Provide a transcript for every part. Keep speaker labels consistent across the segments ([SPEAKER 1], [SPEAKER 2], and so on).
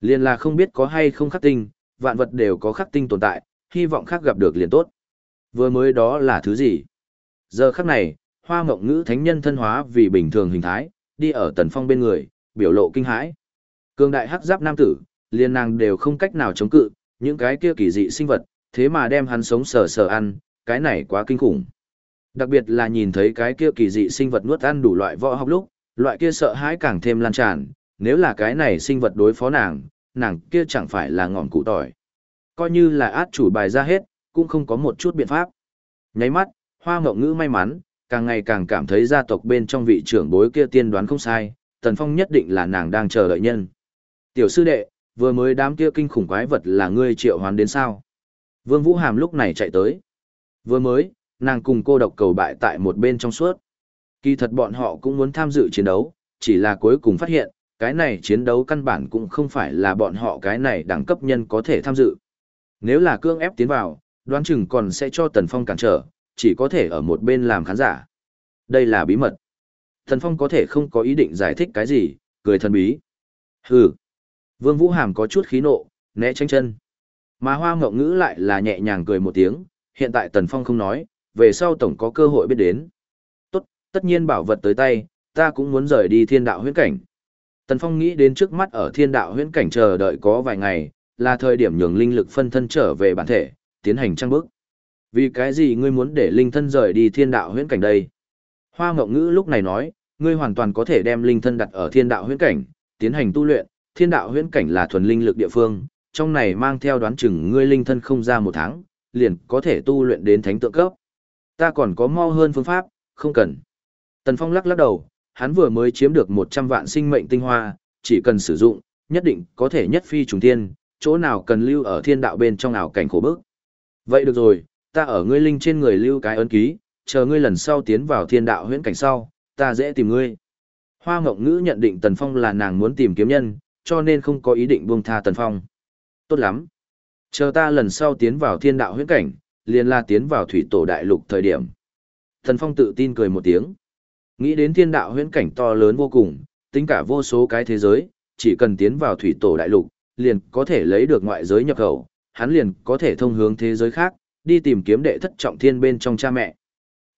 [SPEAKER 1] Liền là không biết có hay không khắc tinh, vạn vật đều có khắc tinh tồn tại, hy vọng khác gặp được liền tốt. Vừa mới đó là thứ gì? Giờ khắc này, hoa mộng ngữ thánh nhân thân hóa vì bình thường hình thái, đi ở tần phong bên người, biểu lộ kinh hãi. Cường đại hắc giáp nam tử, liền nàng đều không cách nào chống cự, những cái kia kỳ dị sinh vật, thế mà đem hắn sống sờ sờ ăn, cái này quá kinh khủng. Đặc biệt là nhìn thấy cái kia kỳ dị sinh vật nuốt ăn đủ loại võ học lúc, loại kia sợ hãi càng thêm lan tràn, nếu là cái này sinh vật đối phó nàng, nàng kia chẳng phải là ngọn cụ tỏi. Coi như là át chủ bài ra hết, cũng không có một chút biện pháp. Nháy mắt, hoa mộng ngữ may mắn, càng ngày càng cảm thấy gia tộc bên trong vị trưởng bối kia tiên đoán không sai, Tần Phong nhất định là nàng đang chờ đợi nhân. Tiểu sư đệ, vừa mới đám kia kinh khủng quái vật là ngươi triệu hoán đến sao? Vương Vũ Hàm lúc này chạy tới. Vừa mới, nàng cùng cô độc cầu bại tại một bên trong suốt. Kỳ thật bọn họ cũng muốn tham dự chiến đấu, chỉ là cuối cùng phát hiện, cái này chiến đấu căn bản cũng không phải là bọn họ cái này đẳng cấp nhân có thể tham dự. Nếu là cương ép tiến vào, đoán chừng còn sẽ cho Tần Phong cản trở, chỉ có thể ở một bên làm khán giả. Đây là bí mật. Tần Phong có thể không có ý định giải thích cái gì, cười thần bí. Hừ. Vương Vũ Hàm có chút khí nộ, né tránh chân. Mà Hoa Ngọc Ngữ lại là nhẹ nhàng cười một tiếng, hiện tại Tần Phong không nói, về sau tổng có cơ hội biết đến. Tốt, tất nhiên bảo vật tới tay, ta cũng muốn rời đi thiên đạo huyễn cảnh. Tần Phong nghĩ đến trước mắt ở thiên đạo huyễn cảnh chờ đợi có vài ngày, là thời điểm nhường linh lực phân thân trở về bản thể, tiến hành trang bước. Vì cái gì ngươi muốn để linh thân rời đi thiên đạo huyễn cảnh đây? Hoa Ngọc Ngữ lúc này nói, ngươi hoàn toàn có thể đem linh thân đặt ở thiên đạo huyễn cảnh, tiến hành tu luyện, thiên đạo huyễn cảnh là thuần linh lực địa phương, trong này mang theo đoán chừng ngươi linh thân không ra một tháng, liền có thể tu luyện đến thánh tượng cấp. Ta còn có mau hơn phương pháp, không cần. Tần Phong lắc lắc đầu, hắn vừa mới chiếm được 100 vạn sinh mệnh tinh hoa, chỉ cần sử dụng, nhất định có thể nhất phi trùng thiên, chỗ nào cần lưu ở thiên đạo bên trong ảo cảnh khổ bức. Vậy được rồi, ta ở ngươi linh trên người lưu cái ấn ký, chờ ngươi lần sau tiến vào thiên đạo huyễn cảnh sau, ta dễ tìm ngươi. Hoa Ngọc Ngữ nhận định Tần Phong là nàng muốn tìm kiếm nhân, cho nên không có ý định buông tha Tần Phong. Tốt lắm. Chờ ta lần sau tiến vào thiên đạo huyễn cảnh, liền là tiến vào thủy tổ đại lục thời điểm. Tần Phong tự tin cười một tiếng. Nghĩ đến thiên đạo huyễn cảnh to lớn vô cùng, tính cả vô số cái thế giới, chỉ cần tiến vào thủy tổ đại lục, liền có thể lấy được ngoại giới nhập khẩu, hắn liền có thể thông hướng thế giới khác, đi tìm kiếm đệ thất trọng thiên bên trong cha mẹ.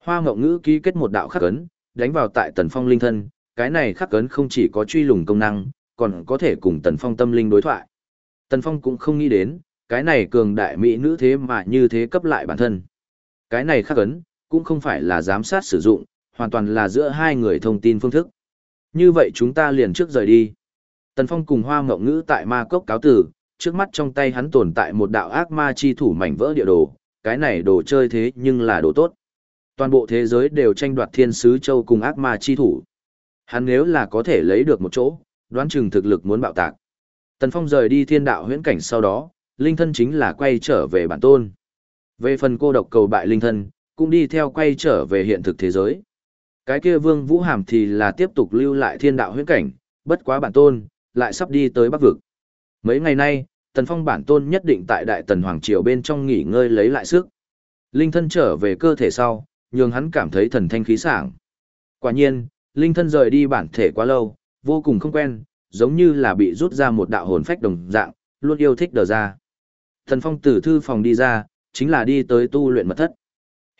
[SPEAKER 1] Hoa Ngọc Ngữ ký kết một đạo khắc ấn, đánh vào tại Tần Phong linh thân, cái này khắc ấn không chỉ có truy lùng công năng, còn có thể cùng Tần Phong tâm linh đối thoại. Tần Phong cũng không nghĩ đến, cái này cường đại mỹ nữ thế mà như thế cấp lại bản thân. Cái này khắc ấn, cũng không phải là giám sát sử dụng, hoàn toàn là giữa hai người thông tin phương thức. Như vậy chúng ta liền trước rời đi. Tần Phong cùng Hoa Ngọc Ngữ tại ma cốc cáo tử, trước mắt trong tay hắn tồn tại một đạo ác ma chi thủ mảnh vỡ địa đồ, cái này đồ chơi thế nhưng là đồ tốt. Toàn bộ thế giới đều tranh đoạt thiên sứ châu cùng ác ma chi thủ. Hắn nếu là có thể lấy được một chỗ, đoán chừng thực lực muốn bạo tạc. Tần Phong rời đi thiên đạo huyễn cảnh sau đó, linh thân chính là quay trở về bản tôn. Về phần cô độc cầu bại linh thân, cũng đi theo quay trở về hiện thực thế giới. Cái kia Vương Vũ Hàm thì là tiếp tục lưu lại thiên đạo huyễn cảnh, bất quá bản tôn, lại sắp đi tới Bắc vực. Mấy ngày nay, Tần Phong bản tôn nhất định tại Đại Tần Hoàng Triều bên trong nghỉ ngơi lấy lại sức. Linh thân trở về cơ thể sau, nhường hắn cảm thấy thần thanh khí sảng. Quả nhiên, linh thân rời đi bản thể quá lâu, vô cùng không quen, giống như là bị rút ra một đạo hồn phách đồng dạng, luôn yêu thích đờ ra. Tần Phong từ thư phòng đi ra, chính là đi tới tu luyện mật thất.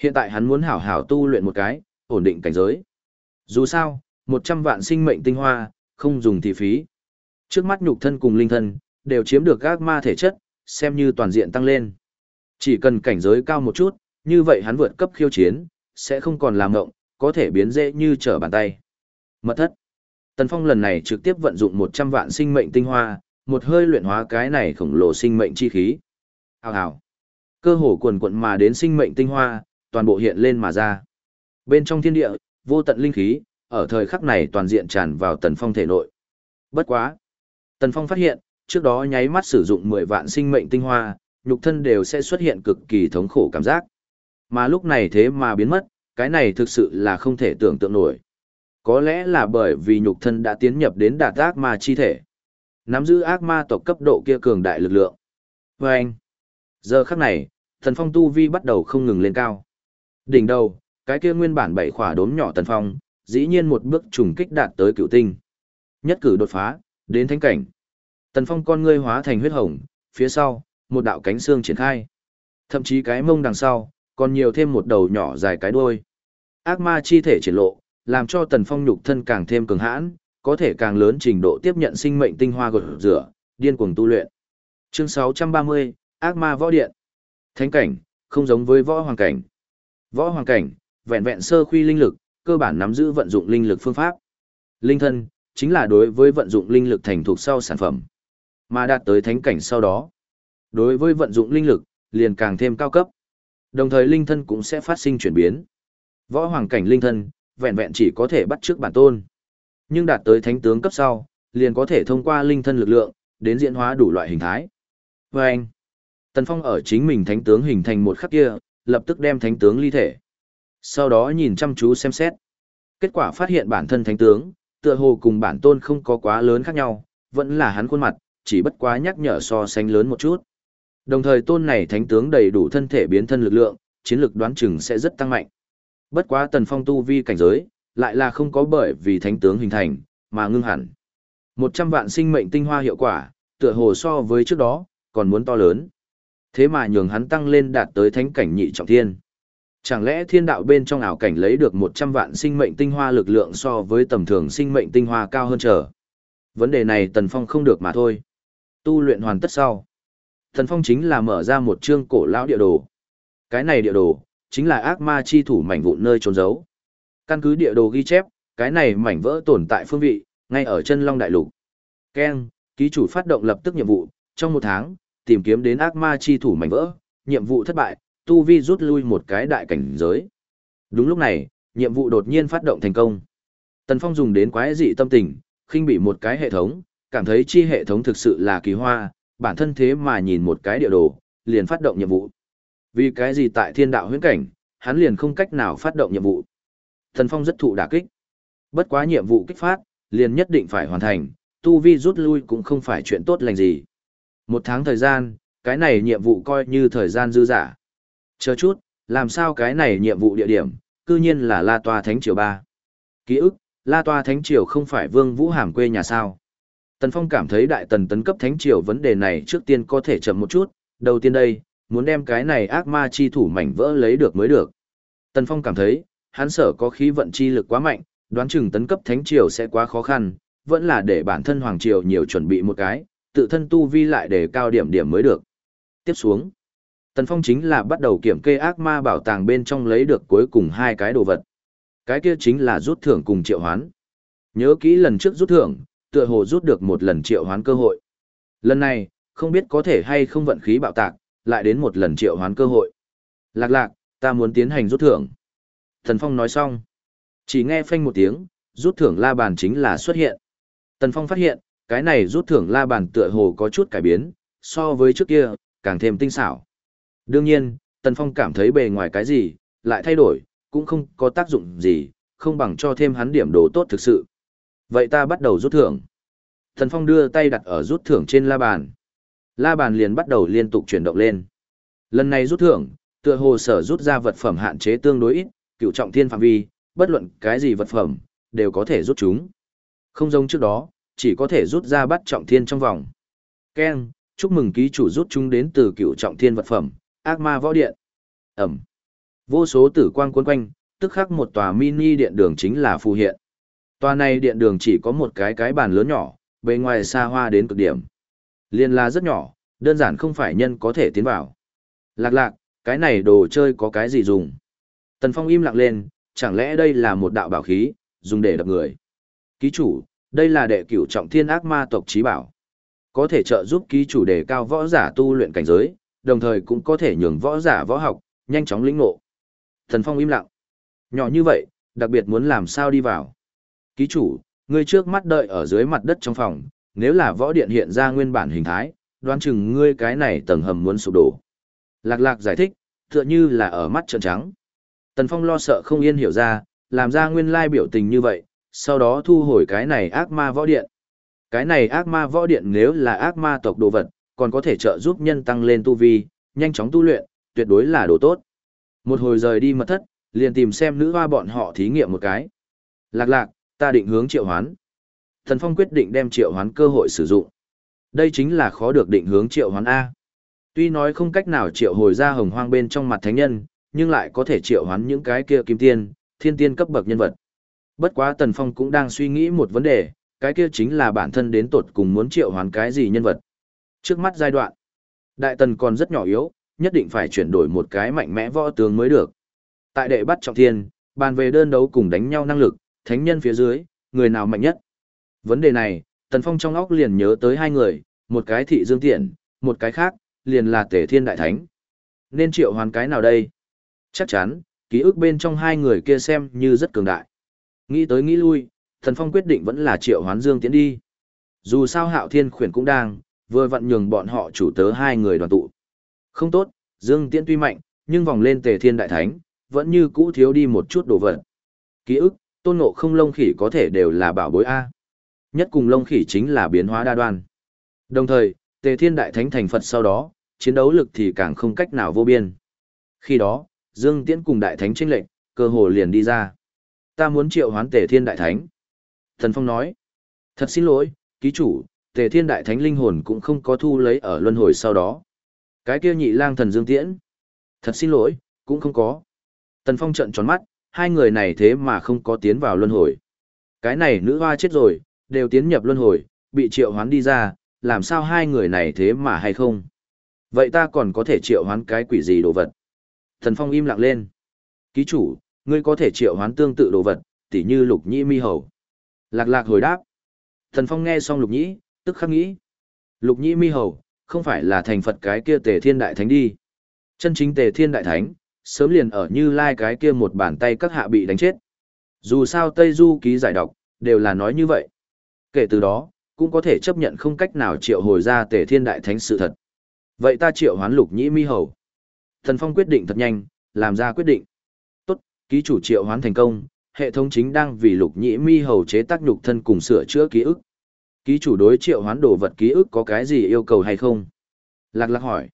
[SPEAKER 1] Hiện tại hắn muốn hảo hảo tu luyện một cái, ổn định cảnh giới. Dù sao, 100 vạn sinh mệnh tinh hoa, không dùng thì phí. Trước mắt nhục thân cùng linh thân, đều chiếm được các ma thể chất, xem như toàn diện tăng lên. Chỉ cần cảnh giới cao một chút, như vậy hắn vượt cấp khiêu chiến, sẽ không còn làm ngộng, có thể biến dễ như trở bàn tay. Mật thất. Tần Phong lần này trực tiếp vận dụng 100 vạn sinh mệnh tinh hoa, một hơi luyện hóa cái này khổng lồ sinh mệnh chi khí. Hào hào. Cơ hồ quần quận mà đến sinh mệnh tinh hoa, toàn bộ hiện lên mà ra. Bên trong thiên địa, vô tận linh khí, ở thời khắc này toàn diện tràn vào Tần Phong thể nội. Bất quá. Tần Phong phát hiện, trước đó nháy mắt sử dụng 10 vạn sinh mệnh tinh hoa, nhục thân đều sẽ xuất hiện cực kỳ thống khổ cảm giác. Mà lúc này thế mà biến mất, cái này thực sự là không thể tưởng tượng nổi. Có lẽ là bởi vì nhục thân đã tiến nhập đến đạt ác ma chi thể. Nắm giữ ác ma tộc cấp độ kia cường đại lực lượng. Và anh, giờ khắc này, thần phong tu vi bắt đầu không ngừng lên cao. Đỉnh đầu, cái kia nguyên bản bảy khỏa đốm nhỏ tần phong, dĩ nhiên một bước trùng kích đạt tới cựu tinh. Nhất cử đột phá, đến thánh cảnh. Tần Phong con ngươi hóa thành huyết hồng, phía sau, một đạo cánh xương triển khai. Thậm chí cái mông đằng sau, còn nhiều thêm một đầu nhỏ dài cái đuôi. Ác ma chi thể triển lộ, làm cho Tần Phong nhục thân càng thêm cường hãn, có thể càng lớn trình độ tiếp nhận sinh mệnh tinh hoa gột rửa, điên cuồng tu luyện. Chương 630, Ác ma võ điện. Thánh cảnh, không giống với võ hoàng cảnh. Võ hoàng cảnh, vẹn vẹn sơ khuy linh lực, cơ bản nắm giữ vận dụng linh lực phương pháp. Linh thân, chính là đối với vận dụng linh lực thành thuộc sau sản phẩm. Mà đạt tới thánh cảnh sau đó. Đối với vận dụng linh lực, liền càng thêm cao cấp. Đồng thời linh thân cũng sẽ phát sinh chuyển biến. Võ hoàng cảnh linh thân, vẹn vẹn chỉ có thể bắt trước bản tôn. Nhưng đạt tới thánh tướng cấp sau, liền có thể thông qua linh thân lực lượng, đến diễn hóa đủ loại hình thái. Và anh, Tần Phong ở chính mình thánh tướng hình thành một khắc kia, lập tức đem thánh tướng ly thể. Sau đó nhìn chăm chú xem xét. Kết quả phát hiện bản thân thánh tướng, tựa hồ cùng bản tôn không có quá lớn khác nhau, vẫn là hắn khuôn mặt, chỉ bất quá nhắc nhở so sánh lớn một chút. Đồng thời tôn này thánh tướng đầy đủ thân thể biến thân lực lượng, chiến lực đoán chừng sẽ rất tăng mạnh. Bất quá tần phong tu vi cảnh giới, lại là không có bởi vì thánh tướng hình thành, mà ngưng hẳn. Một trăm vạn sinh mệnh tinh hoa hiệu quả, tựa hồ so với trước đó, còn muốn to lớn. Thế mà nhường hắn tăng lên đạt tới thánh cảnh nhị trọng thiên. Chẳng lẽ thiên đạo bên trong ảo cảnh lấy được một trăm vạn sinh mệnh tinh hoa lực lượng so với tầm thường sinh mệnh tinh hoa cao hơn trở? Vấn đề này Tần Phong không được mà thôi. Tu luyện hoàn tất sau. Tần Phong chính là mở ra một chương cổ lão địa đồ. Cái này địa đồ, chính là ác ma chi thủ mảnh vụn nơi trốn giấu. Căn cứ địa đồ ghi chép, cái này mảnh vỡ tồn tại phương vị, ngay ở chân Long Đại Lục. Ken, ký chủ phát động lập tức nhiệm vụ, trong một tháng, tìm kiếm đến ác ma chi thủ mảnh vỡ, nhiệm vụ thất bại, tu vi rút lui một cái đại cảnh giới. Đúng lúc này, nhiệm vụ đột nhiên phát động thành công. Tần Phong dùng đến quái dị tâm tình, khinh bị một cái hệ thống, cảm thấy chi hệ thống thực sự là kỳ hoa, bản thân thế mà nhìn một cái địa đồ, liền phát động nhiệm vụ. Vì cái gì tại thiên đạo huyễn cảnh, hắn liền không cách nào phát động nhiệm vụ. Tần Phong rất thụ đả kích. Bất quá nhiệm vụ kích phát, liền nhất định phải hoàn thành, tu vi rút lui cũng không phải chuyện tốt lành gì. Một tháng thời gian, cái này nhiệm vụ coi như thời gian dư giả. Chờ chút, làm sao cái này nhiệm vụ địa điểm, cư nhiên là La Toa Thánh Triều ba Ký ức, La Toa Thánh Triều không phải Vương Vũ Hàm quê nhà sao. Tần Phong cảm thấy đại tần tấn cấp Thánh Triều vấn đề này trước tiên có thể chậm một chút, đầu tiên đây, muốn đem cái này ác ma chi thủ mảnh vỡ lấy được mới được. Tần Phong cảm thấy, hắn sở có khí vận chi lực quá mạnh, đoán chừng tấn cấp Thánh Triều sẽ quá khó khăn, vẫn là để bản thân Hoàng Triều nhiều chuẩn bị một cái, tự thân tu vi lại để cao điểm điểm mới được. Tiếp xuống, Tần Phong chính là bắt đầu kiểm kê ác ma bảo tàng bên trong lấy được cuối cùng hai cái đồ vật. Cái kia chính là rút thưởng cùng triệu hoán. Nhớ kỹ lần trước rút thưởng, tựa hồ rút được một lần triệu hoán cơ hội. Lần này, không biết có thể hay không vận khí bạo tạc, lại đến một lần triệu hoán cơ hội. Lạc lạc, ta muốn tiến hành rút thưởng. Tần Phong nói xong. Chỉ nghe phanh một tiếng, rút thưởng la bàn chính là xuất hiện. Tần Phong phát hiện, cái này rút thưởng la bàn tựa hồ có chút cải biến, so với trước kia, càng thêm tinh xảo. Đương nhiên, Tần Phong cảm thấy bề ngoài cái gì, lại thay đổi, cũng không có tác dụng gì, không bằng cho thêm hắn điểm đồ tốt thực sự. Vậy ta bắt đầu rút thưởng. Tần Phong đưa tay đặt ở rút thưởng trên la bàn. La bàn liền bắt đầu liên tục chuyển động lên. Lần này rút thưởng, tựa hồ sở rút ra vật phẩm hạn chế tương đối ít, cựu trọng thiên phạm vi, bất luận cái gì vật phẩm, đều có thể rút chúng. Không giống trước đó, chỉ có thể rút ra bắt trọng thiên trong vòng. Ken, chúc mừng ký chủ rút chúng đến từ cựu trọng thiên vật phẩm, ác ma võ điện. Ẩm. Vô số tử quang quấn quanh, tức khắc một tòa mini điện đường chính là phù hiện. Tòa này điện đường chỉ có một cái cái bàn lớn nhỏ, bề ngoài xa hoa đến cực điểm. Liên la rất nhỏ, đơn giản không phải nhân có thể tiến vào. Lạc lạc, cái này đồ chơi có cái gì dùng? Tần Phong im lặng lên, chẳng lẽ đây là một đạo bảo khí, dùng để đập người? Ký chủ, đây là đệ cửu trọng thiên ác ma tộc trí bảo. Có thể trợ giúp ký chủ đề cao võ giả tu luyện cảnh giới, đồng thời cũng có thể nhường võ giả võ học, nhanh chóng lĩnh ngộ. Thần Phong im lặng. Nhỏ như vậy, đặc biệt muốn làm sao đi vào. Ký chủ, ngươi trước mắt đợi ở dưới mặt đất trong phòng, nếu là võ điện hiện ra nguyên bản hình thái, đoán chừng ngươi cái này tầng hầm muốn sụp đổ. Lạc lạc giải thích, tựa như là ở mắt trợn trắng. Tần Phong lo sợ không yên hiểu ra, làm ra nguyên lai biểu tình như vậy, sau đó thu hồi cái này ác ma võ điện. Cái này ác ma võ điện nếu là ác ma tộc đồ vật, còn có thể trợ giúp nhân tăng lên tu vi, nhanh chóng tu luyện, tuyệt đối là đồ tốt. Một hồi rời đi mật thất, liền tìm xem nữ hoa bọn họ thí nghiệm một cái. Lạc lạc, ta định hướng triệu hoán. Thần Phong quyết định đem triệu hoán cơ hội sử dụng. Đây chính là khó được định hướng triệu hoán A. Tuy nói không cách nào triệu hồi ra hồng hoang bên trong mặt thánh nhân, nhưng lại có thể triệu hoán những cái kia kim tiên, thiên tiên cấp bậc nhân vật. Bất quá Tần Phong cũng đang suy nghĩ một vấn đề, cái kia chính là bản thân đến tột cùng muốn triệu hoán cái gì nhân vật. Trước mắt giai đoạn, Đại Tần còn rất nhỏ yếu, nhất định phải chuyển đổi một cái mạnh mẽ võ tướng mới được. Tại đệ bắt trọng thiên, bàn về đơn đấu cùng đánh nhau năng lực, thánh nhân phía dưới, người nào mạnh nhất. Vấn đề này, Tần Phong trong óc liền nhớ tới hai người, một cái thị dương tiện, một cái khác, liền là tể thiên đại thánh. Nên triệu hoàn cái nào đây? Chắc chắn, ký ức bên trong hai người kia xem như rất cường đại. Nghĩ tới nghĩ lui, Tần Phong quyết định vẫn là triệu hoán dương tiễn đi. Dù sao hạo thiên khuyển cũng đang, vừa vặn nhường bọn họ chủ tớ hai người đoàn tụ. Không tốt, dương tiễn tuy mạnh, nhưng vòng lên tề thiên đại thánh, vẫn như cũ thiếu đi một chút đồ vật. Ký ức, tôn ngộ không lông khỉ có thể đều là bảo bối A. Nhất cùng lông khỉ chính là biến hóa đa đoan. Đồng thời, tề thiên đại thánh thành Phật sau đó, chiến đấu lực thì càng không cách nào vô biên. Khi đó, Dương Tiễn cùng đại thánh tranh lệnh, cơ hồ liền đi ra. Ta muốn triệu hoán tề thiên đại thánh. Thần Phong nói, thật xin lỗi, ký chủ, tề thiên đại thánh linh hồn cũng không có thu lấy ở luân hồi sau đó. Cái kia nhị lang thần Dương Tiễn. Thật xin lỗi, cũng không có. Tần Phong trận tròn mắt, hai người này thế mà không có tiến vào luân hồi. Cái này nữ hoa chết rồi, đều tiến nhập luân hồi, bị triệu hoán đi ra, làm sao hai người này thế mà hay không? Vậy ta còn có thể triệu hoán cái quỷ gì đồ vật? Thần Phong im lặng lên. Ký chủ, ngươi có thể triệu hoán tương tự đồ vật, tỉ như lục nhĩ mi hầu. Lạc lạc hồi đáp. Thần Phong nghe xong lục nhĩ, tức khắc nghĩ. Lục nhĩ mi hầu, không phải là thành Phật cái kia tề thiên đại thánh đi. Chân chính tề thiên đại thánh, sớm liền ở như lai cái kia một bàn tay các hạ bị đánh chết. Dù sao Tây Du ký giải đọc, đều là nói như vậy. Kể từ đó, cũng có thể chấp nhận không cách nào triệu hồi ra tề thiên đại thánh sự thật. Vậy ta triệu hoán lục nhĩ mi hầu. Thần Phong quyết định thật nhanh, làm ra quyết định. Tốt, ký chủ triệu hoán thành công, hệ thống chính đang vì lục nhĩ mi hầu chế tác nhục thân cùng sửa chữa ký ức. Ký chủ đối triệu hoán đồ vật ký ức có cái gì yêu cầu hay không? Lạc lạc hỏi.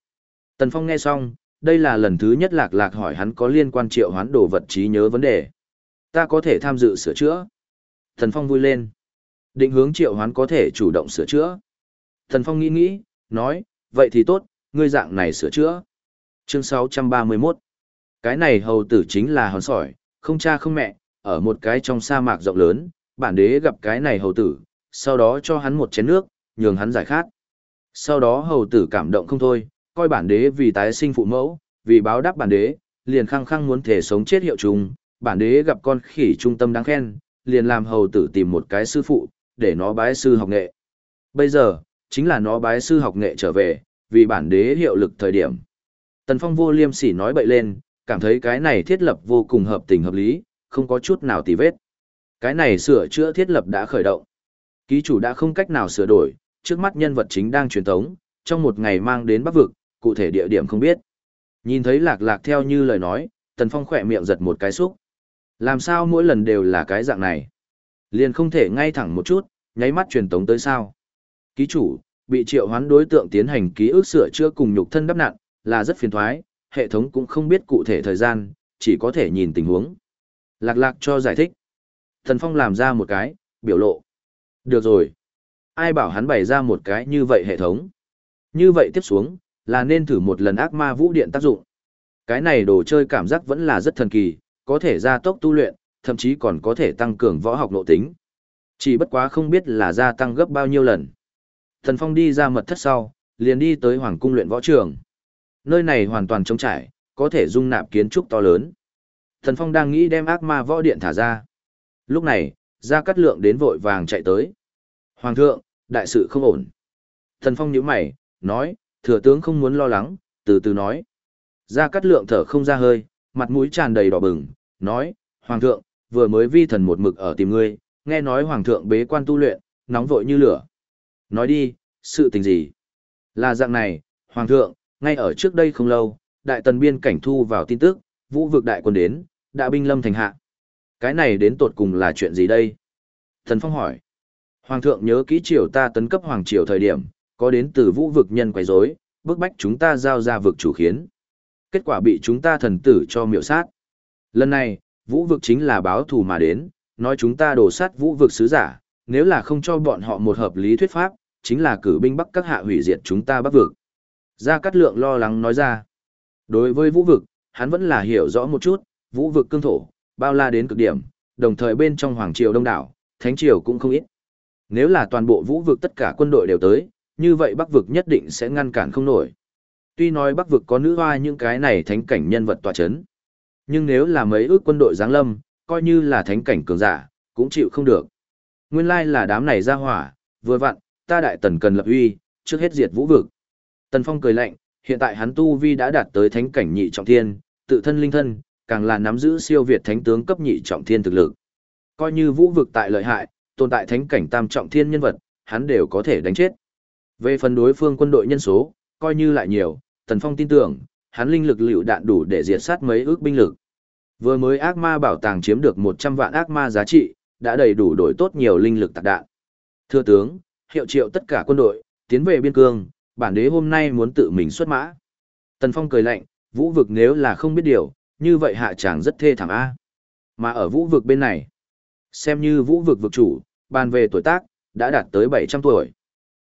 [SPEAKER 1] Tần Phong nghe xong, đây là lần thứ nhất lạc lạc hỏi hắn có liên quan triệu hoán đồ vật trí nhớ vấn đề. Ta có thể tham dự sửa chữa. Tần Phong vui lên. Định hướng triệu hoán có thể chủ động sửa chữa. Tần Phong nghĩ nghĩ, nói, vậy thì tốt, ngươi dạng này sửa chữa. Chương 631 Cái này hầu tử chính là hòn sỏi, không cha không mẹ, ở một cái trong sa mạc rộng lớn, bản đế gặp cái này hầu tử, sau đó cho hắn một chén nước, nhường hắn giải khát. Sau đó hầu tử cảm động không thôi, coi bản đế vì tái sinh phụ mẫu, vì báo đáp bản đế, liền khăng khăng muốn thể sống chết hiệu trùng, bản đế gặp con khỉ trung tâm đáng khen, liền làm hầu tử tìm một cái sư phụ, để nó bái sư học nghệ. Bây giờ, chính là nó bái sư học nghệ trở về, vì bản đế hiệu lực thời điểm. Tần Phong vô liêm sỉ nói bậy lên, cảm thấy cái này thiết lập vô cùng hợp tình hợp lý, không có chút nào tì vết. Cái này sửa chữa thiết lập đã khởi động. Ký chủ đã không cách nào sửa đổi, trước mắt nhân vật chính đang truyền thống, trong một ngày mang đến bắc vực, cụ thể địa điểm không biết. Nhìn thấy lạc lạc theo như lời nói, Tần Phong khỏe miệng giật một cái xúc. Làm sao mỗi lần đều là cái dạng này? Liền không thể ngay thẳng một chút, nháy mắt truyền tống tới sao? Ký chủ, bị triệu hoán đối tượng tiến hành ký ức sửa chữa cùng nhục thân đắp nặn, là rất phiền thoái, hệ thống cũng không biết cụ thể thời gian, chỉ có thể nhìn tình huống. Lạc lạc cho giải thích. Thần Phong làm ra một cái, biểu lộ. Được rồi. Ai bảo hắn bày ra một cái như vậy hệ thống. Như vậy tiếp xuống, là nên thử một lần ác ma vũ điện tác dụng. Cái này đồ chơi cảm giác vẫn là rất thần kỳ, có thể gia tốc tu luyện, thậm chí còn có thể tăng cường võ học nội tính. Chỉ bất quá không biết là gia tăng gấp bao nhiêu lần. Thần Phong đi ra mật thất sau, liền đi tới Hoàng cung luyện võ trường. Nơi này hoàn toàn trống trải, có thể dung nạp kiến trúc to lớn. Thần Phong đang nghĩ đem ác ma võ điện thả ra. Lúc này, Gia Cát Lượng đến vội vàng chạy tới. Hoàng thượng, đại sự không ổn. Thần Phong nhíu mày, nói, thừa tướng không muốn lo lắng, từ từ nói. Gia Cát Lượng thở không ra hơi, mặt mũi tràn đầy đỏ bừng, nói, Hoàng thượng, vừa mới vi thần một mực ở tìm ngươi, nghe nói Hoàng thượng bế quan tu luyện, nóng vội như lửa. Nói đi, sự tình gì? Là dạng này, Hoàng thượng, ngay ở trước đây không lâu, đại tần biên cảnh thu vào tin tức, vũ vực đại quân đến, đã binh lâm thành hạ. Cái này đến tột cùng là chuyện gì đây? Thần Phong hỏi. Hoàng thượng nhớ kỹ triều ta tấn cấp hoàng triều thời điểm, có đến từ vũ vực nhân quấy rối, bức bách chúng ta giao ra vực chủ khiến. Kết quả bị chúng ta thần tử cho miểu sát. Lần này, vũ vực chính là báo thù mà đến, nói chúng ta đổ sát vũ vực sứ giả, nếu là không cho bọn họ một hợp lý thuyết pháp, chính là cử binh bắc các hạ hủy diệt chúng ta bắc vực. Gia Cát Lượng lo lắng nói ra. Đối với vũ vực, hắn vẫn là hiểu rõ một chút, vũ vực cương thổ, bao la đến cực điểm, đồng thời bên trong hoàng triều đông đảo, thánh triều cũng không ít. Nếu là toàn bộ vũ vực tất cả quân đội đều tới, như vậy bắc vực nhất định sẽ ngăn cản không nổi. Tuy nói bắc vực có nữ hoa những cái này thánh cảnh nhân vật tòa chấn. Nhưng nếu là mấy ước quân đội giáng lâm, coi như là thánh cảnh cường giả, cũng chịu không được. Nguyên lai là đám này ra hỏa, vừa vặn, ta đại tần cần lập uy, trước hết diệt vũ vực. Tần Phong cười lạnh, hiện tại hắn tu vi đã đạt tới thánh cảnh nhị trọng thiên, tự thân linh thân, càng là nắm giữ siêu việt thánh tướng cấp nhị trọng thiên thực lực. Coi như vũ vực tại lợi hại, tồn tại thánh cảnh tam trọng thiên nhân vật, hắn đều có thể đánh chết. Về phần đối phương quân đội nhân số, coi như lại nhiều, Tần Phong tin tưởng, hắn linh lực liệu đạn đủ để diệt sát mấy ước binh lực. Vừa mới ác ma bảo tàng chiếm được 100 vạn ác ma giá trị, đã đầy đủ đổi tốt nhiều linh lực tạc đạn. Thưa tướng, hiệu triệu tất cả quân đội, tiến về biên cương, bản đế hôm nay muốn tự mình xuất mã. Tần Phong cười lạnh, vũ vực nếu là không biết điều, như vậy hạ chàng rất thê thảm A. Mà ở vũ vực bên này, xem như vũ vực vực chủ, bàn về tuổi tác, đã đạt tới 700 tuổi.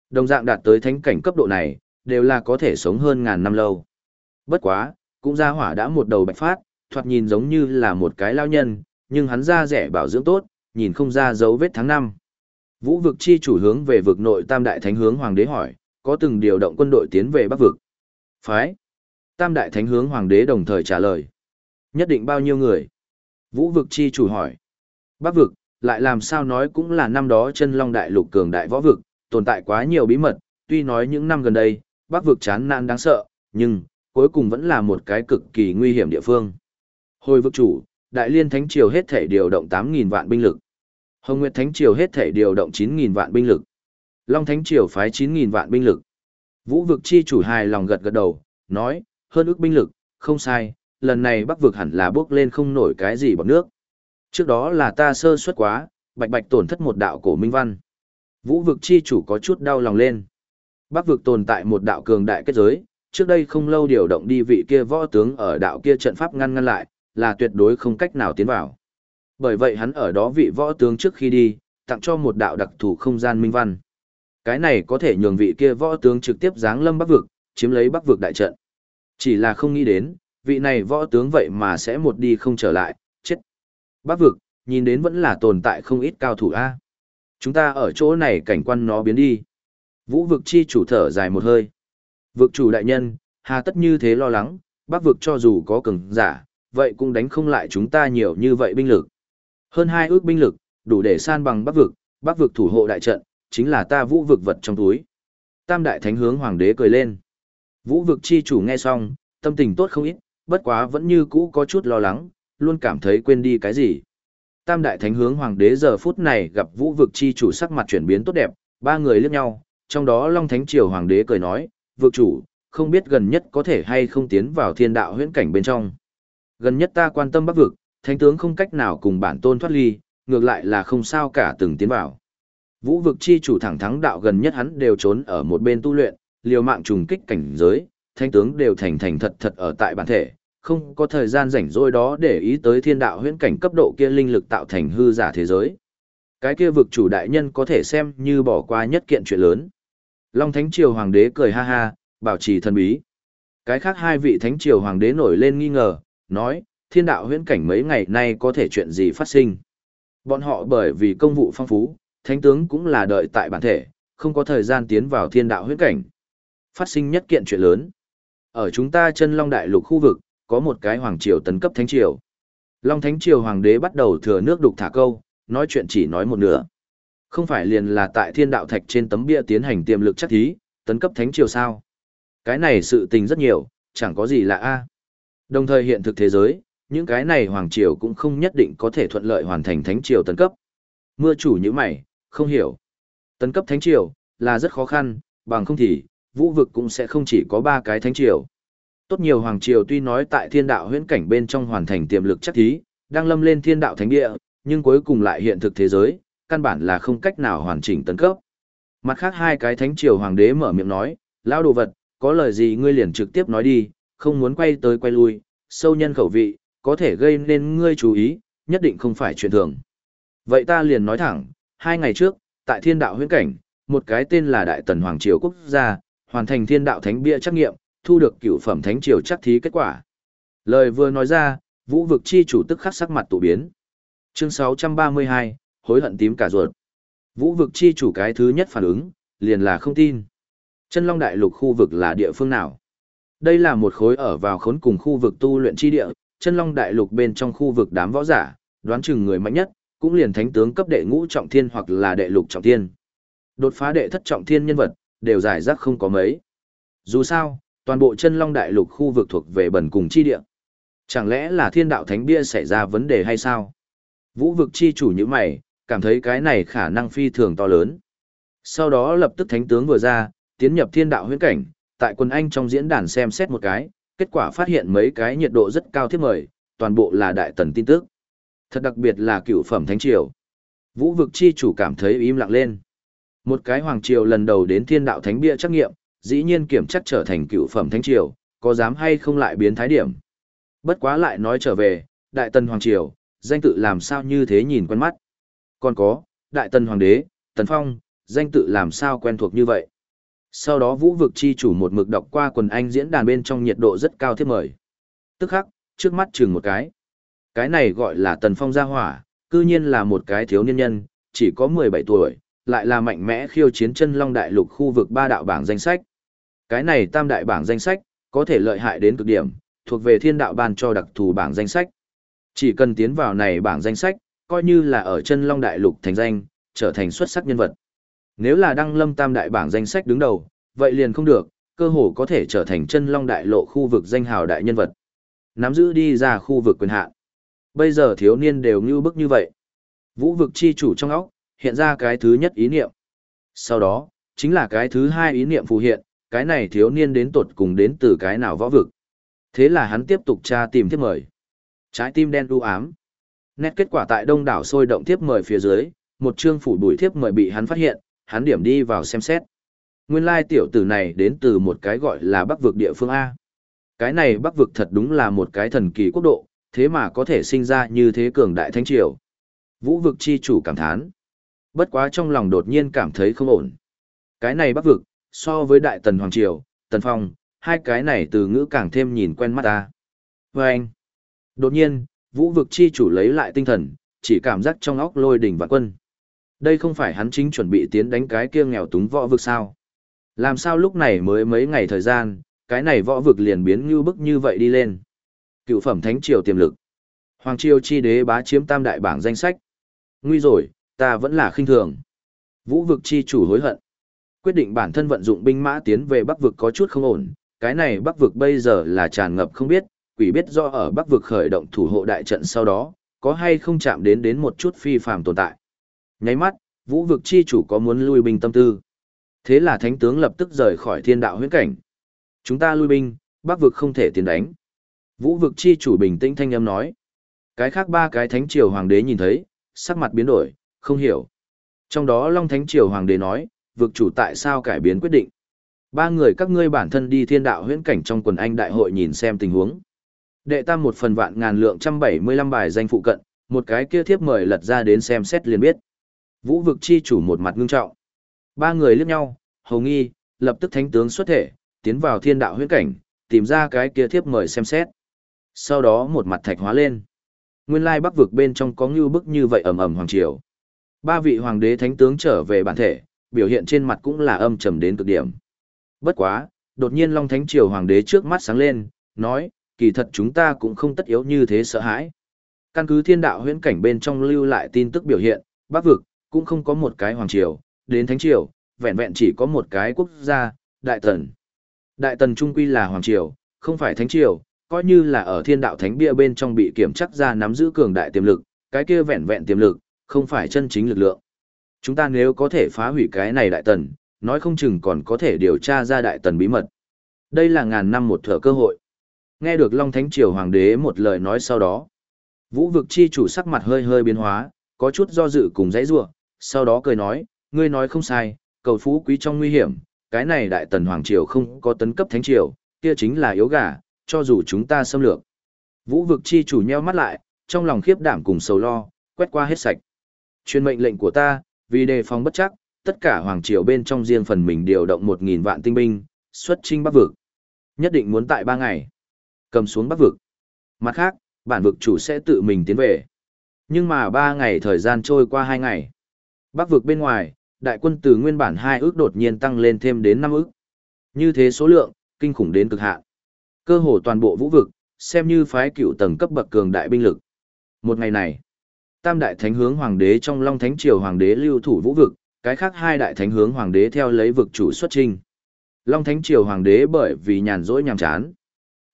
[SPEAKER 1] Đồng dạng đạt tới thánh cảnh cấp độ này, đều là có thể sống hơn ngàn năm lâu. Bất quá, cũng ra hỏa đã một đầu bạch phát, thoạt nhìn giống như là một cái lao nhân, nhưng hắn da rẻ bảo dưỡng tốt, nhìn không ra dấu vết tháng năm. Vũ vực chi chủ hướng về vực nội tam đại thánh hướng hoàng đế hỏi, có từng điều động quân đội tiến về bắc vực. Phái. Tam đại thánh hướng hoàng đế đồng thời trả lời. Nhất định bao nhiêu người? Vũ vực chi chủ hỏi. Bắc vực, lại làm sao nói cũng là năm đó chân long đại lục cường đại võ vực, tồn tại quá nhiều bí mật, tuy nói những năm gần đây, bắc vực chán nản đáng sợ, nhưng, cuối cùng vẫn là một cái cực kỳ nguy hiểm địa phương. Hồi vực chủ, Đại Liên Thánh Triều hết thể điều động 8.000 vạn binh lực. Hồng Nguyệt Thánh Triều hết thể điều động 9.000 vạn binh lực. Long Thánh Triều phái 9.000 vạn binh lực. Vũ vực chi chủ hài lòng gật gật đầu, nói, hơn ước binh lực, không sai, lần này bắc vực hẳn là bước lên không nổi cái gì bằng nước. Trước đó là ta sơ suất quá, bạch bạch tổn thất một đạo cổ minh văn. Vũ vực chi chủ có chút đau lòng lên. Bắc vực tồn tại một đạo cường đại kết giới, trước đây không lâu điều động đi vị kia võ tướng ở đạo kia trận pháp ngăn ngăn lại, là tuyệt đối không cách nào tiến vào. Bởi vậy hắn ở đó vị võ tướng trước khi đi, tặng cho một đạo đặc thù không gian minh văn. Cái này có thể nhường vị kia võ tướng trực tiếp giáng lâm bắc vực, chiếm lấy bắc vực đại trận. Chỉ là không nghĩ đến, vị này võ tướng vậy mà sẽ một đi không trở lại, chết. Bắc vực, nhìn đến vẫn là tồn tại không ít cao thủ A. Chúng ta ở chỗ này cảnh quan nó biến đi. Vũ vực chi chủ thở dài một hơi. Vực chủ đại nhân, hà tất như thế lo lắng, bắc vực cho dù có cường giả, vậy cũng đánh không lại chúng ta nhiều như vậy binh lực. Hơn hai ước binh lực, đủ để san bằng bắc vực, bắc vực thủ hộ đại trận, chính là ta vũ vực vật trong túi. Tam đại thánh hướng hoàng đế cười lên. Vũ vực chi chủ nghe xong, tâm tình tốt không ít, bất quá vẫn như cũ có chút lo lắng, luôn cảm thấy quên đi cái gì. Tam đại thánh hướng hoàng đế giờ phút này gặp vũ vực chi chủ sắc mặt chuyển biến tốt đẹp, ba người liếc nhau, trong đó Long Thánh Triều hoàng đế cười nói, vực chủ, không biết gần nhất có thể hay không tiến vào thiên đạo huyễn cảnh bên trong. Gần nhất ta quan tâm bắc vực, thánh tướng không cách nào cùng bản tôn thoát ly, ngược lại là không sao cả từng tiến vào. Vũ vực chi chủ thẳng thắng đạo gần nhất hắn đều trốn ở một bên tu luyện, liều mạng trùng kích cảnh giới, thánh tướng đều thành thành thật thật ở tại bản thể, không có thời gian rảnh rỗi đó để ý tới thiên đạo huyễn cảnh cấp độ kia linh lực tạo thành hư giả thế giới. Cái kia vực chủ đại nhân có thể xem như bỏ qua nhất kiện chuyện lớn. Long Thánh Triều Hoàng đế cười ha ha, bảo trì thần bí. Cái khác hai vị Thánh Triều Hoàng đế nổi lên nghi ngờ, nói, thiên đạo huyễn cảnh mấy ngày nay có thể chuyện gì phát sinh. Bọn họ bởi vì công vụ phong phú, thánh tướng cũng là đợi tại bản thể, không có thời gian tiến vào thiên đạo huyễn cảnh. Phát sinh nhất kiện chuyện lớn. Ở chúng ta chân Long Đại Lục khu vực, có một cái hoàng triều tấn cấp thánh triều. Long Thánh Triều Hoàng đế bắt đầu thừa nước đục thả câu, nói chuyện chỉ nói một nửa. Không phải liền là tại thiên đạo thạch trên tấm bia tiến hành tiềm lực chắc thí, tấn cấp thánh triều sao. Cái này sự tình rất nhiều, chẳng có gì lạ a. Đồng thời hiện thực thế giới, những cái này hoàng triều cũng không nhất định có thể thuận lợi hoàn thành thánh triều tấn cấp. Mưa chủ như mày, không hiểu. Tấn cấp thánh triều, là rất khó khăn, bằng không thì, vũ vực cũng sẽ không chỉ có ba cái thánh triều. Tốt nhiều hoàng triều tuy nói tại thiên đạo huyễn cảnh bên trong hoàn thành tiềm lực chắc thí, đang lâm lên thiên đạo thánh địa, nhưng cuối cùng lại hiện thực thế giới, căn bản là không cách nào hoàn chỉnh tấn cấp. Mặt khác hai cái thánh triều hoàng đế mở miệng nói, lao đồ vật, có lời gì ngươi liền trực tiếp nói đi, không muốn quay tới quay lui, sâu nhân khẩu vị, có thể gây nên ngươi chú ý, nhất định không phải chuyện thường. Vậy ta liền nói thẳng, hai ngày trước, tại thiên đạo huyễn cảnh, một cái tên là Đại Tần Hoàng Triều Quốc gia, hoàn thành thiên đạo thánh bia trắc nghiệm, thu được cửu phẩm thánh triều chắc thí kết quả. Lời vừa nói ra, vũ vực chi chủ tức khắc sắc mặt tụ biến. Chương 632, hối hận tím cả ruột. Vũ vực chi chủ cái thứ nhất phản ứng, liền là không tin. Chân Long Đại Lục khu vực là địa phương nào? Đây là một khối ở vào khốn cùng khu vực tu luyện chi địa, Chân Long Đại Lục bên trong khu vực đám võ giả, đoán chừng người mạnh nhất, cũng liền thánh tướng cấp đệ ngũ trọng thiên hoặc là đệ lục trọng thiên. Đột phá đệ thất trọng thiên nhân vật, đều giải rác không có mấy. Dù sao, toàn bộ chân long đại lục khu vực thuộc về bẩn cùng chi địa. Chẳng lẽ là thiên đạo thánh bia xảy ra vấn đề hay sao? Vũ vực chi chủ như mày, cảm thấy cái này khả năng phi thường to lớn. Sau đó lập tức thánh tướng vừa ra, tiến nhập thiên đạo huyễn cảnh, tại quân anh trong diễn đàn xem xét một cái, kết quả phát hiện mấy cái nhiệt độ rất cao thiết mời, toàn bộ là đại tần tin tức. Thật đặc biệt là cựu phẩm thánh triều. Vũ vực chi chủ cảm thấy im lặng lên. Một cái hoàng triều lần đầu đến thiên đạo thánh bia trắc nghiệm, dĩ nhiên kiểm chắc trở thành cựu phẩm thánh triều, có dám hay không lại biến thái điểm. Bất quá lại nói trở về, đại tần hoàng triều, danh tự làm sao như thế nhìn quen mắt. Còn có, đại tần hoàng đế, tần phong, danh tự làm sao quen thuộc như vậy. Sau đó vũ vực chi chủ một mực đọc qua quần anh diễn đàn bên trong nhiệt độ rất cao thiết mời. Tức khắc, trước mắt chừng một cái. Cái này gọi là tần phong gia hỏa, cư nhiên là một cái thiếu niên nhân, chỉ có 17 tuổi, lại là mạnh mẽ khiêu chiến chân long đại lục khu vực ba đạo bảng danh sách. Cái này tam đại bảng danh sách, có thể lợi hại đến cực điểm, thuộc về thiên đạo ban cho đặc thù bảng danh sách. Chỉ cần tiến vào này bảng danh sách, coi như là ở chân long đại lục thành danh, trở thành xuất sắc nhân vật. Nếu là đăng lâm tam đại bảng danh sách đứng đầu, vậy liền không được, cơ hồ có thể trở thành chân long đại lộ khu vực danh hào đại nhân vật. Nắm giữ đi ra khu vực quyền hạn. Bây giờ thiếu niên đều như bức như vậy. Vũ vực chi chủ trong óc, hiện ra cái thứ nhất ý niệm. Sau đó, chính là cái thứ hai ý niệm phù hiện, cái này thiếu niên đến tột cùng đến từ cái nào võ vực. Thế là hắn tiếp tục tra tìm tiếp mời. Trái tim đen u ám. Nét kết quả tại đông đảo sôi động tiếp mời phía dưới, một chương phủ bụi tiếp mời bị hắn phát hiện, hắn điểm đi vào xem xét. Nguyên lai tiểu tử này đến từ một cái gọi là bắc vực địa phương A. Cái này bắc vực thật đúng là một cái thần kỳ quốc độ, thế mà có thể sinh ra như thế cường đại thánh triều. Vũ vực chi chủ cảm thán. Bất quá trong lòng đột nhiên cảm thấy không ổn. Cái này bắc vực, so với đại tần hoàng triều, tần phong, hai cái này từ ngữ càng thêm nhìn quen mắt ta. Và anh, đột nhiên, vũ vực chi chủ lấy lại tinh thần, chỉ cảm giác trong óc lôi đỉnh vạn quân. Đây không phải hắn chính chuẩn bị tiến đánh cái kia nghèo túng võ vực sao. Làm sao lúc này mới mấy ngày thời gian, cái này võ vực liền biến như bức như vậy đi lên. Cựu phẩm thánh triều tiềm lực. Hoàng triều chi đế bá chiếm tam đại bảng danh sách. Nguy rồi, ta vẫn là khinh thường. Vũ vực chi chủ hối hận. Quyết định bản thân vận dụng binh mã tiến về bắc vực có chút không ổn, cái này bắc vực bây giờ là tràn ngập không biết, quỷ biết do ở bắc vực khởi động thủ hộ đại trận sau đó, có hay không chạm đến đến một chút phi phàm tồn tại. Nháy mắt, vũ vực chi chủ có muốn lui binh tâm tư. Thế là thánh tướng lập tức rời khỏi thiên đạo huyễn cảnh. Chúng ta lui binh, bắc vực không thể tiến đánh. Vũ vực chi chủ bình tĩnh thanh âm nói. Cái khác ba cái thánh triều hoàng đế nhìn thấy, sắc mặt biến đổi, không hiểu. Trong đó Long Thánh Triều Hoàng đế nói, vực chủ tại sao cải biến quyết định. Ba người các ngươi bản thân đi thiên đạo huyễn cảnh trong quần anh đại hội nhìn xem tình huống. Đệ tam một phần vạn ngàn lượng trăm bảy mươi lăm bài danh phụ cận, một cái kia thiếp mời lật ra đến xem xét liền biết. Vũ vực chi chủ một mặt ngưng trọng. Ba người liếc nhau, hầu nghi, lập tức thánh tướng xuất thể, tiến vào thiên đạo huyễn cảnh, tìm ra cái kia thiếp mời xem xét. Sau đó một mặt thạch hóa lên. Nguyên lai bắc vực bên trong có ngưu bức như vậy ầm ầm hoàng triều. Ba vị hoàng đế thánh tướng trở về bản thể, biểu hiện trên mặt cũng là âm trầm đến cực điểm. Bất quá, đột nhiên Long Thánh Triều hoàng đế trước mắt sáng lên, nói, kỳ thật chúng ta cũng không tất yếu như thế sợ hãi. Căn cứ thiên đạo huyễn cảnh bên trong lưu lại tin tức biểu hiện, bắc vực, cũng không có một cái hoàng triều, đến thánh triều, vẹn vẹn chỉ có một cái quốc gia, đại tần. Đại tần trung quy là hoàng triều, không phải thánh triều, coi như là ở thiên đạo thánh bia bên trong bị kiểm chắc ra nắm giữ cường đại tiềm lực, cái kia vẹn vẹn tiềm lực, không phải chân chính lực lượng. Chúng ta nếu có thể phá hủy cái này đại tần, nói không chừng còn có thể điều tra ra đại tần bí mật. Đây là ngàn năm một thở cơ hội. Nghe được Long Thánh Triều Hoàng đế một lời nói sau đó. Vũ vực chi chủ sắc mặt hơi hơi biến hóa, có chút do dự cùng dãy rủa sau đó cười nói, ngươi nói không sai, cầu phú quý trong nguy hiểm, cái này đại tần Hoàng Triều không có tấn cấp Thánh Triều, kia chính là yếu gà, cho dù chúng ta xâm lược. Vũ vực chi chủ nheo mắt lại, trong lòng khiếp đảm cùng sầu lo, quét qua hết sạch. Chuyên mệnh lệnh của ta, vì đề phòng bất chắc, tất cả hoàng triều bên trong riêng phần mình điều động 1.000 vạn tinh binh, xuất chinh bắc vực. Nhất định muốn tại 3 ngày, cầm xuống bắc vực. Mặt khác, bản vực chủ sẽ tự mình tiến về. Nhưng mà 3 ngày thời gian trôi qua 2 ngày. Bắc vực bên ngoài, đại quân từ nguyên bản 2 ước đột nhiên tăng lên thêm đến 5 ước. Như thế số lượng, kinh khủng đến cực hạn. Cơ hồ toàn bộ vũ vực, xem như phái cựu tầng cấp bậc cường đại binh lực. Một ngày này, tam đại thánh hướng hoàng đế trong long thánh triều hoàng đế lưu thủ vũ vực, cái khác hai đại thánh hướng hoàng đế theo lấy vực chủ xuất trinh. Long thánh triều hoàng đế bởi vì nhàn rỗi nhàm chán,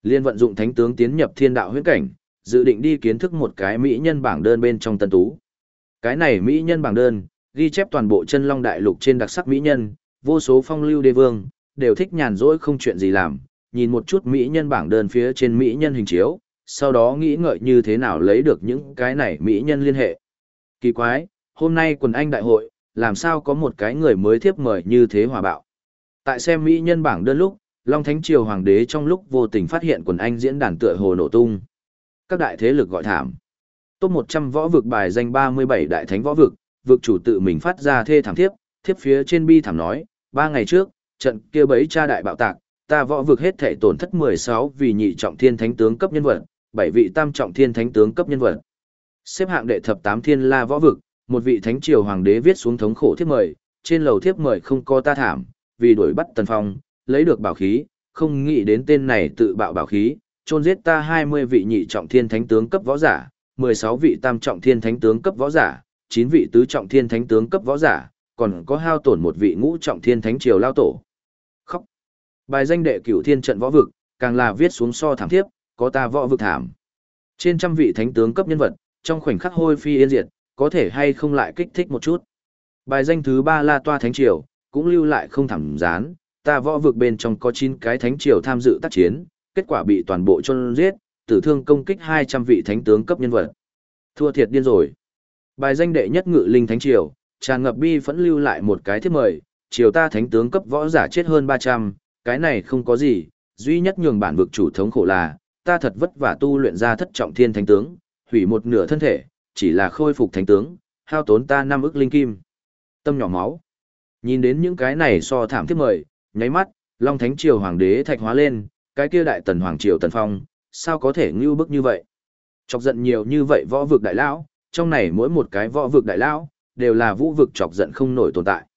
[SPEAKER 1] liên vận dụng thánh tướng tiến nhập thiên đạo huyễn cảnh, dự định đi kiến thức một cái mỹ nhân bảng đơn bên trong tân tú. Cái này mỹ nhân bảng đơn, ghi chép toàn bộ chân long đại lục trên đặc sắc mỹ nhân, vô số phong lưu đế vương, đều thích nhàn rỗi không chuyện gì làm, nhìn một chút mỹ nhân bảng đơn phía trên mỹ nhân hình chiếu, sau đó nghĩ ngợi như thế nào lấy được những cái này mỹ nhân liên hệ. Kỳ quái, hôm nay quần anh đại hội, làm sao có một cái người mới thiếp mời như thế hòa bạo. Tại xem mỹ nhân bảng đơn lúc, Long Thánh Triều Hoàng đế trong lúc vô tình phát hiện quần anh diễn đàn tựa hồ nổ tung. Các đại thế lực gọi thảm. Top 100 võ vực bài danh 37 đại thánh võ vực, vực chủ tự mình phát ra thê thảm thiếp, thiếp phía trên bi thảm nói, ba ngày trước, trận kia bấy cha đại bạo tạc, ta võ vực hết thể tổn thất 16 vì nhị trọng thiên thánh tướng cấp nhân vật, bảy vị tam trọng thiên thánh tướng cấp nhân vật. Xếp hạng đệ thập tám thiên la võ vực, một vị thánh triều hoàng đế viết xuống thống khổ thiếp mời, trên lầu thiếp mời không có ta thảm, vì đuổi bắt tần phong, lấy được bảo khí, không nghĩ đến tên này tự bạo bảo khí, chôn giết ta 20 vị nhị trọng thiên thánh tướng cấp võ giả, 16 vị tam trọng thiên thánh tướng cấp võ giả, 9 vị tứ trọng thiên thánh tướng cấp võ giả, còn có hao tổn một vị ngũ trọng thiên thánh triều lao tổ. Khóc. Bài danh đệ cửu thiên trận võ vực, càng là viết xuống so thảm thiếp, có ta võ vực thảm. Trên trăm vị thánh tướng cấp nhân vật, trong khoảnh khắc hôi phi yên diệt, có thể hay không lại kích thích một chút. Bài danh thứ ba La Toa Thánh Triều, cũng lưu lại không thẳng gián ta võ vực bên trong có 9 cái Thánh Triều tham dự tác chiến, kết quả bị toàn bộ chôn giết, tử thương công kích 200 vị thánh tướng cấp nhân vật. Thua thiệt điên rồi. Bài danh đệ nhất ngự linh Thánh Triều, tràn ngập bi vẫn lưu lại một cái thiết mời, triều ta thánh tướng cấp võ giả chết hơn 300, cái này không có gì, duy nhất nhường bản vực chủ thống khổ là, ta thật vất vả tu luyện ra thất trọng thiên thánh tướng, hủy một nửa thân thể, chỉ là khôi phục thánh tướng, hao tốn ta năm ức linh kim. Tâm nhỏ máu. Nhìn đến những cái này so thảm thiết mời, nháy mắt, Long Thánh Triều Hoàng đế thạch hóa lên, cái kia đại tần Hoàng Triều Tần Phong, sao có thể ngưu bức như vậy? Chọc giận nhiều như vậy võ vực đại lão, trong này mỗi một cái võ vực đại lão, đều là vũ vực chọc giận không nổi tồn tại.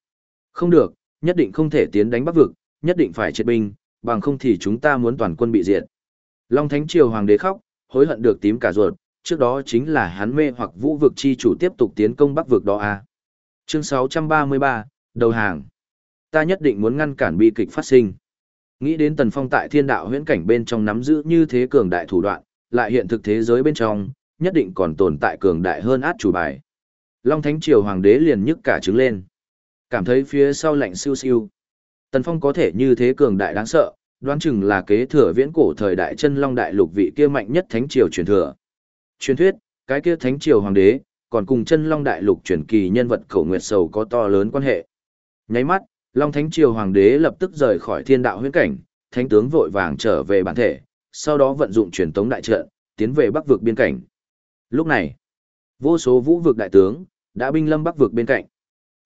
[SPEAKER 1] Không được, nhất định không thể tiến đánh bắc vực, nhất định phải triệt binh, bằng không thì chúng ta muốn toàn quân bị diệt. Long Thánh Triều Hoàng đế khóc, hối hận được tím cả ruột, trước đó chính là hắn mê hoặc vũ vực chi chủ tiếp tục tiến công bắc vực đó à. Chương 633, đầu hàng. Ta nhất định muốn ngăn cản bi kịch phát sinh. Nghĩ đến Tần Phong tại thiên đạo huyễn cảnh bên trong nắm giữ như thế cường đại thủ đoạn, lại hiện thực thế giới bên trong, nhất định còn tồn tại cường đại hơn át chủ bài. Long Thánh Triều Hoàng đế liền nhức cả trứng lên. Cảm thấy phía sau lạnh siêu siêu. Tần Phong có thể như thế cường đại đáng sợ, đoán chừng là kế thừa viễn cổ thời đại chân long đại lục vị kia mạnh nhất thánh triều truyền thừa. Truyền thuyết, cái kia thánh triều hoàng đế, còn cùng chân long đại lục truyền kỳ nhân vật khẩu nguyệt sầu có to lớn quan hệ. Nháy mắt, long thánh triều hoàng đế lập tức rời khỏi thiên đạo huyễn cảnh, thánh tướng vội vàng trở về bản thể, sau đó vận dụng truyền tống đại trận, tiến về bắc vực biên cảnh. Lúc này, vô số vũ vực đại tướng đã binh lâm bắc vực bên cạnh.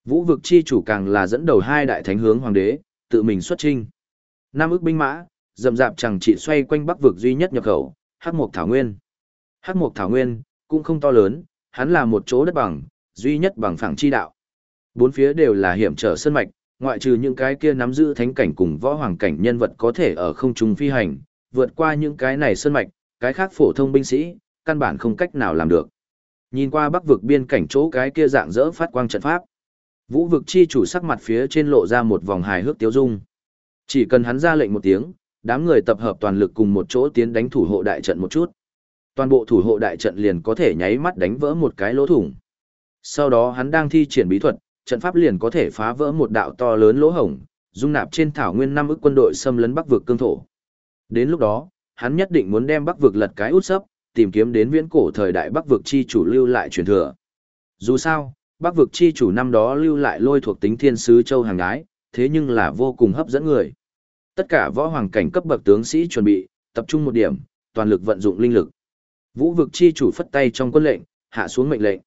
[SPEAKER 1] Vũ vực chi chủ càng là dẫn đầu hai đại thánh hướng hoàng đế, tự mình xuất chinh. Nam ước binh mã, dầm dạp chẳng chỉ xoay quanh bắc vực duy nhất nhập khẩu, Hắc Mộc Thảo Nguyên. Hắc Mộc Thảo Nguyên cũng không to lớn, hắn là một chỗ đất bằng, duy nhất bằng phẳng chi đạo. Bốn phía đều là hiểm trở sơn mạch, ngoại trừ những cái kia nắm giữ thánh cảnh cùng võ hoàng cảnh nhân vật có thể ở không trung phi hành, vượt qua những cái này sơn mạch, cái khác phổ thông binh sĩ, căn bản không cách nào làm được. Nhìn qua bắc vực biên cảnh chỗ cái kia dạng dỡ phát quang trận pháp. Vũ vực chi chủ sắc mặt phía trên lộ ra một vòng hài hước tiếu dung. Chỉ cần hắn ra lệnh một tiếng, đám người tập hợp toàn lực cùng một chỗ tiến đánh thủ hộ đại trận một chút. Toàn bộ thủ hộ đại trận liền có thể nháy mắt đánh vỡ một cái lỗ thủng. Sau đó hắn đang thi triển bí thuật, trận pháp liền có thể phá vỡ một đạo to lớn lỗ hổng, dung nạp trên thảo nguyên năm ức quân đội xâm lấn Bắc vực cương thổ. Đến lúc đó, hắn nhất định muốn đem Bắc vực lật cái út sấp, tìm kiếm đến viễn cổ thời đại Bắc vực chi chủ lưu lại truyền thừa. Dù sao, Bắc vực chi chủ năm đó lưu lại lôi thuộc tính thiên sứ châu hàng ái thế nhưng là vô cùng hấp dẫn người. Tất cả võ hoàng cảnh cấp bậc tướng sĩ chuẩn bị, tập trung một điểm, toàn lực vận dụng linh lực. Vũ vực chi chủ phất tay trong quân lệnh, hạ xuống mệnh lệnh.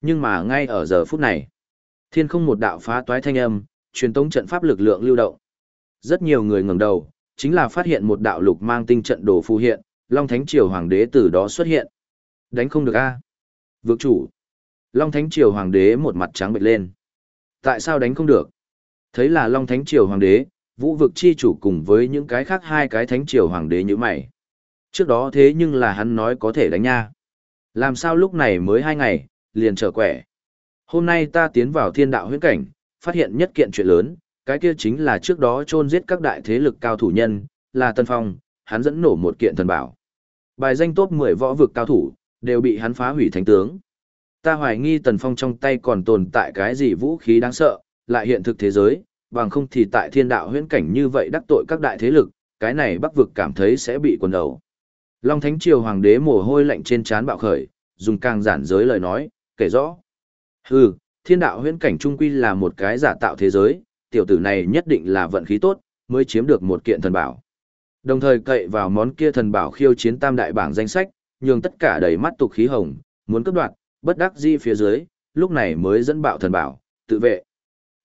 [SPEAKER 1] Nhưng mà ngay ở giờ phút này, Thiên không một đạo phá toái thanh âm, truyền tống trận pháp lực lượng lưu động. Rất nhiều người ngẩng đầu, chính là phát hiện một đạo lục mang tinh trận đồ phù hiện, Long Thánh Triều Hoàng đế từ đó xuất hiện. Đánh không được a à? Vực chủ. Long Thánh Triều Hoàng đế một mặt trắng bệch lên. Tại sao đánh không được? Thấy là Long Thánh Triều Hoàng đế, vũ vực chi chủ cùng với những cái khác hai cái Thánh Triều Hoàng đế như mày. Trước đó thế nhưng là hắn nói có thể đánh nha. Làm sao lúc này mới hai ngày, liền trở quẻ. Hôm nay ta tiến vào thiên đạo huyễn cảnh, phát hiện nhất kiện chuyện lớn, cái kia chính là trước đó chôn giết các đại thế lực cao thủ nhân, là Tân Phong, hắn dẫn nổ một kiện thần bảo. Bài danh top 10 võ vực cao thủ, đều bị hắn phá hủy thánh tướng. Ta hoài nghi Tần Phong trong tay còn tồn tại cái gì vũ khí đáng sợ, lại hiện thực thế giới, bằng không thì tại thiên đạo huyễn cảnh như vậy đắc tội các đại thế lực, cái này bắc vực cảm thấy sẽ bị quần đầu. Long Thánh Triều Hoàng đế mồ hôi lạnh trên trán bạo khởi, dùng càng giản giới lời nói, kể rõ. Hừ, thiên đạo huyễn cảnh trung quy là một cái giả tạo thế giới, tiểu tử này nhất định là vận khí tốt, mới chiếm được một kiện thần bảo. Đồng thời cậy vào món kia thần bảo khiêu chiến tam đại bảng danh sách, nhường tất cả đầy mắt tục khí hồng, muốn cấp đoạt, bất đắc di phía dưới, lúc này mới dẫn bạo thần bảo, tự vệ.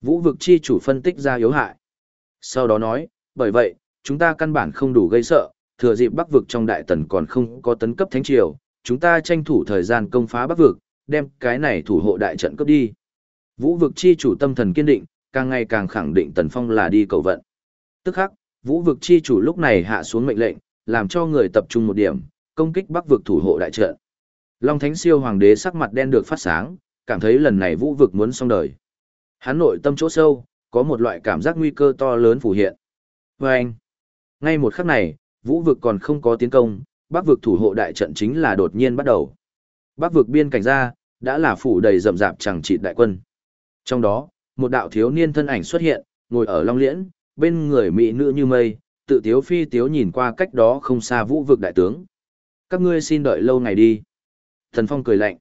[SPEAKER 1] Vũ vực chi chủ phân tích ra yếu hại. Sau đó nói, bởi vậy, chúng ta căn bản không đủ gây sợ, thừa dịp bắc vực trong đại tần còn không có tấn cấp thánh triều, chúng ta tranh thủ thời gian công phá bắc vực, đem cái này thủ hộ đại trận cướp đi. Vũ vực chi chủ tâm thần kiên định, càng ngày càng khẳng định tần phong là đi cầu vận. Tức khắc, vũ vực chi chủ lúc này hạ xuống mệnh lệnh, làm cho người tập trung một điểm, công kích bắc vực thủ hộ đại trận. Long Thánh Siêu Hoàng đế sắc mặt đen được phát sáng, cảm thấy lần này vũ vực muốn xong đời. Hắn nội tâm chỗ sâu, có một loại cảm giác nguy cơ to lớn phủ hiện. Và anh, ngay một khắc này, vũ vực còn không có tiến công, bắc vực thủ hộ đại trận chính là đột nhiên bắt đầu. Bắc vực biên cảnh ra, đã là phủ đầy rậm rạp chẳng trị đại quân. Trong đó, một đạo thiếu niên thân ảnh xuất hiện, ngồi ở Long Liễn, bên người mỹ nữ như mây, tự tiếu phi tiếu nhìn qua cách đó không xa vũ vực đại tướng. Các ngươi xin đợi lâu ngày đi. Thần Phong cười lạnh.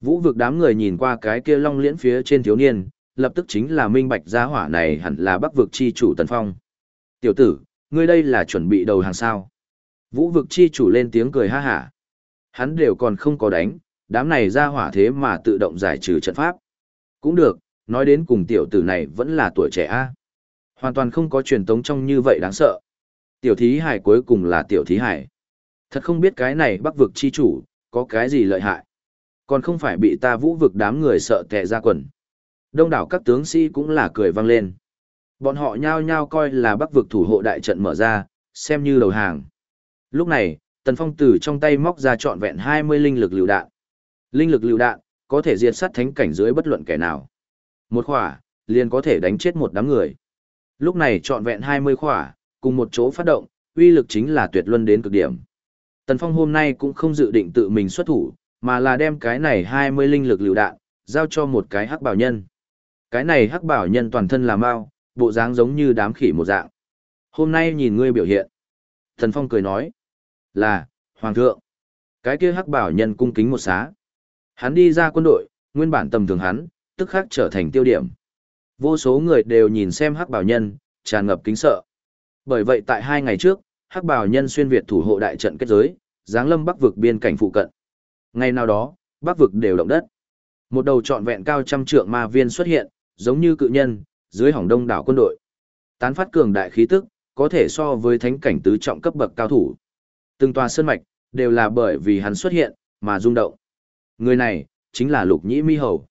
[SPEAKER 1] Vũ vực đám người nhìn qua cái kia Long Liễn phía trên thiếu niên, lập tức chính là minh bạch gia hỏa này hẳn là bắc vực chi chủ Tần Phong. Tiểu tử, ngươi đây là chuẩn bị đầu hàng sao. Vũ vực chi chủ lên tiếng cười ha hả. Hắn đều còn không có đánh, đám này ra hỏa thế mà tự động giải trừ trận pháp. Cũng được, nói đến cùng tiểu tử này vẫn là tuổi trẻ a Hoàn toàn không có truyền tống trong như vậy đáng sợ. Tiểu thí hải cuối cùng là tiểu thí hải. Thật không biết cái này bắc vực chi chủ, có cái gì lợi hại. Còn không phải bị ta vũ vực đám người sợ tệ ra quần. Đông đảo các tướng sĩ cũng là cười vang lên. Bọn họ nhao nhao coi là bắc vực thủ hộ đại trận mở ra, xem như đầu hàng. Lúc này, Tần Phong từ trong tay móc ra trọn vẹn 20 linh lực lựu đạn. Linh lực lựu đạn, có thể diệt sát thánh cảnh dưới bất luận kẻ nào. Một khỏa, liền có thể đánh chết một đám người. Lúc này trọn vẹn 20 khỏa, cùng một chỗ phát động, uy lực chính là tuyệt luân đến cực điểm. Tần Phong hôm nay cũng không dự định tự mình xuất thủ, mà là đem cái này 20 linh lực lựu đạn, giao cho một cái hắc bảo nhân. Cái này hắc bảo nhân toàn thân là mau, bộ dáng giống như đám khỉ một dạng. Hôm nay nhìn ngươi biểu hiện. Thần Phong cười nói, là, Hoàng thượng. Cái kia hắc bảo nhân cung kính một xá. Hắn đi ra quân đội, nguyên bản tầm thường hắn, tức khắc trở thành tiêu điểm. Vô số người đều nhìn xem hắc bảo nhân, tràn ngập kính sợ. Bởi vậy tại hai ngày trước, hắc bảo nhân xuyên Việt thủ hộ đại trận kết giới, giáng lâm bắc vực biên cảnh phụ cận. Ngày nào đó, bắc vực đều động đất. Một đầu trọn vẹn cao trăm trượng ma viên xuất hiện, giống như cự nhân, dưới hỏng đông đảo quân đội. Tán phát cường đại khí tức, có thể so với thánh cảnh tứ trọng cấp bậc cao thủ. Từng tòa sơn mạch, đều là bởi vì hắn xuất hiện, mà rung động. Người này, chính là Lục Nhĩ Mi Hầu.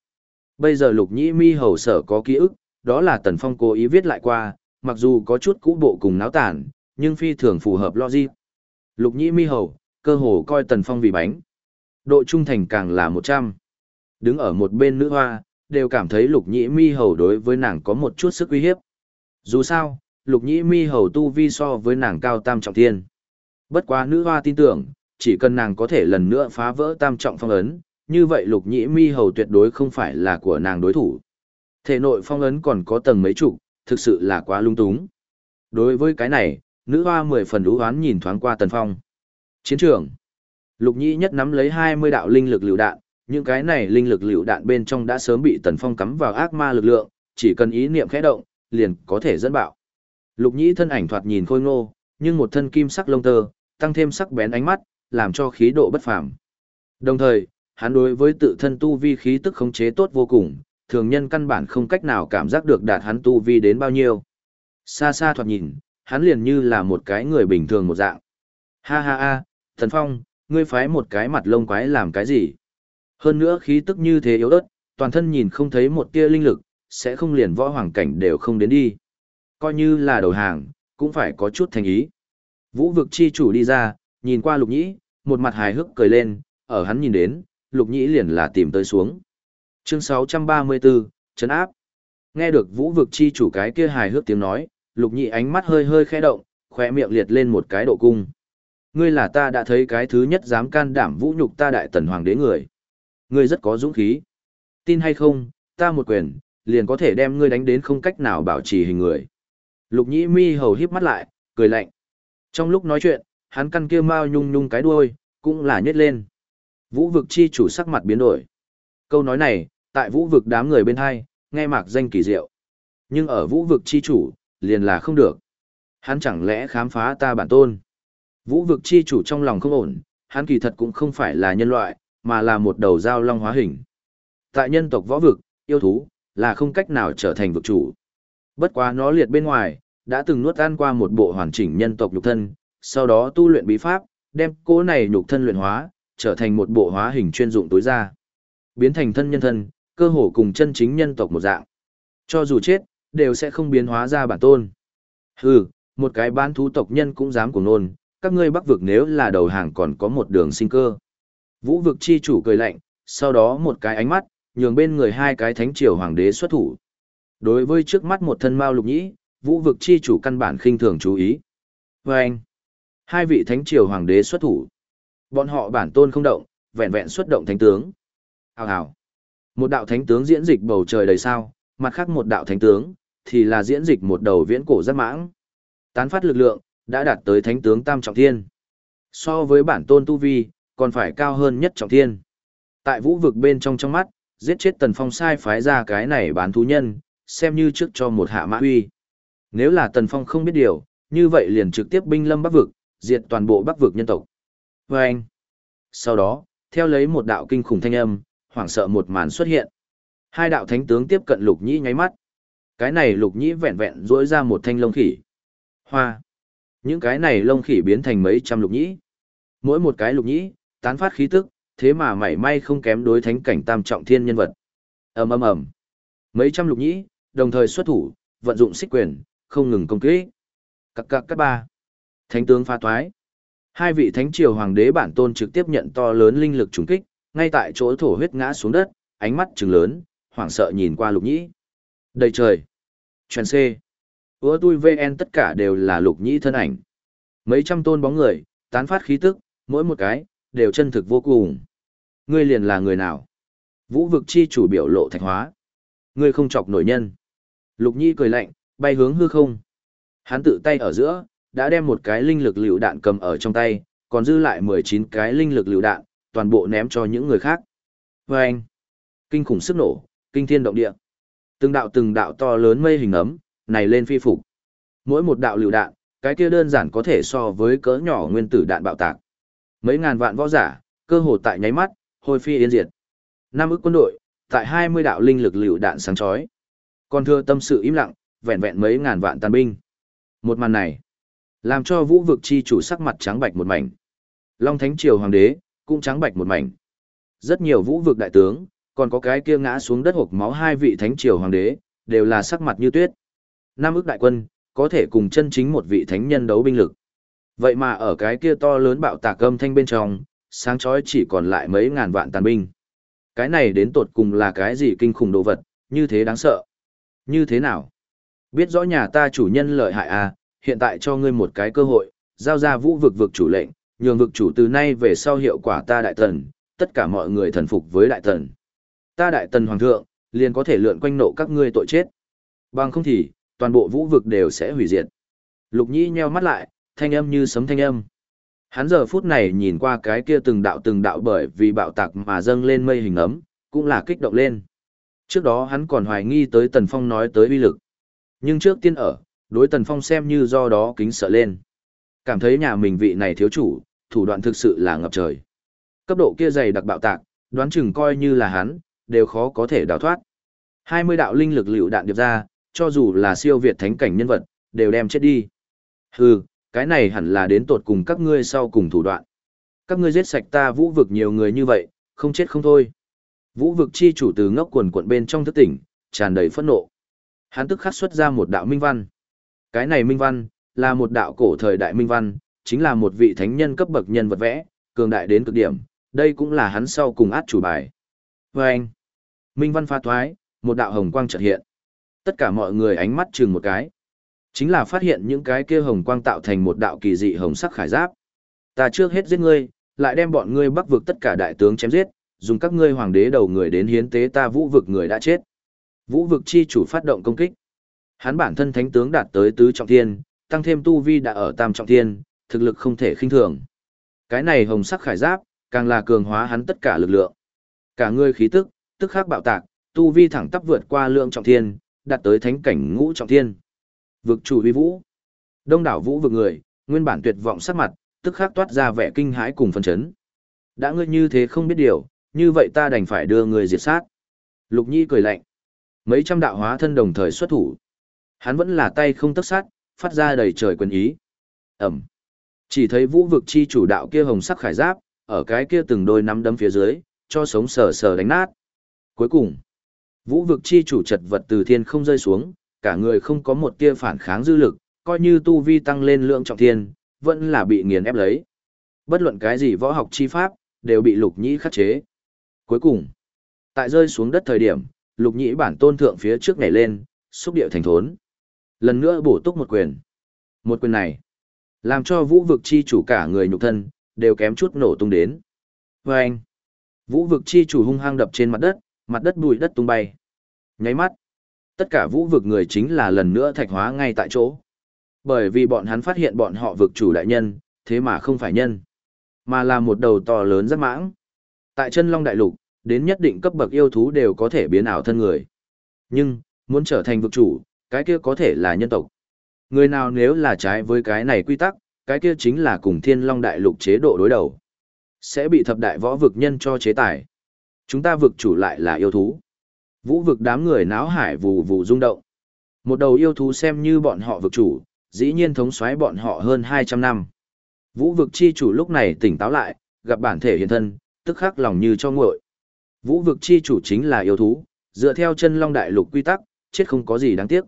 [SPEAKER 1] Bây giờ Lục Nhĩ Mi Hầu sở có ký ức, đó là Tần Phong cố ý viết lại qua, mặc dù có chút cũ bộ cùng náo tản, nhưng phi thường phù hợp logic. Lục Nhĩ Mi Hầu, cơ hồ coi Tần Phong vì bánh. Độ trung thành càng là 100. Đứng ở một bên nữ hoa, đều cảm thấy Lục Nhĩ Mi Hầu đối với nàng có một chút sức uy hiếp. Dù sao, Lục Nhĩ Mi Hầu tu vi so với nàng cao tam trọng thiên. Bất quá nữ hoa tin tưởng, chỉ cần nàng có thể lần nữa phá vỡ tam trọng phong ấn, như vậy lục nhĩ mi hầu tuyệt đối không phải là của nàng đối thủ. Thể nội phong ấn còn có tầng mấy chục, thực sự là quá lung túng. Đối với cái này, nữ hoa mười phần đú hoán nhìn thoáng qua tần phong. Chiến trường. Lục nhĩ nhất nắm lấy 20 đạo linh lực lựu đạn, những cái này linh lực lựu đạn bên trong đã sớm bị tần phong cắm vào ác ma lực lượng, chỉ cần ý niệm khẽ động, liền có thể dẫn bạo. Lục nhĩ thân ảnh thoạt nhìn khôi ngô, nhưng một thân kim sắc lông tơ, tăng thêm sắc bén ánh mắt, làm cho khí độ bất phàm. Đồng thời, hắn đối với tự thân tu vi khí tức khống chế tốt vô cùng, thường nhân căn bản không cách nào cảm giác được đạt hắn tu vi đến bao nhiêu. Xa xa thoạt nhìn, hắn liền như là một cái người bình thường một dạng. Ha ha ha, Thần Phong, ngươi phái một cái mặt lông quái làm cái gì? Hơn nữa khí tức như thế yếu ớt, toàn thân nhìn không thấy một tia linh lực, sẽ không liền võ hoàng cảnh đều không đến đi. Coi như là đầu hàng, cũng phải có chút thành ý. Vũ vực chi chủ đi ra, nhìn qua lục nhĩ, một mặt hài hước cười lên, ở hắn nhìn đến, lục nhĩ liền là tìm tới xuống. Chương 634, Trấn áp. Nghe được vũ vực chi chủ cái kia hài hước tiếng nói, lục nhĩ ánh mắt hơi hơi khẽ động, khỏe miệng liệt lên một cái độ cung. Ngươi là ta đã thấy cái thứ nhất dám can đảm vũ nhục ta đại tần hoàng đế người. Ngươi rất có dũng khí. Tin hay không, ta một quyền, liền có thể đem ngươi đánh đến không cách nào bảo trì hình người. Lục nhĩ mi hầu híp mắt lại, cười lạnh. Trong lúc nói chuyện, hắn căn kia mau nhung nhung cái đuôi, cũng là nhét lên. Vũ vực chi chủ sắc mặt biến đổi. Câu nói này, tại vũ vực đám người bên hai, nghe mạc danh kỳ diệu. Nhưng ở vũ vực chi chủ, liền là không được. Hắn chẳng lẽ khám phá ta bản tôn. Vũ vực chi chủ trong lòng không ổn, hắn kỳ thật cũng không phải là nhân loại, mà là một đầu dao long hóa hình. Tại nhân tộc võ vực, yêu thú, là không cách nào trở thành vực chủ. Bất quá nó liệt bên ngoài, đã từng nuốt ăn qua một bộ hoàn chỉnh nhân tộc nhục thân, sau đó tu luyện bí pháp, đem cố này nhục thân luyện hóa, trở thành một bộ hóa hình chuyên dụng tối ra. Biến thành thân nhân thân, cơ hồ cùng chân chính nhân tộc một dạng. Cho dù chết, đều sẽ không biến hóa ra bản tôn. Hừ, một cái bán thú tộc nhân cũng dám cùng nôn, các ngươi bắc vực nếu là đầu hàng còn có một đường sinh cơ. Vũ vực chi chủ cười lạnh, sau đó một cái ánh mắt, nhường bên người hai cái thánh triều hoàng đế xuất thủ. Đối với trước mắt một thân mao lục nhĩ, vũ vực chi chủ căn bản khinh thường chú ý. Và anh, hai vị thánh triều hoàng đế xuất thủ. Bọn họ bản tôn không động, vẹn vẹn xuất động thánh tướng. Hào hào. Một đạo thánh tướng diễn dịch bầu trời đầy sao, mặt khác một đạo thánh tướng, thì là diễn dịch một đầu viễn cổ rất mãng. Tán phát lực lượng, đã đạt tới thánh tướng tam trọng thiên. So với bản tôn tu vi, còn phải cao hơn nhất trọng thiên. Tại vũ vực bên trong trong mắt, giết chết tần phong sai phái ra cái này bán thú nhân, xem như trước cho một hạ mã huy. Nếu là tần phong không biết điều, như vậy liền trực tiếp binh lâm bắc vực, diệt toàn bộ bắc vực nhân tộc. Và anh. Sau đó, theo lấy một đạo kinh khủng thanh âm, hoảng sợ một màn xuất hiện. Hai đạo thánh tướng tiếp cận lục nhĩ nháy mắt. Cái này lục nhĩ vẹn vẹn rỗi ra một thanh lông khỉ. Hoa. Những cái này lông khỉ biến thành mấy trăm lục nhĩ. Mỗi một cái lục nhĩ, tán phát khí tức, thế mà mảy may không kém đối thánh cảnh tam trọng thiên nhân vật. ầm ầm ầm, mấy trăm lục nhĩ, đồng thời xuất thủ, vận dụng xích quyền, không ngừng công kích. Các các các ba, thánh tướng pha toái. Hai vị thánh triều hoàng đế bản tôn trực tiếp nhận to lớn linh lực trùng kích, ngay tại chỗ thổ huyết ngã xuống đất, ánh mắt trừng lớn, hoảng sợ nhìn qua lục nhĩ. Đầy trời. Truyền C. Ủa tui VN tất cả đều là lục nhĩ thân ảnh. Mấy trăm tôn bóng người, tán phát khí tức, mỗi một cái, đều chân thực vô cùng. Ngươi liền là người nào? Vũ vực chi chủ biểu lộ thạch hóa. Ngươi không chọc nổi nhân. Lục Nhi cười lạnh, bay hướng hư không. Hắn tự tay ở giữa, đã đem một cái linh lực lựu đạn cầm ở trong tay, còn dư lại 19 cái linh lực lựu đạn, toàn bộ ném cho những người khác. Và anh, kinh khủng sức nổ, kinh thiên động địa. Từng đạo từng đạo to lớn mây hình ấm, này lên phi phục. Mỗi một đạo lựu đạn, cái kia đơn giản có thể so với cỡ nhỏ nguyên tử đạn bạo tạc. Mấy ngàn vạn võ giả, cơ hồ tại nháy mắt, hồi phi yên diệt. Năm ức quân đội, tại 20 đạo linh lực liều đạn sáng chói. Còn thưa tâm sự im lặng, vẹn vẹn mấy ngàn vạn tàn binh. Một màn này, làm cho vũ vực chi chủ sắc mặt trắng bạch một mảnh. Long Thánh Triều Hoàng đế, cũng trắng bạch một mảnh. Rất nhiều vũ vực đại tướng, còn có cái kia ngã xuống đất hộp máu hai vị Thánh Triều Hoàng đế, đều là sắc mặt như tuyết. Nam ức đại quân, có thể cùng chân chính một vị thánh nhân đấu binh lực. Vậy mà ở cái kia to lớn bạo tạc âm thanh bên trong, sáng chói chỉ còn lại mấy ngàn vạn tàn binh. Cái này đến tột cùng là cái gì kinh khủng đồ vật, như thế đáng sợ. Như thế nào? Biết rõ nhà ta chủ nhân lợi hại à, hiện tại cho ngươi một cái cơ hội, giao ra vũ vực vực chủ lệnh, nhường vực chủ từ nay về sau hiệu quả ta đại tần, tất cả mọi người thần phục với đại tần. Ta đại tần hoàng thượng, liền có thể lượn quanh nộ các ngươi tội chết. Bằng không thì, toàn bộ vũ vực đều sẽ hủy diệt. Lục Nhĩ nheo mắt lại, thanh âm như sấm thanh âm. Hắn giờ phút này nhìn qua cái kia từng đạo từng đạo bởi vì bạo tạc mà dâng lên mây hình ấm, cũng là kích động lên. Trước đó hắn còn hoài nghi tới Tần Phong nói tới uy lực. Nhưng trước tiên ở, đối Tần Phong xem như do đó kính sợ lên. Cảm thấy nhà mình vị này thiếu chủ, thủ đoạn thực sự là ngập trời. Cấp độ kia dày đặc bạo tạc, đoán chừng coi như là hắn, đều khó có thể đào thoát. 20 đạo linh lực liều đạn điệp ra, cho dù là siêu việt thánh cảnh nhân vật, đều đem chết đi. Hừ, cái này hẳn là đến tột cùng các ngươi sau cùng thủ đoạn. Các ngươi giết sạch ta vũ vực nhiều người như vậy, không chết không thôi. Vũ vực chi chủ từ ngốc quần quận bên trong thức tỉnh, tràn đầy phẫn nộ. Hắn tức khắc xuất ra một đạo minh văn. Cái này minh văn, là một đạo cổ thời đại minh văn, chính là một vị thánh nhân cấp bậc nhân vật vẽ, cường đại đến cực điểm, đây cũng là hắn sau cùng át chủ bài. Và anh, minh văn pha thoái, một đạo hồng quang chợt hiện. Tất cả mọi người ánh mắt chừng một cái. Chính là phát hiện những cái kia hồng quang tạo thành một đạo kỳ dị hồng sắc khải giáp. Ta trước hết giết ngươi, lại đem bọn ngươi bắc vực tất cả đại tướng chém giết, dùng các ngươi hoàng đế đầu người đến hiến tế ta vũ vực người đã chết. Vũ vực chi chủ phát động công kích. Hắn bản thân thánh tướng đạt tới tứ trọng thiên, tăng thêm tu vi đã ở tam trọng thiên, thực lực không thể khinh thường. Cái này hồng sắc khải giáp, càng là cường hóa hắn tất cả lực lượng. Cả ngươi khí tức, tức khắc bạo tạc, tu vi thẳng tắp vượt qua lượng trọng thiên, đạt tới thánh cảnh ngũ trọng thiên. Vực chủ uy vũ. Đông đảo vũ vực người, nguyên bản tuyệt vọng sắc mặt, tức khắc toát ra vẻ kinh hãi cùng phấn chấn. Đã ngươi như thế không biết điều, như vậy ta đành phải đưa người diệt sát. Lục Nhi cười lạnh. Mấy trăm đạo hóa thân đồng thời xuất thủ. Hắn vẫn là tay không tất sát, phát ra đầy trời quyền ý. Ẩm. Chỉ thấy vũ vực chi chủ đạo kia hồng sắc khải giáp, ở cái kia từng đôi nắm đấm phía dưới, cho sống sờ sờ đánh nát. Cuối cùng, vũ vực chi chủ chật vật từ thiên không rơi xuống, cả người không có một tia phản kháng dư lực, coi như tu vi tăng lên lượng trọng thiên, vẫn là bị nghiền ép lấy. Bất luận cái gì võ học chi pháp, đều bị lục nhĩ khắc chế. Cuối cùng, tại rơi xuống đất thời điểm, lục nhĩ bản tôn thượng phía trước nhảy lên, xúc điệu thành thốn. Lần nữa bổ túc một quyền. Một quyền này, làm cho vũ vực chi chủ cả người nhục thân, đều kém chút nổ tung đến. Vâng! anh, vũ vực chi chủ hung hăng đập trên mặt đất, mặt đất bụi đất tung bay. Nháy mắt, tất cả vũ vực người chính là lần nữa thạch hóa ngay tại chỗ. Bởi vì bọn hắn phát hiện bọn họ vực chủ đại nhân, thế mà không phải nhân, mà là một đầu to lớn rất mãng. Tại chân long đại lục, đến nhất định cấp bậc yêu thú đều có thể biến ảo thân người. Nhưng, muốn trở thành vực chủ, cái kia có thể là nhân tộc. Người nào nếu là trái với cái này quy tắc, cái kia chính là cùng thiên long đại lục chế độ đối đầu. Sẽ bị thập đại võ vực nhân cho chế tài. Chúng ta vực chủ lại là yêu thú. Vũ vực đám người náo hải vù vù rung động. Một đầu yêu thú xem như bọn họ vực chủ, dĩ nhiên thống soái bọn họ hơn 200 năm. Vũ vực chi chủ lúc này tỉnh táo lại, gặp bản thể hiện thân, tức khắc lòng như cho nguội. Vũ vực chi chủ chính là yêu thú, dựa theo chân long đại lục quy tắc, chết không có gì đáng tiếc.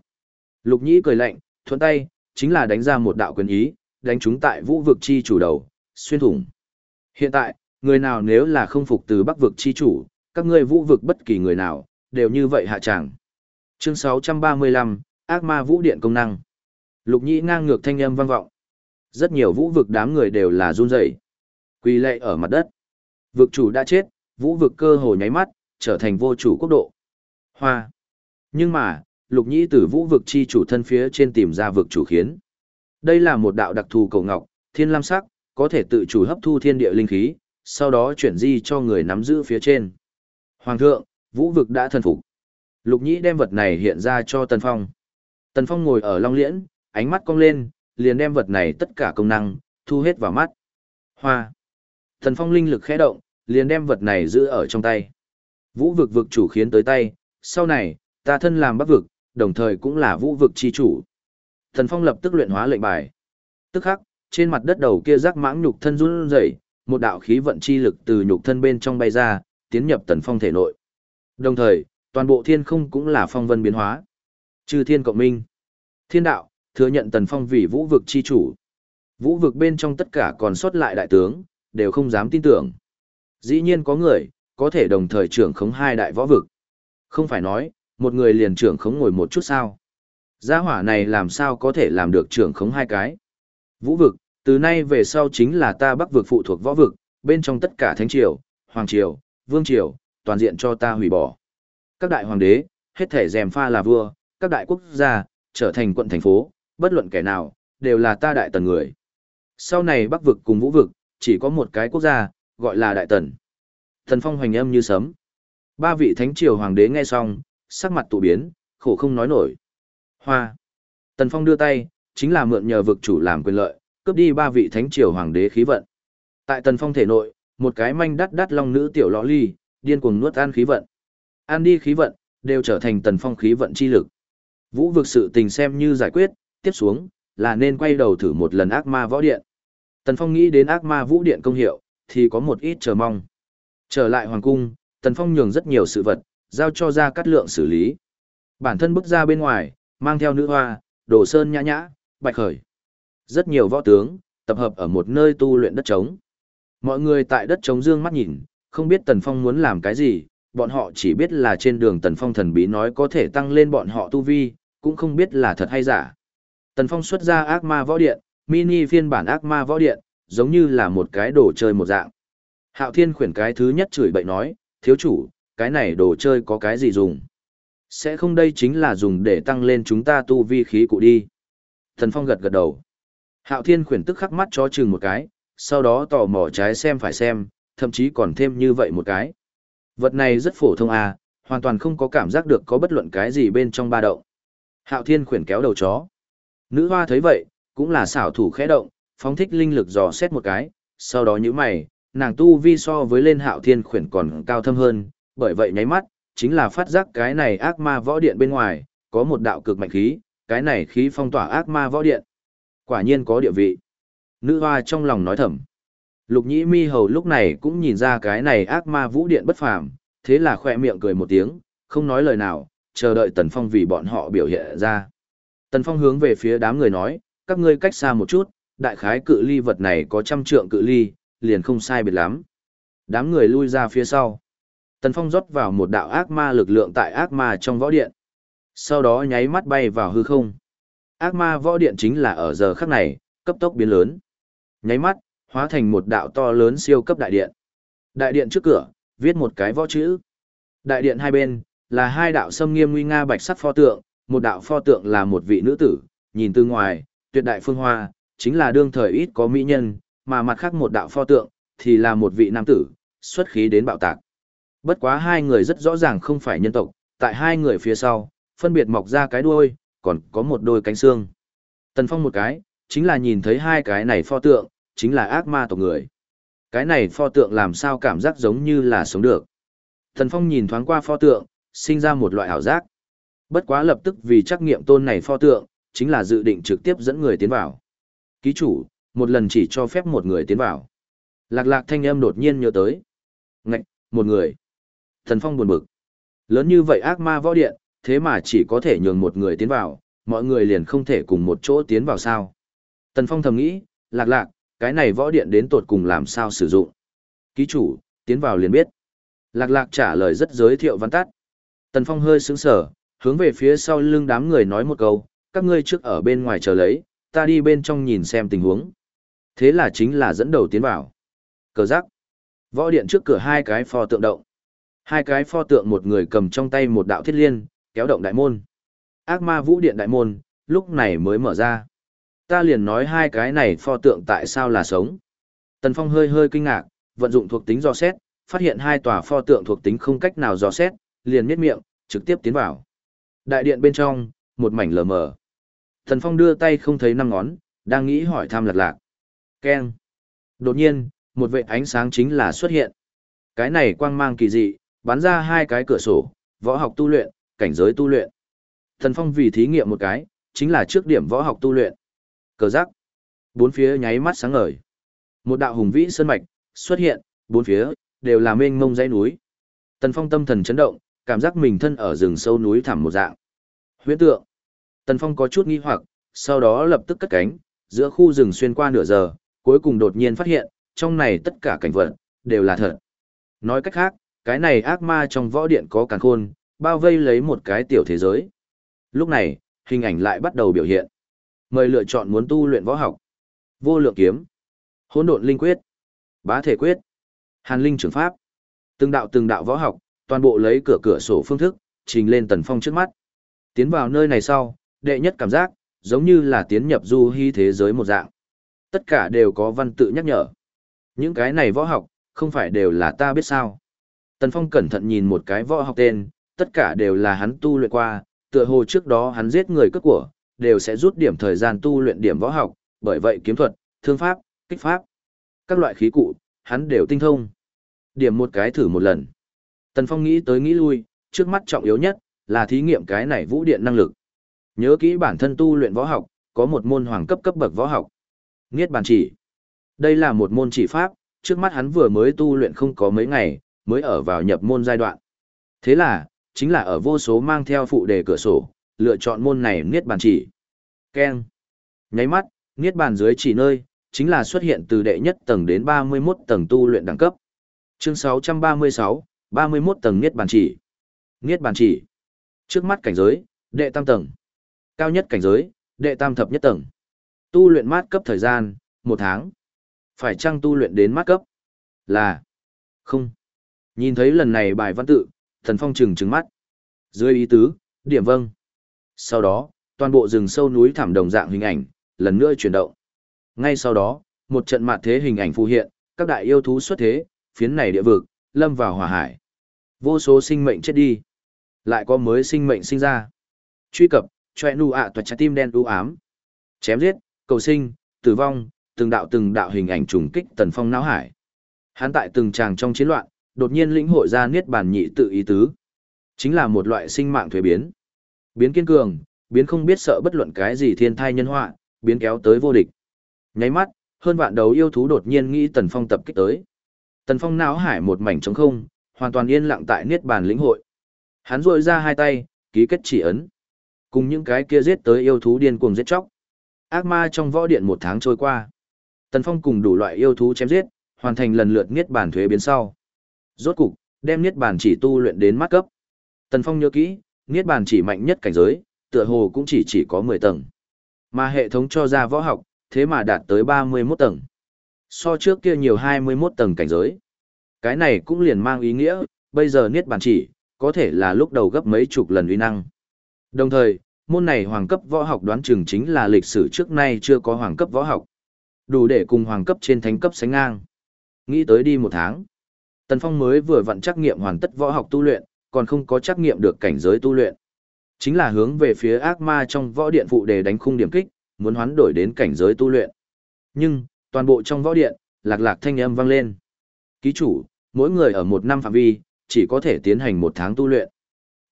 [SPEAKER 1] Lục nhĩ cười lạnh, thuận tay, chính là đánh ra một đạo quyền ý, đánh chúng tại vũ vực chi chủ đầu, xuyên thủng. Hiện tại, người nào nếu là không phục từ bắc vực chi chủ, các ngươi vũ vực bất kỳ người nào, đều như vậy hạ tràng. Chương 635, Ác ma vũ điện công năng. Lục nhĩ ngang ngược thanh âm vang vọng. Rất nhiều vũ vực đám người đều là run rẩy, quỳ lệ ở mặt đất. Vực chủ đã chết, vũ vực cơ hồ nháy mắt, trở thành vô chủ quốc độ. Hoa. Nhưng mà, lục nhĩ từ vũ vực chi chủ thân phía trên tìm ra vực chủ khiến. Đây là một đạo đặc thù cầu ngọc, thiên lam sắc, có thể tự chủ hấp thu thiên địa linh khí, sau đó chuyển di cho người nắm giữ phía trên. Hoàng thượng, vũ vực đã thần phục. Lục nhĩ đem vật này hiện ra cho Tần Phong. Tần Phong ngồi ở long liễn, ánh mắt cong lên, liền đem vật này tất cả công năng, thu hết vào mắt. Hoa. Tần Phong linh lực khẽ động, liền đem vật này giữ ở trong tay. Vũ vực vực chủ khiến tới tay, sau này, ta thân làm bắc vực, đồng thời cũng là vũ vực chi chủ. Thần Phong lập tức luyện hóa lệnh bài. Tức khắc, trên mặt đất đầu kia rắc mãng nhục thân run rẩy, một đạo khí vận chi lực từ nhục thân bên trong bay ra, tiến nhập Tần Phong thể nội. Đồng thời, toàn bộ thiên không cũng là phong vân biến hóa. Trừ thiên cộng minh. Thiên đạo, thừa nhận Tần Phong vì vũ vực chi chủ. Vũ vực bên trong tất cả còn sót lại đại tướng, đều không dám tin tưởng. Dĩ nhiên có người, có thể đồng thời trưởng khống hai đại võ vực. Không phải nói, một người liền trưởng khống ngồi một chút sao. Gia hỏa này làm sao có thể làm được trưởng khống hai cái. Vũ vực, từ nay về sau chính là ta bắc vực phụ thuộc võ vực, bên trong tất cả thánh triều, hoàng triều, vương triều, toàn diện cho ta hủy bỏ. Các đại hoàng đế, hết thể dèm pha là vua, các đại quốc gia, trở thành quận thành phố, bất luận kẻ nào, đều là ta đại tần người. Sau này bắc vực cùng vũ vực, chỉ có một cái quốc gia, gọi là đại tần. Thần phong hoành âm như sấm. Ba vị thánh triều hoàng đế nghe xong, sắc mặt tụ biến, khổ không nói nổi. Hoa. Tần Phong đưa tay, chính là mượn nhờ vực chủ làm quyền lợi, cướp đi ba vị thánh triều hoàng đế khí vận. Tại Tần Phong thể nội, một cái manh đắt đắt long nữ tiểu lõ ly, điên cuồng nuốt ăn khí vận. Ăn đi khí vận, đều trở thành tần phong khí vận chi lực. Vũ vực sự tình xem như giải quyết, tiếp xuống, là nên quay đầu thử một lần ác ma võ điện. Tần Phong nghĩ đến ác ma vũ điện công hiệu, thì có một ít chờ mong. Trở lại hoàng cung, Tần Phong nhường rất nhiều sự vật, giao cho ra cắt lượng xử lý. Bản thân bước ra bên ngoài, mang theo nữ hoa, đồ sơn nhã nhã, bạch khởi. Rất nhiều võ tướng, tập hợp ở một nơi tu luyện đất trống. Mọi người tại đất trống dương mắt nhìn, không biết Tần Phong muốn làm cái gì, bọn họ chỉ biết là trên đường Tần Phong thần bí nói có thể tăng lên bọn họ tu vi, cũng không biết là thật hay giả. Tần Phong xuất ra ác ma võ điện, mini phiên bản ác ma võ điện, giống như là một cái đồ chơi một dạng. Hạo Thiên khuyển cái thứ nhất chửi bậy nói, thiếu chủ, cái này đồ chơi có cái gì dùng? Sẽ không đây chính là dùng để tăng lên chúng ta tu vi khí cụ đi. Tần Phong gật gật đầu. Hạo Thiên khuyển tức khắc mắt cho chừng một cái, sau đó tò mò trái xem phải xem, thậm chí còn thêm như vậy một cái. Vật này rất phổ thông à, hoàn toàn không có cảm giác được có bất luận cái gì bên trong ba động. Hạo Thiên khuyển kéo đầu chó. Nữ hoa thấy vậy, cũng là xảo thủ khẽ động, phóng thích linh lực dò xét một cái, sau đó như mày, nàng tu vi so với lên Hạo Thiên khuyển còn cao thâm hơn, bởi vậy nháy mắt, chính là phát giác cái này ác ma võ điện bên ngoài, có một đạo cực mạnh khí, cái này khí phong tỏa ác ma võ điện. Quả nhiên có địa vị. Nữ hoa trong lòng nói thầm. Lục nhĩ mi hầu lúc này cũng nhìn ra cái này ác ma vũ điện bất phàm, thế là khoe miệng cười một tiếng, không nói lời nào, chờ đợi Tần Phong vì bọn họ biểu hiện ra. Tần Phong hướng về phía đám người nói, các ngươi cách xa một chút, đại khái cự ly vật này có trăm trượng cự ly, liền không sai biệt lắm. Đám người lui ra phía sau. Tần Phong rót vào một đạo ác ma lực lượng tại ác ma trong võ điện. Sau đó nháy mắt bay vào hư không. Ác ma võ điện chính là ở giờ khắc này, cấp tốc biến lớn. Nháy mắt, hóa thành một đạo to lớn siêu cấp đại điện. Đại điện trước cửa, viết một cái võ chữ. Đại điện hai bên, là hai đạo sâm nghiêm nguy nga bạch sắc pho tượng, một đạo pho tượng là một vị nữ tử, nhìn từ ngoài, tuyệt đại phương hoa, chính là đương thời ít có mỹ nhân, mà mặt khác một đạo pho tượng, thì là một vị nam tử, xuất khí đến bạo tạc. Bất quá hai người rất rõ ràng không phải nhân tộc, tại hai người phía sau, phân biệt mọc ra cái đuôi, còn có một đôi cánh xương. Tần Phong một cái, chính là nhìn thấy hai cái này pho tượng, chính là ác ma tộc người. Cái này pho tượng làm sao cảm giác giống như là sống được. thần Phong nhìn thoáng qua pho tượng, sinh ra một loại ảo giác. Bất quá lập tức vì trắc nghiệm tôn này pho tượng, chính là dự định trực tiếp dẫn người tiến vào. Ký chủ, một lần chỉ cho phép một người tiến vào. Lạc lạc thanh âm đột nhiên nhớ tới. Ngạch, một người. Thần Phong buồn bực. Lớn như vậy ác ma võ điện, thế mà chỉ có thể nhường một người tiến vào, mọi người liền không thể cùng một chỗ tiến vào sao. Tần Phong thầm nghĩ, lạc lạc, cái này võ điện đến tột cùng làm sao sử dụng. Ký chủ, tiến vào liền biết. Lạc lạc trả lời rất giới thiệu văn tắt. Tần Phong hơi sững sở, hướng về phía sau lưng đám người nói một câu, các ngươi trước ở bên ngoài chờ lấy, ta đi bên trong nhìn xem tình huống. Thế là chính là dẫn đầu tiến vào. Cờ giác. Võ điện trước cửa hai cái pho tượng động. Hai cái pho tượng một người cầm trong tay một đạo thiết liên, kéo động đại môn. Ác ma vũ điện đại môn, lúc này mới mở ra. Ta liền nói hai cái này pho tượng tại sao là sống. Tần Phong hơi hơi kinh ngạc, vận dụng thuộc tính dò xét, phát hiện hai tòa pho tượng thuộc tính không cách nào dò xét, liền miết miệng, trực tiếp tiến vào. Đại điện bên trong, một mảnh lờ mờ. Tần Phong đưa tay không thấy năm ngón, đang nghĩ hỏi thăm lật lạc. Keng. Đột nhiên, một vệ ánh sáng chính là xuất hiện. Cái này quang mang kỳ dị, bắn ra hai cái cửa sổ, võ học tu luyện, cảnh giới tu luyện. Thần Phong vì thí nghiệm một cái, chính là trước điểm võ học tu luyện. Cờ giác. Bốn phía nháy mắt sáng ngời. Một đạo hùng vĩ sơn mạch xuất hiện, bốn phía đều là mênh mông dãy núi. Tần Phong tâm thần chấn động, cảm giác mình thân ở rừng sâu núi thẳm một dạng. Huyễn tượng. Tần Phong có chút nghi hoặc, sau đó lập tức cất cánh, giữa khu rừng xuyên qua nửa giờ, cuối cùng đột nhiên phát hiện, trong này tất cả cảnh vật đều là thật. Nói cách khác, cái này ác ma trong võ điện có càn khôn, bao vây lấy một cái tiểu thế giới. Lúc này, hình ảnh lại bắt đầu biểu hiện. Mời lựa chọn muốn tu luyện võ học. Vô lượng kiếm, Hỗn độn linh quyết, Bá thể quyết, Hàn linh trưởng pháp. Từng đạo từng đạo võ học, toàn bộ lấy cửa cửa sổ phương thức, trình lên tần phong trước mắt. Tiến vào nơi này sau, đệ nhất cảm giác, giống như là tiến nhập du hy thế giới một dạng. Tất cả đều có văn tự nhắc nhở. Những cái này võ học, không phải đều là ta biết sao. Tần Phong cẩn thận nhìn một cái võ học tên, tất cả đều là hắn tu luyện qua, tựa hồ trước đó hắn giết người cướp của, đều sẽ rút điểm thời gian tu luyện điểm võ học, bởi vậy kiếm thuật, thương pháp, kích pháp, các loại khí cụ, hắn đều tinh thông. Điểm một cái thử một lần. Tần Phong nghĩ tới nghĩ lui, trước mắt trọng yếu nhất, là thí nghiệm cái này vũ điện năng lực. Nhớ kỹ bản thân tu luyện võ học, có một môn hoàng cấp cấp bậc võ học. Niết bàn chỉ. Đây là một môn chỉ pháp, trước mắt hắn vừa mới tu luyện không có mấy ngày, mới ở vào nhập môn giai đoạn. Thế là, chính là ở vô số mang theo phụ đề cửa sổ, lựa chọn môn này niết bàn chỉ. keng Nháy mắt, niết bàn dưới chỉ nơi, chính là xuất hiện từ đệ nhất tầng đến 31 tầng tu luyện đẳng cấp. Chương 636, 31 tầng niết bàn chỉ. Niết bàn chỉ. Trước mắt cảnh giới, đệ tam tầng. Cao nhất cảnh giới, đệ tam thập nhất tầng. Tu luyện mát cấp thời gian, một tháng. Phải chăng tu luyện đến mát cấp? Là. Không. Nhìn thấy lần này bài văn tự, thần phong trừng trừng mắt. Dưới ý tứ, điểm vâng. Sau đó, toàn bộ rừng sâu núi thảm đồng dạng hình ảnh, lần nữa chuyển động. Ngay sau đó, một trận mạt thế hình ảnh phù hiện, các đại yêu thú xuất thế, phiến này địa vực, lâm vào hỏa hải. Vô số sinh mệnh chết đi. Lại có mới sinh mệnh sinh ra. Truy cập, choe nu ạ à trái tim đen u ám. Chém giết, cầu sinh, tử vong, từng đạo từng đạo hình ảnh trùng kích tần phong não hải. Hắn tại từng tràng trong chiến loạn, đột nhiên lĩnh hội ra niết bàn nhị tự ý tứ. Chính là một loại sinh mạng thuế biến. Biến kiên cường, biến không biết sợ bất luận cái gì thiên thai nhân họa, biến kéo tới vô địch. Nháy mắt, hơn vạn đầu yêu thú đột nhiên nghĩ Tần Phong tập kích tới. Tần Phong não hải một mảnh trống không, hoàn toàn yên lặng tại niết bàn lĩnh hội. Hắn duỗi ra hai tay, ký kết chỉ ấn. Cùng những cái kia giết tới yêu thú điên cuồng giết chóc. Ác ma trong võ điện một tháng trôi qua. Tần Phong cùng đủ loại yêu thú chém giết, hoàn thành lần lượt niết bàn thuế biến sau. Rốt cục, đem niết bàn chỉ tu luyện đến mắt cấp. Tần Phong nhớ kỹ, niết bàn chỉ mạnh nhất cảnh giới, tựa hồ cũng chỉ chỉ có 10 tầng. Mà hệ thống cho ra võ học, thế mà đạt tới 31 tầng. So trước kia nhiều 21 tầng cảnh giới. Cái này cũng liền mang ý nghĩa, bây giờ niết bàn chỉ, có thể là lúc đầu gấp mấy chục lần uy năng. Đồng thời, môn này hoàng cấp võ học đoán chừng chính là lịch sử trước nay chưa có hoàng cấp võ học. Đủ để cùng hoàng cấp trên thánh cấp sánh ngang. Nghĩ tới đi một tháng. Tần Phong mới vừa vận trắc nghiệm hoàn tất võ học tu luyện, còn không có trắc nghiệm được cảnh giới tu luyện. Chính là hướng về phía ác ma trong võ điện phụ để đánh khung điểm kích, muốn hoán đổi đến cảnh giới tu luyện. Nhưng, toàn bộ trong võ điện, lạc lạc thanh âm vang lên. Ký chủ, mỗi người ở một năm phạm vi, chỉ có thể tiến hành một tháng tu luyện.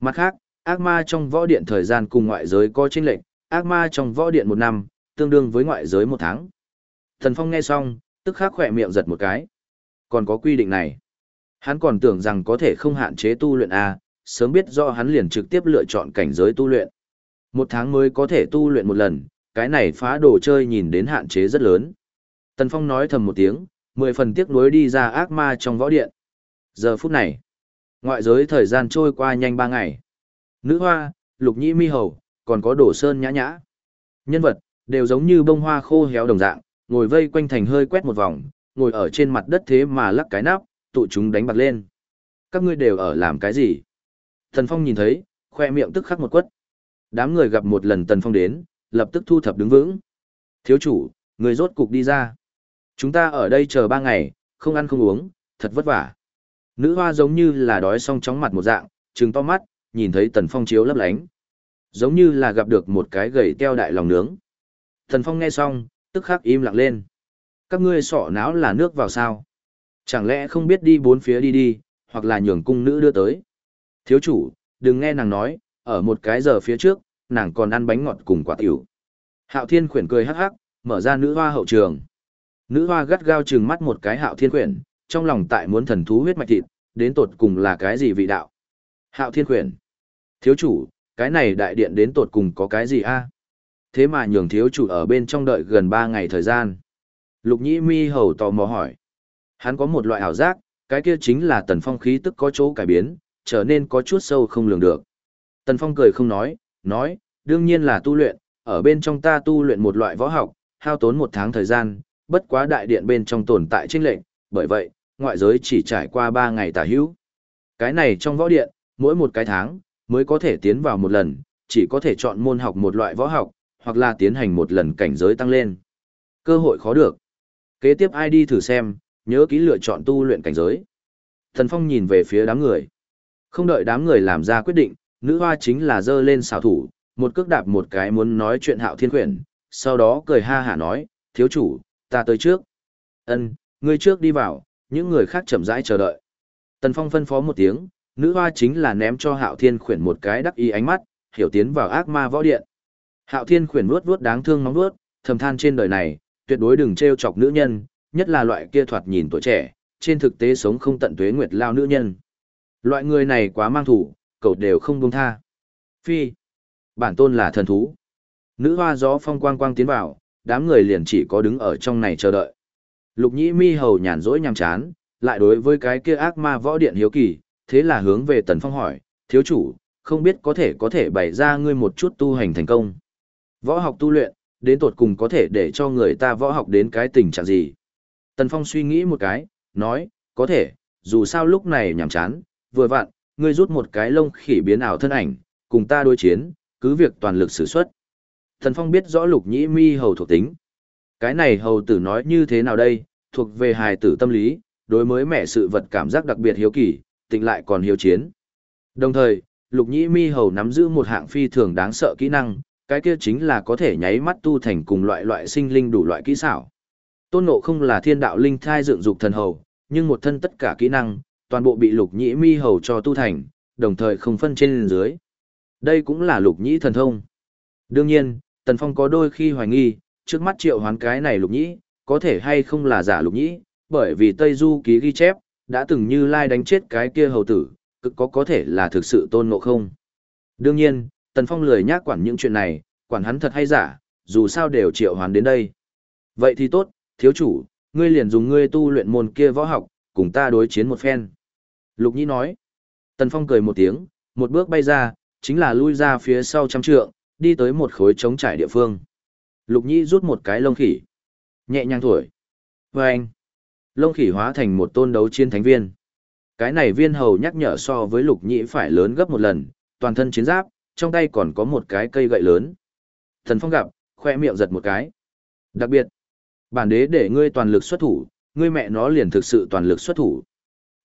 [SPEAKER 1] Mặt khác, ác ma trong võ điện thời gian cùng ngoại giới có chênh lệch, ác ma trong võ điện một năm, tương đương với ngoại giới một tháng. Thần Phong nghe xong, tức khắc khỏe miệng giật một cái. Còn có quy định này. Hắn còn tưởng rằng có thể không hạn chế tu luyện A, sớm biết do hắn liền trực tiếp lựa chọn cảnh giới tu luyện. Một tháng mới có thể tu luyện một lần, cái này phá đồ chơi nhìn đến hạn chế rất lớn. Tần Phong nói thầm một tiếng, mười phần tiếc nuối đi ra ác ma trong võ điện. Giờ phút này, ngoại giới thời gian trôi qua nhanh ba ngày. Nữ hoa, lục nhĩ mi hầu, còn có đổ sơn nhã nhã. Nhân vật, đều giống như bông hoa khô héo đồng dạng, ngồi vây quanh thành hơi quét một vòng, ngồi ở trên mặt đất thế mà lắc cái nắp, tụ chúng đánh bật lên. Các ngươi đều ở làm cái gì? Tần Phong nhìn thấy, khoe miệng tức khắc một quất. Đám người gặp một lần Tần Phong đến, lập tức thu thập đứng vững. Thiếu chủ, người rốt cục đi ra. Chúng ta ở đây chờ ba ngày, không ăn không uống, thật vất vả. Nữ hoa giống như là đói xong chóng mặt một dạng, trừng to mắt, nhìn thấy Tần Phong chiếu lấp lánh. Giống như là gặp được một cái gầy teo đại lòng nướng. Tần Phong nghe xong, tức khắc im lặng lên. Các ngươi sọ não là nước vào sao? Chẳng lẽ không biết đi bốn phía đi đi, hoặc là nhường cung nữ đưa tới? Thiếu chủ, đừng nghe nàng nói, ở một cái giờ phía trước, nàng còn ăn bánh ngọt cùng quả tiểu. Hạo Thiên khuyển cười hắc hắc, mở ra nữ hoa hậu trường. Nữ hoa gắt gao trừng mắt một cái Hạo Thiên khuyển, trong lòng tại muốn thần thú huyết mạch thịt, đến tột cùng là cái gì vị đạo. Hạo Thiên khuyển. Thiếu chủ, cái này đại điện đến tột cùng có cái gì a? Thế mà nhường thiếu chủ ở bên trong đợi gần 3 ngày thời gian. Lục nhĩ mi hầu tò mò hỏi. Hắn có một loại ảo giác, cái kia chính là tần phong khí tức có chỗ cải biến, trở nên có chút sâu không lường được. Tần phong cười không nói, nói, đương nhiên là tu luyện, ở bên trong ta tu luyện một loại võ học, hao tốn một tháng thời gian, bất quá đại điện bên trong tồn tại trinh lệnh, bởi vậy, ngoại giới chỉ trải qua ba ngày tả hữu. Cái này trong võ điện, mỗi một cái tháng, mới có thể tiến vào một lần, chỉ có thể chọn môn học một loại võ học, hoặc là tiến hành một lần cảnh giới tăng lên. Cơ hội khó được. Kế tiếp ai đi thử xem, nhớ kỹ lựa chọn tu luyện cảnh giới. Thần Phong nhìn về phía đám người. Không đợi đám người làm ra quyết định, nữ hoa chính là dơ lên xảo thủ, một cước đạp một cái muốn nói chuyện hạo thiên quyển, sau đó cười ha hả nói, thiếu chủ, ta tới trước. ân ngươi trước đi vào, những người khác chậm rãi chờ đợi. Tần Phong phân phó một tiếng, Nữ hoa chính là ném cho Hạo Thiên quyển một cái đắc ý ánh mắt, hiểu tiến vào ác ma võ điện. Hạo Thiên quyển vuốt vuốt đáng thương nóng vuốt, thầm than trên đời này, tuyệt đối đừng trêu chọc nữ nhân, nhất là loại kia thoạt nhìn tuổi trẻ, trên thực tế sống không tận tuế nguyệt lao nữ nhân. Loại người này quá mang thủ, cậu đều không buông tha. Phi, bản tôn là thần thú. Nữ hoa gió phong quang quang tiến vào, đám người liền chỉ có đứng ở trong này chờ đợi. Lục nhĩ mi hầu nhàn rỗi nhằm chán, lại đối với cái kia ác ma võ điện hiếu kỳ, thế là hướng về tần phong hỏi, thiếu chủ, không biết có thể có thể bày ra ngươi một chút tu hành thành công. Võ học tu luyện, đến tột cùng có thể để cho người ta võ học đến cái tình trạng gì. Tần Phong suy nghĩ một cái, nói, có thể, dù sao lúc này nhảm chán, vừa vặn, ngươi rút một cái lông khỉ biến ảo thân ảnh, cùng ta đối chiến, cứ việc toàn lực sử xuất. Tần Phong biết rõ lục nhĩ mi hầu thuộc tính. Cái này hầu tử nói như thế nào đây, thuộc về hài tử tâm lý, đối mới mẹ sự vật cảm giác đặc biệt hiếu kỳ, tỉnh lại còn hiếu chiến. Đồng thời, lục nhĩ mi hầu nắm giữ một hạng phi thường đáng sợ kỹ năng, cái kia chính là có thể nháy mắt tu thành cùng loại loại sinh linh đủ loại kỹ xảo. Tôn Ngộ không là thiên đạo linh thai dựng dục thần hầu, nhưng một thân tất cả kỹ năng, toàn bộ bị lục nhĩ mi hầu cho tu thành, đồng thời không phân trên dưới. Đây cũng là lục nhĩ thần thông. Đương nhiên, Tần Phong có đôi khi hoài nghi, trước mắt triệu hoán cái này lục nhĩ, có thể hay không là giả lục nhĩ, bởi vì Tây Du ký ghi chép, đã từng như lai đánh chết cái kia hầu tử, cực có có thể là thực sự tôn ngộ không. Đương nhiên, Tần Phong lười nhác quản những chuyện này, quản hắn thật hay giả, dù sao đều triệu hoán đến đây. Vậy thì tốt, thiếu chủ, ngươi liền dùng ngươi tu luyện môn kia võ học, cùng ta đối chiến một phen. Lục Nhĩ nói. Tần Phong cười một tiếng, một bước bay ra, chính là lui ra phía sau trăm trượng, đi tới một khối trống trải địa phương. Lục Nhĩ rút một cái lông khỉ. Nhẹ nhàng thổi. Và anh. Lông khỉ hóa thành một tôn đấu chiến thánh viên. Cái này viên hầu nhắc nhở so với lục nhĩ phải lớn gấp một lần, toàn thân chiến giáp, trong tay còn có một cái cây gậy lớn. Thần Phong gặp, khoe miệng giật một cái. Đặc biệt, bản đế để ngươi toàn lực xuất thủ, ngươi mẹ nó liền thực sự toàn lực xuất thủ.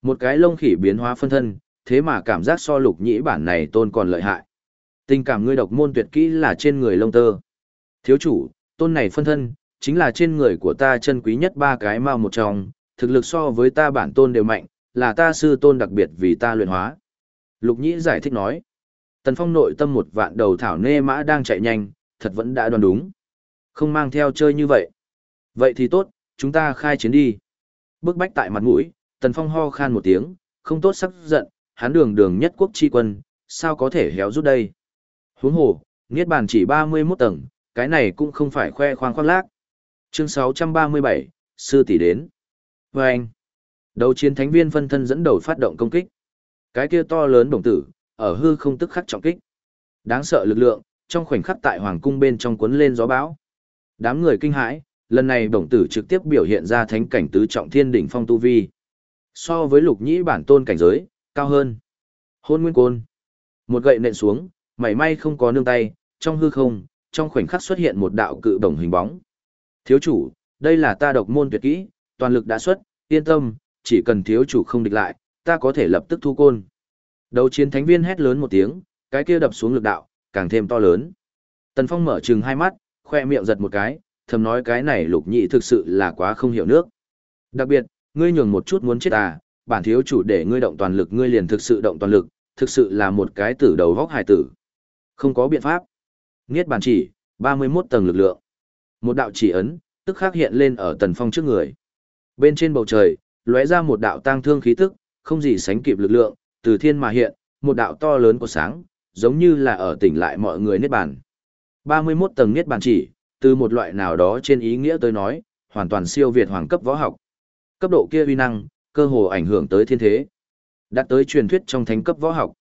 [SPEAKER 1] Một cái lông khỉ biến hóa phân thân, thế mà cảm giác so lục nhĩ bản này tôn còn lợi hại. Tình cảm ngươi độc môn tuyệt kỹ là trên người lông tơ. Thiếu chủ, tôn này phân thân, chính là trên người của ta chân quý nhất ba cái mao một trong, thực lực so với ta bản tôn đều mạnh, là ta sư tôn đặc biệt vì ta luyện hóa. Lục nhĩ giải thích nói. Tần Phong nội tâm một vạn đầu thảo nê mã đang chạy nhanh, thật vẫn đã đoán đúng. Không mang theo chơi như vậy. Vậy thì tốt, chúng ta khai chiến đi. Bước bách tại mặt mũi, Tần Phong ho khan một tiếng, không tốt sắc giận, hắn đường đường nhất quốc chi quân, sao có thể héo rút đây. Huống hồ, Niết bàn chỉ 31 tầng, cái này cũng không phải khoe khoang khoác lác. Chương 637, Sư tỷ đến. Và anh, đầu chiến thánh viên phân thân dẫn đầu phát động công kích. Cái kia to lớn đồng tử, ở hư không tức khắc trọng kích. Đáng sợ lực lượng, trong khoảnh khắc tại hoàng cung bên trong cuốn lên gió bão. Đám người kinh hãi, lần này đồng tử trực tiếp biểu hiện ra thánh cảnh tứ trọng thiên đỉnh phong tu vi. So với lục nhĩ bản tôn cảnh giới, cao hơn. Hôn nguyên côn. Một gậy nện xuống, mảy may không có nương tay, trong hư không, trong khoảnh khắc xuất hiện một đạo cự đồng hình bóng. Thiếu chủ, đây là ta độc môn tuyệt kỹ, toàn lực đã xuất, yên tâm, chỉ cần thiếu chủ không địch lại, ta có thể lập tức thu côn. Đấu chiến thánh viên hét lớn một tiếng, cái kia đập xuống lực đạo, càng thêm to lớn. Tần Phong mở chừng hai mắt, khoe miệng giật một cái, thầm nói cái này lục nhị thực sự là quá không hiểu nước. Đặc biệt, ngươi nhường một chút muốn chết à, bản thiếu chủ để ngươi động toàn lực ngươi liền thực sự động toàn lực, thực sự là một cái tử đầu vóc hài tử. Không có biện pháp. Niết bàn chỉ, 31 tầng lực lượng. Một đạo chỉ ấn, tức khắc hiện lên ở Tần Phong trước người. Bên trên bầu trời, lóe ra một đạo tang thương khí tức, không gì sánh kịp lực lượng, từ thiên mà hiện, một đạo to lớn của sáng, giống như là ở tỉnh lại mọi người niết bàn. 31 tầng niết bàn chỉ, từ một loại nào đó trên ý nghĩa tôi nói, hoàn toàn siêu việt hoàng cấp võ học. Cấp độ kia uy năng, cơ hồ ảnh hưởng tới thiên thế. Đạt tới truyền thuyết trong thánh cấp võ học.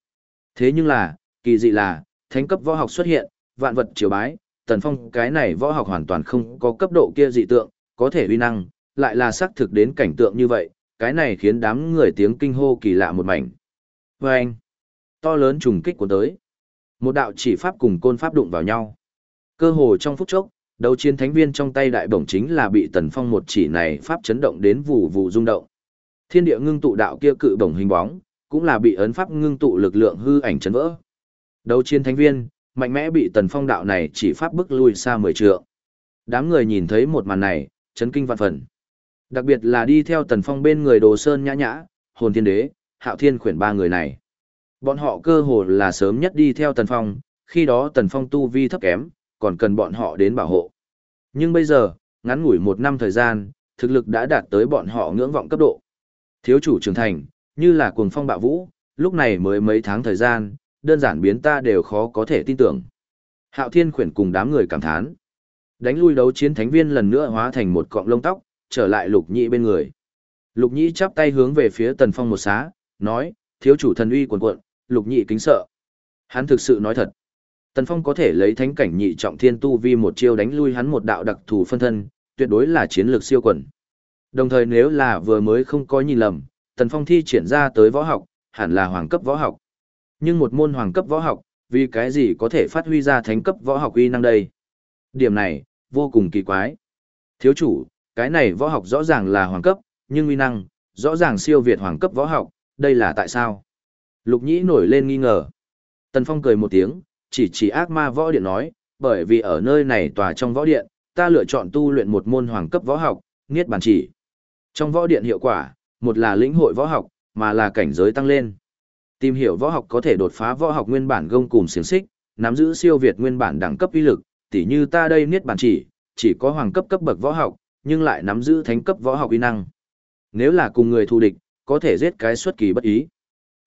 [SPEAKER 1] Thế nhưng là, kỳ dị là, thánh cấp võ học xuất hiện, vạn vật triều bái, tần phong cái này võ học hoàn toàn không có cấp độ kia dị tượng, có thể uy năng, lại là xác thực đến cảnh tượng như vậy, cái này khiến đám người tiếng kinh hô kỳ lạ một mảnh. Và anh, to lớn trùng kích của tới. Một đạo chỉ pháp cùng côn pháp đụng vào nhau. Cơ hồ trong phút chốc, đầu chiến thánh viên trong tay đại bổng chính là bị tần phong một chỉ này pháp chấn động đến vụ vụ rung động. Thiên địa ngưng tụ đạo kia cự bổng hình bóng, cũng là bị ấn pháp ngưng tụ lực lượng hư ảnh chấn vỡ. đầu chiến thánh viên, mạnh mẽ bị tần phong đạo này chỉ pháp bức lui xa mười trượng. Đám người nhìn thấy một màn này, chấn kinh vạn phần. Đặc biệt là đi theo tần phong bên người đồ sơn nhã nhã, hồn thiên đế, hạo thiên khuyển ba người này. Bọn họ cơ hồ là sớm nhất đi theo Tần Phong, khi đó Tần Phong tu vi thấp kém, còn cần bọn họ đến bảo hộ. Nhưng bây giờ, ngắn ngủi một năm thời gian, thực lực đã đạt tới bọn họ ngưỡng vọng cấp độ. Thiếu chủ trưởng thành, như là cuồng phong bạo vũ, lúc này mới mấy tháng thời gian, đơn giản biến ta đều khó có thể tin tưởng. Hạo Thiên khuyển cùng đám người cảm thán. Đánh lui đấu chiến thánh viên lần nữa hóa thành một cọng lông tóc, trở lại lục nhị bên người. Lục nhị chắp tay hướng về phía tần phong một xá, nói, thiếu chủ thần uy cuồn cuộn, lục nhị kính sợ. Hắn thực sự nói thật. Tần phong có thể lấy thánh cảnh nhị trọng thiên tu vi một chiêu đánh lui hắn một đạo đặc thù phân thân, tuyệt đối là chiến lược siêu quần. Đồng thời nếu là vừa mới không có nhìn lầm, tần phong thi triển ra tới võ học, hẳn là hoàng cấp võ học. Nhưng một môn hoàng cấp võ học, vì cái gì có thể phát huy ra thánh cấp võ học uy năng đây? Điểm này, vô cùng kỳ quái. Thiếu chủ, cái này võ học rõ ràng là hoàng cấp, nhưng uy năng, rõ ràng siêu việt hoàng cấp võ học, đây là tại sao? Lục nhĩ nổi lên nghi ngờ. Tần Phong cười một tiếng, chỉ chỉ ác ma võ điện nói, bởi vì ở nơi này tòa trong võ điện, ta lựa chọn tu luyện một môn hoàng cấp võ học, Niết Bàn Chỉ. Trong võ điện hiệu quả, một là lĩnh hội võ học, mà là cảnh giới tăng lên. Tìm hiểu võ học có thể đột phá võ học nguyên bản gông cùng xiển xích, nắm giữ siêu việt nguyên bản đẳng cấp uy lực, tỉ như ta đây Niết Bàn Chỉ, chỉ có hoàng cấp cấp bậc võ học, nhưng lại nắm giữ thánh cấp võ học uy năng. Nếu là cùng người thù địch, có thể giết cái xuất kỳ bất ý.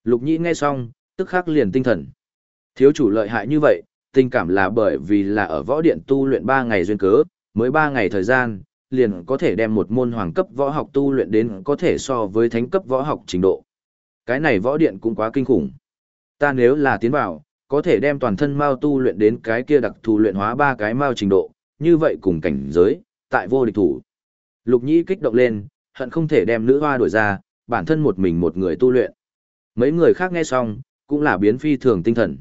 [SPEAKER 1] Lục Nhĩ nghe xong, tức khắc liền tinh thần. Thiếu chủ lợi hại như vậy, tình cảm là bởi vì là ở võ điện tu luyện 3 ngày duyên cớ, mới 3 ngày thời gian, liền có thể đem một môn hoàng cấp võ học tu luyện đến có thể so với thánh cấp võ học trình độ. Cái này võ điện cũng quá kinh khủng. Ta nếu là tiến vào, có thể đem toàn thân mao tu luyện đến cái kia đặc thù luyện hóa ba cái mao trình độ, như vậy cùng cảnh giới, tại vô địch thủ. Lục Nhĩ kích động lên, hận không thể đem nữ hoa đuổi ra, bản thân một mình một người tu luyện. Mấy người khác nghe xong, cũng là biến phi thường tinh thần.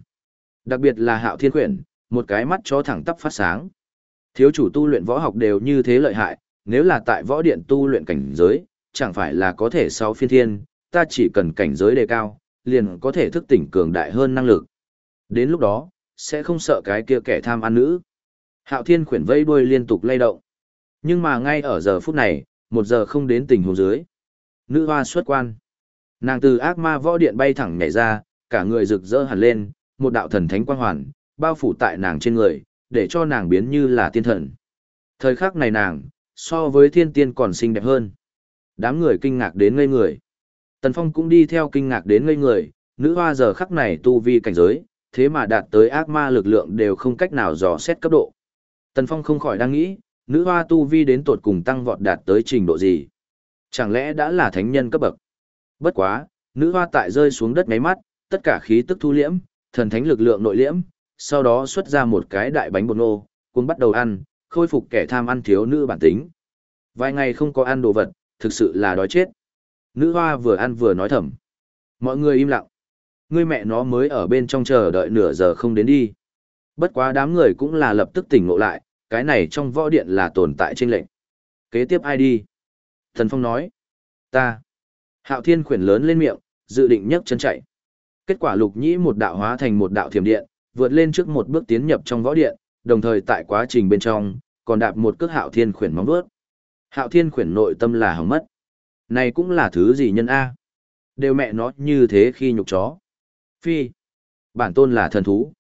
[SPEAKER 1] Đặc biệt là Hạo Thiên Quyển, một cái mắt cho thẳng tắp phát sáng. Thiếu chủ tu luyện võ học đều như thế lợi hại, nếu là tại võ điện tu luyện cảnh giới, chẳng phải là có thể sau phiên thiên, ta chỉ cần cảnh giới đề cao, liền có thể thức tỉnh cường đại hơn năng lực. Đến lúc đó, sẽ không sợ cái kia kẻ tham ăn nữ. Hạo Thiên khuyển vây đuôi liên tục lay động. Nhưng mà ngay ở giờ phút này, một giờ không đến tình huống dưới. Nữ hoa xuất quan. Nàng từ ác ma võ điện bay thẳng nhảy ra, cả người rực rỡ hẳn lên, một đạo thần thánh quang hoàn, bao phủ tại nàng trên người, để cho nàng biến như là tiên thần. Thời khắc này nàng, so với thiên tiên còn xinh đẹp hơn. Đám người kinh ngạc đến ngây người. Tần Phong cũng đi theo kinh ngạc đến ngây người, nữ hoa giờ khắc này tu vi cảnh giới, thế mà đạt tới ác ma lực lượng đều không cách nào dò xét cấp độ. Tần Phong không khỏi đang nghĩ, nữ hoa tu vi đến tột cùng tăng vọt đạt tới trình độ gì? Chẳng lẽ đã là thánh nhân cấp bậc? Bất quá, nữ hoa tại rơi xuống đất ngáy mắt, tất cả khí tức thu liễm, thần thánh lực lượng nội liễm, sau đó xuất ra một cái đại bánh bột nô, cũng bắt đầu ăn, khôi phục kẻ tham ăn thiếu nữ bản tính. Vài ngày không có ăn đồ vật, thực sự là đói chết. Nữ hoa vừa ăn vừa nói thầm. Mọi người im lặng. Người mẹ nó mới ở bên trong chờ đợi nửa giờ không đến đi. Bất quá đám người cũng là lập tức tỉnh ngộ lại, cái này trong võ điện là tồn tại trên lệnh. Kế tiếp ai đi? Thần Phong nói. Ta. Hạo Thiên khuyển lớn lên miệng, dự định nhấc chân chạy. Kết quả lục nhĩ một đạo hóa thành một đạo thiểm điện, vượt lên trước một bước tiến nhập trong võ điện, đồng thời tại quá trình bên trong, còn đạp một cước hạo thiên khuyển móng vuốt. Hạo thiên khuyển nội tâm là hỏng mất. Này cũng là thứ gì nhân A? Đều mẹ nó như thế khi nhục chó. Phi. Bản tôn là thần thú.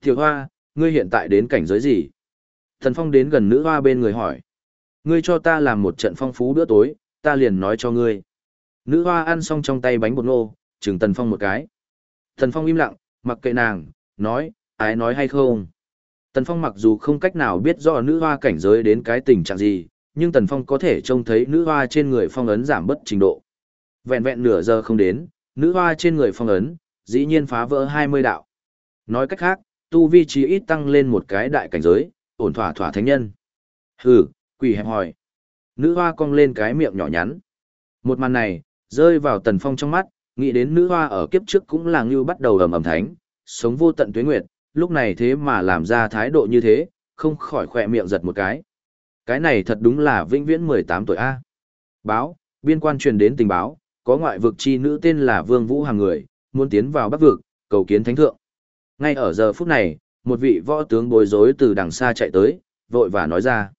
[SPEAKER 1] Tiểu hoa, ngươi hiện tại đến cảnh giới gì? Thần phong đến gần nữ hoa bên người hỏi. Ngươi cho ta làm một trận phong phú bữa tối, ta liền nói cho ngươi. Nữ hoa ăn xong trong tay bánh bột ngô, chừng tần phong một cái. Tần phong im lặng, mặc kệ nàng, nói, ai nói hay không. Tần phong mặc dù không cách nào biết rõ nữ hoa cảnh giới đến cái tình trạng gì, nhưng tần phong có thể trông thấy nữ hoa trên người phong ấn giảm bất trình độ. Vẹn vẹn nửa giờ không đến, nữ hoa trên người phong ấn, dĩ nhiên phá vỡ hai mươi đạo. Nói cách khác, tu vi trí ít tăng lên một cái đại cảnh giới, ổn thỏa thỏa thánh nhân. Hừ, quỷ hẹp hỏi. Nữ hoa cong lên cái miệng nhỏ nhắn. Một màn này, rơi vào tần phong trong mắt, nghĩ đến nữ hoa ở kiếp trước cũng là ngưu bắt đầu ầm ầm thánh, sống vô tận tuế nguyệt, lúc này thế mà làm ra thái độ như thế, không khỏi khỏe miệng giật một cái. Cái này thật đúng là vĩnh viễn 18 tuổi A. Báo, biên quan truyền đến tình báo, có ngoại vực chi nữ tên là Vương Vũ hàng người, muốn tiến vào bắc vực, cầu kiến thánh thượng. Ngay ở giờ phút này, một vị võ tướng bối rối từ đằng xa chạy tới, vội và nói ra.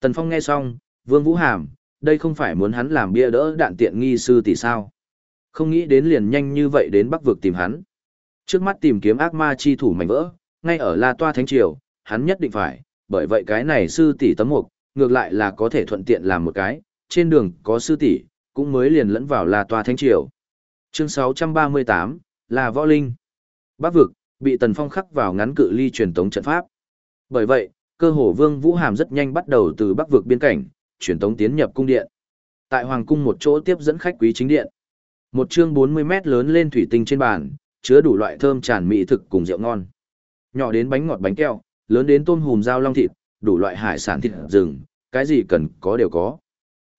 [SPEAKER 1] Tần Phong nghe xong, Vương Vũ Hàm, đây không phải muốn hắn làm bia đỡ đạn tiện nghi sư tỷ sao. Không nghĩ đến liền nhanh như vậy đến bắc vực tìm hắn. Trước mắt tìm kiếm ác ma chi thủ mảnh vỡ, ngay ở La Toa Thánh Triều, hắn nhất định phải, bởi vậy cái này sư tỷ tấm mục, ngược lại là có thể thuận tiện làm một cái, trên đường có sư tỷ, cũng mới liền lẫn vào La Toa Thánh Triều. Chương 638, là Võ Linh. Bắc vực, bị Tần Phong khắc vào ngắn cự ly truyền tống trận pháp. Bởi vậy, cơ hồ Vương Vũ Hàm rất nhanh bắt đầu từ Bắc vực biên cảnh, truyền tống tiến nhập cung điện. Tại hoàng cung một chỗ tiếp dẫn khách quý chính điện. Một chương 40 mét lớn lên thủy tinh trên bàn, chứa đủ loại thơm tràn mỹ thực cùng rượu ngon. Nhỏ đến bánh ngọt bánh keo, lớn đến tôm hùm dao long thịt, đủ loại hải sản thịt rừng, cái gì cần có đều có.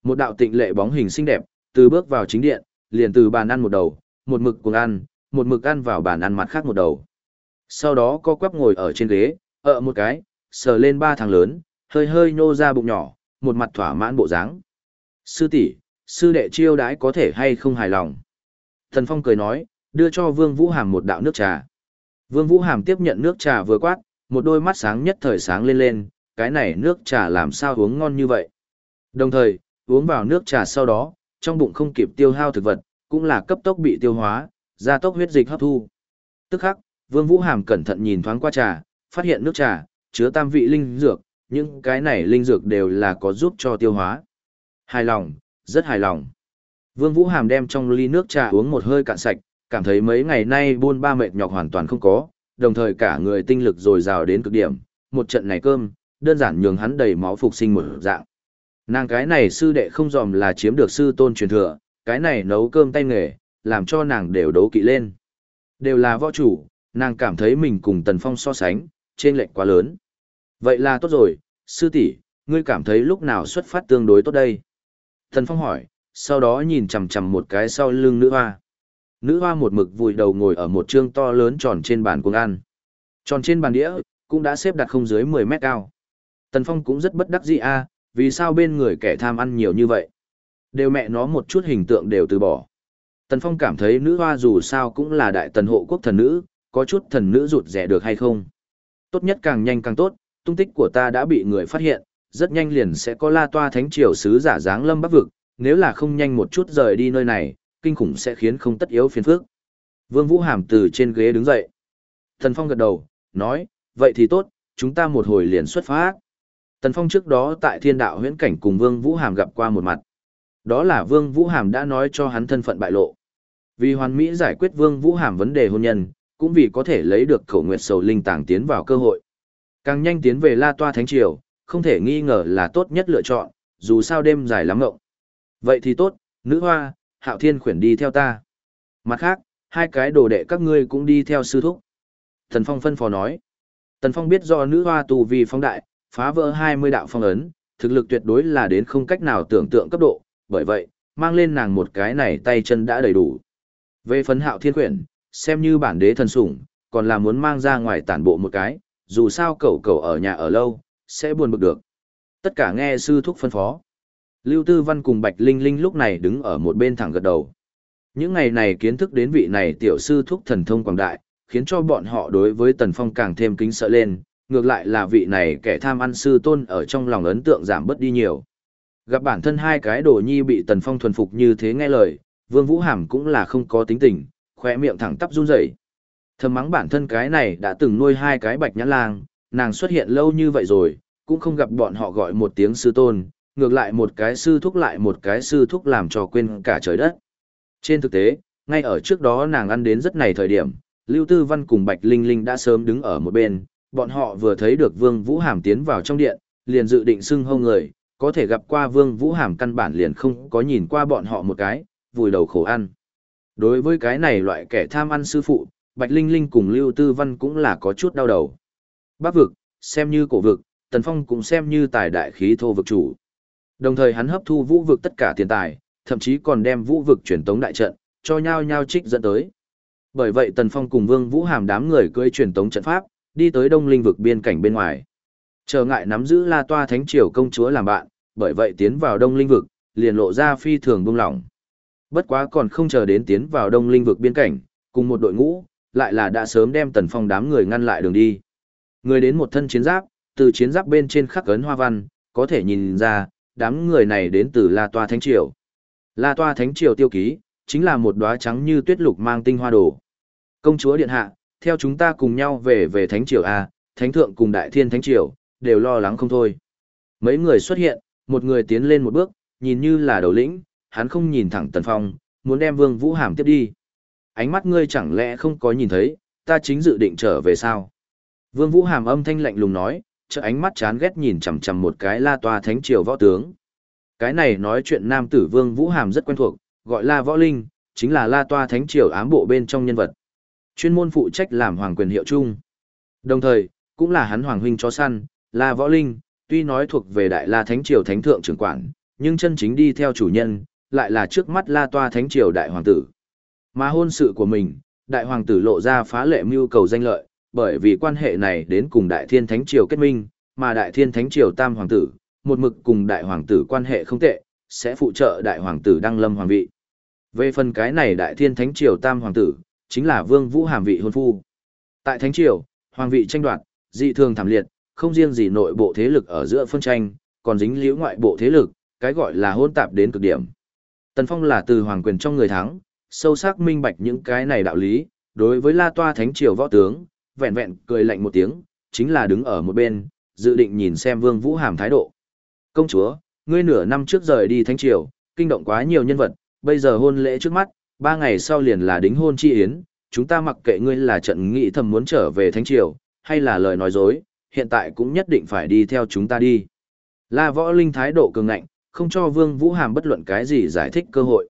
[SPEAKER 1] Một đạo tịnh lệ bóng hình xinh đẹp, từ bước vào chính điện, liền từ bàn ăn một đầu, một mực cùng ăn, một mực ăn vào bàn ăn mặt khác một đầu. Sau đó co quắp ngồi ở trên ghế, ợ một cái, sờ lên ba thằng lớn, hơi hơi nhô ra bụng nhỏ, một mặt thỏa mãn bộ dáng. Sư tỷ, sư đệ chiêu đãi có thể hay không hài lòng. Thần Phong cười nói, đưa cho Vương Vũ Hàm một đạo nước trà. Vương Vũ Hàm tiếp nhận nước trà vừa quát, một đôi mắt sáng nhất thời sáng lên lên, cái này nước trà làm sao uống ngon như vậy. Đồng thời, uống vào nước trà sau đó, trong bụng không kịp tiêu hao thực vật, cũng là cấp tốc bị tiêu hóa, gia tốc huyết dịch hấp thu. Tức khắc, Vương Vũ Hàm cẩn thận nhìn thoáng qua trà, phát hiện nước trà chứa tam vị linh dược, những cái này linh dược đều là có giúp cho tiêu hóa. Hài lòng, rất hài lòng. Vương Vũ Hàm đem trong ly nước trà uống một hơi cạn sạch, cảm thấy mấy ngày nay buôn ba mệt nhọc hoàn toàn không có, đồng thời cả người tinh lực dồi dào đến cực điểm, một trận này cơm, đơn giản nhường hắn đầy máu phục sinh một dạng. Nàng cái này sư đệ không dòm là chiếm được sư tôn truyền thừa, cái này nấu cơm tay nghề, làm cho nàng đều đấu kỵ lên. Đều là võ chủ, nàng cảm thấy mình cùng Tần Phong so sánh, trên lệnh quá lớn. Vậy là tốt rồi, sư tỷ, ngươi cảm thấy lúc nào xuất phát tương đối tốt đây? Tần Phong hỏi, sau đó nhìn chằm chằm một cái sau lưng nữ hoa. Nữ hoa một mực vùi đầu ngồi ở một trương to lớn tròn trên bàn cuồng ăn. Tròn trên bàn đĩa, cũng đã xếp đặt không dưới 10 mét cao. Tần Phong cũng rất bất đắc dĩ a, vì sao bên người kẻ tham ăn nhiều như vậy? Đều mẹ nó một chút hình tượng đều từ bỏ. Tần Phong cảm thấy nữ hoa dù sao cũng là đại tần hộ quốc thần nữ, có chút thần nữ rụt rẻ được hay không? Tốt nhất càng nhanh càng tốt, tung tích của ta đã bị người phát hiện, rất nhanh liền sẽ có la toa thánh triều sứ giả dáng lâm bắc vực, nếu là không nhanh một chút rời đi nơi này, kinh khủng sẽ khiến không tất yếu phiền phức. Vương Vũ Hàm từ trên ghế đứng dậy. thần Phong gật đầu, nói, vậy thì tốt, chúng ta một hồi liền xuất phát. Tần Phong trước đó tại thiên đạo huyễn cảnh cùng Vương Vũ Hàm gặp qua một mặt. Đó là Vương Vũ Hàm đã nói cho hắn thân phận bại lộ. Vì hoàn mỹ giải quyết Vương Vũ Hàm vấn đề hôn nhân, cũng vì có thể lấy được khẩu nguyệt sầu linh tàng tiến vào cơ hội. Càng nhanh tiến về La Toa Thánh Triều, không thể nghi ngờ là tốt nhất lựa chọn, dù sao đêm dài lắm ngộng. Vậy thì tốt, nữ hoa, hạo thiên khuyển đi theo ta. Mặt khác, hai cái đồ đệ các ngươi cũng đi theo sư thúc. Thần Phong phân phó nói. Tần Phong biết do nữ hoa tù vì phong đại, phá vỡ 20 đạo phong ấn, thực lực tuyệt đối là đến không cách nào tưởng tượng cấp độ, bởi vậy, mang lên nàng một cái này tay chân đã đầy đủ. Về phấn hạo thiên quyển, xem như bản đế thần sủng, còn là muốn mang ra ngoài tản bộ một cái, dù sao cậu cậu ở nhà ở lâu, sẽ buồn bực được. Tất cả nghe sư thúc phân phó. Lưu Tư Văn cùng Bạch Linh Linh lúc này đứng ở một bên thẳng gật đầu. Những ngày này kiến thức đến vị này tiểu sư thúc thần thông quảng đại, khiến cho bọn họ đối với Tần Phong càng thêm kính sợ lên, ngược lại là vị này kẻ tham ăn sư tôn ở trong lòng ấn tượng giảm bớt đi nhiều. Gặp bản thân hai cái đồ nhi bị Tần Phong thuần phục như thế nghe lời, Vương Vũ Hàm cũng là không có tính tình, khỏe miệng thẳng tắp run rẩy. Thầm mắng bản thân cái này đã từng nuôi hai cái bạch nhãn lang, nàng xuất hiện lâu như vậy rồi, cũng không gặp bọn họ gọi một tiếng sư tôn, ngược lại một cái sư thúc lại một cái sư thúc làm cho quên cả trời đất. Trên thực tế, ngay ở trước đó nàng ăn đến rất này thời điểm, Lưu Tư Văn cùng Bạch Linh Linh đã sớm đứng ở một bên, bọn họ vừa thấy được Vương Vũ Hàm tiến vào trong điện, liền dự định xưng hô người, có thể gặp qua Vương Vũ Hàm căn bản liền không có nhìn qua bọn họ một cái, vùi đầu khổ ăn. Đối với cái này loại kẻ tham ăn sư phụ, Bạch Linh Linh cùng Lưu Tư Văn cũng là có chút đau đầu. Bắc vực, xem như cổ vực, Tần Phong cũng xem như tài đại khí thô vực chủ. Đồng thời hắn hấp thu vũ vực tất cả tiền tài, thậm chí còn đem vũ vực truyền tống đại trận, cho nhau nhau trích dẫn tới. Bởi vậy Tần Phong cùng Vương Vũ Hàm đám người cưỡi truyền tống trận pháp, đi tới Đông Linh vực biên cảnh bên ngoài. Trở ngại nắm giữ La Toa Thánh Triều công chúa làm bạn, bởi vậy tiến vào Đông Linh vực, liền lộ ra phi thường buông lỏng. Bất quá còn không chờ đến tiến vào Đông Linh vực biên cảnh, cùng một đội ngũ, lại là đã sớm đem Tần Phong đám người ngăn lại đường đi. Người đến một thân chiến giáp, từ chiến giáp bên trên khắc ấn hoa văn, có thể nhìn ra, đám người này đến từ La Toa Thánh Triều. La Toa Thánh Triều tiêu ký, chính là một đóa trắng như tuyết lục mang tinh hoa đồ. Công chúa điện hạ, theo chúng ta cùng nhau về về Thánh Triều A, Thánh Thượng cùng Đại Thiên Thánh Triều, đều lo lắng không thôi. Mấy người xuất hiện, một người tiến lên một bước, nhìn như là đầu lĩnh, hắn không nhìn thẳng Tần Phong, muốn đem Vương Vũ Hàm tiếp đi. Ánh mắt ngươi chẳng lẽ không có nhìn thấy, ta chính dự định trở về sao? Vương Vũ Hàm âm thanh lạnh lùng nói, chợt ánh mắt chán ghét nhìn chằm chằm một cái la toa thánh triều võ tướng. Cái này nói chuyện nam tử Vương Vũ Hàm rất quen thuộc, gọi là võ linh, chính là la toa thánh triều ám bộ bên trong nhân vật. Chuyên môn phụ trách làm hoàng quyền hiệu chung. Đồng thời, cũng là hắn hoàng huynh chó săn, la võ linh, tuy nói thuộc về đại la thánh triều thánh thượng trưởng quản, nhưng chân chính đi theo chủ nhân, lại là trước mắt la toa thánh triều đại hoàng tử. Mà hôn sự của mình, đại hoàng tử lộ ra phá lệ mưu cầu danh lợi, bởi vì quan hệ này đến cùng đại thiên thánh triều kết minh, mà đại thiên thánh triều tam hoàng tử, một mực cùng đại hoàng tử quan hệ không tệ, sẽ phụ trợ đại hoàng tử đăng lâm hoàng vị. Về phần cái này đại thiên thánh triều tam hoàng tử, chính là vương vũ hàm vị hôn phu. Tại thánh triều, hoàng vị tranh đoạt, dị thường thảm liệt, không riêng gì nội bộ thế lực ở giữa phân tranh, còn dính liễu ngoại bộ thế lực, cái gọi là hôn tạp đến cực điểm. Tần Phong là từ hoàng quyền trong người thắng, sâu sắc minh bạch những cái này đạo lý, đối với La Toa Thánh Triều võ tướng, vẹn vẹn cười lạnh một tiếng, chính là đứng ở một bên, dự định nhìn xem Vương Vũ Hàm thái độ. Công chúa, ngươi nửa năm trước rời đi Thánh Triều, kinh động quá nhiều nhân vật, bây giờ hôn lễ trước mắt, ba ngày sau liền là đính hôn chi yến, chúng ta mặc kệ ngươi là trận nghị thầm muốn trở về Thánh Triều, hay là lời nói dối, hiện tại cũng nhất định phải đi theo chúng ta đi. La Võ Linh thái độ cường ngạnh, không cho Vương Vũ Hàm bất luận cái gì giải thích cơ hội.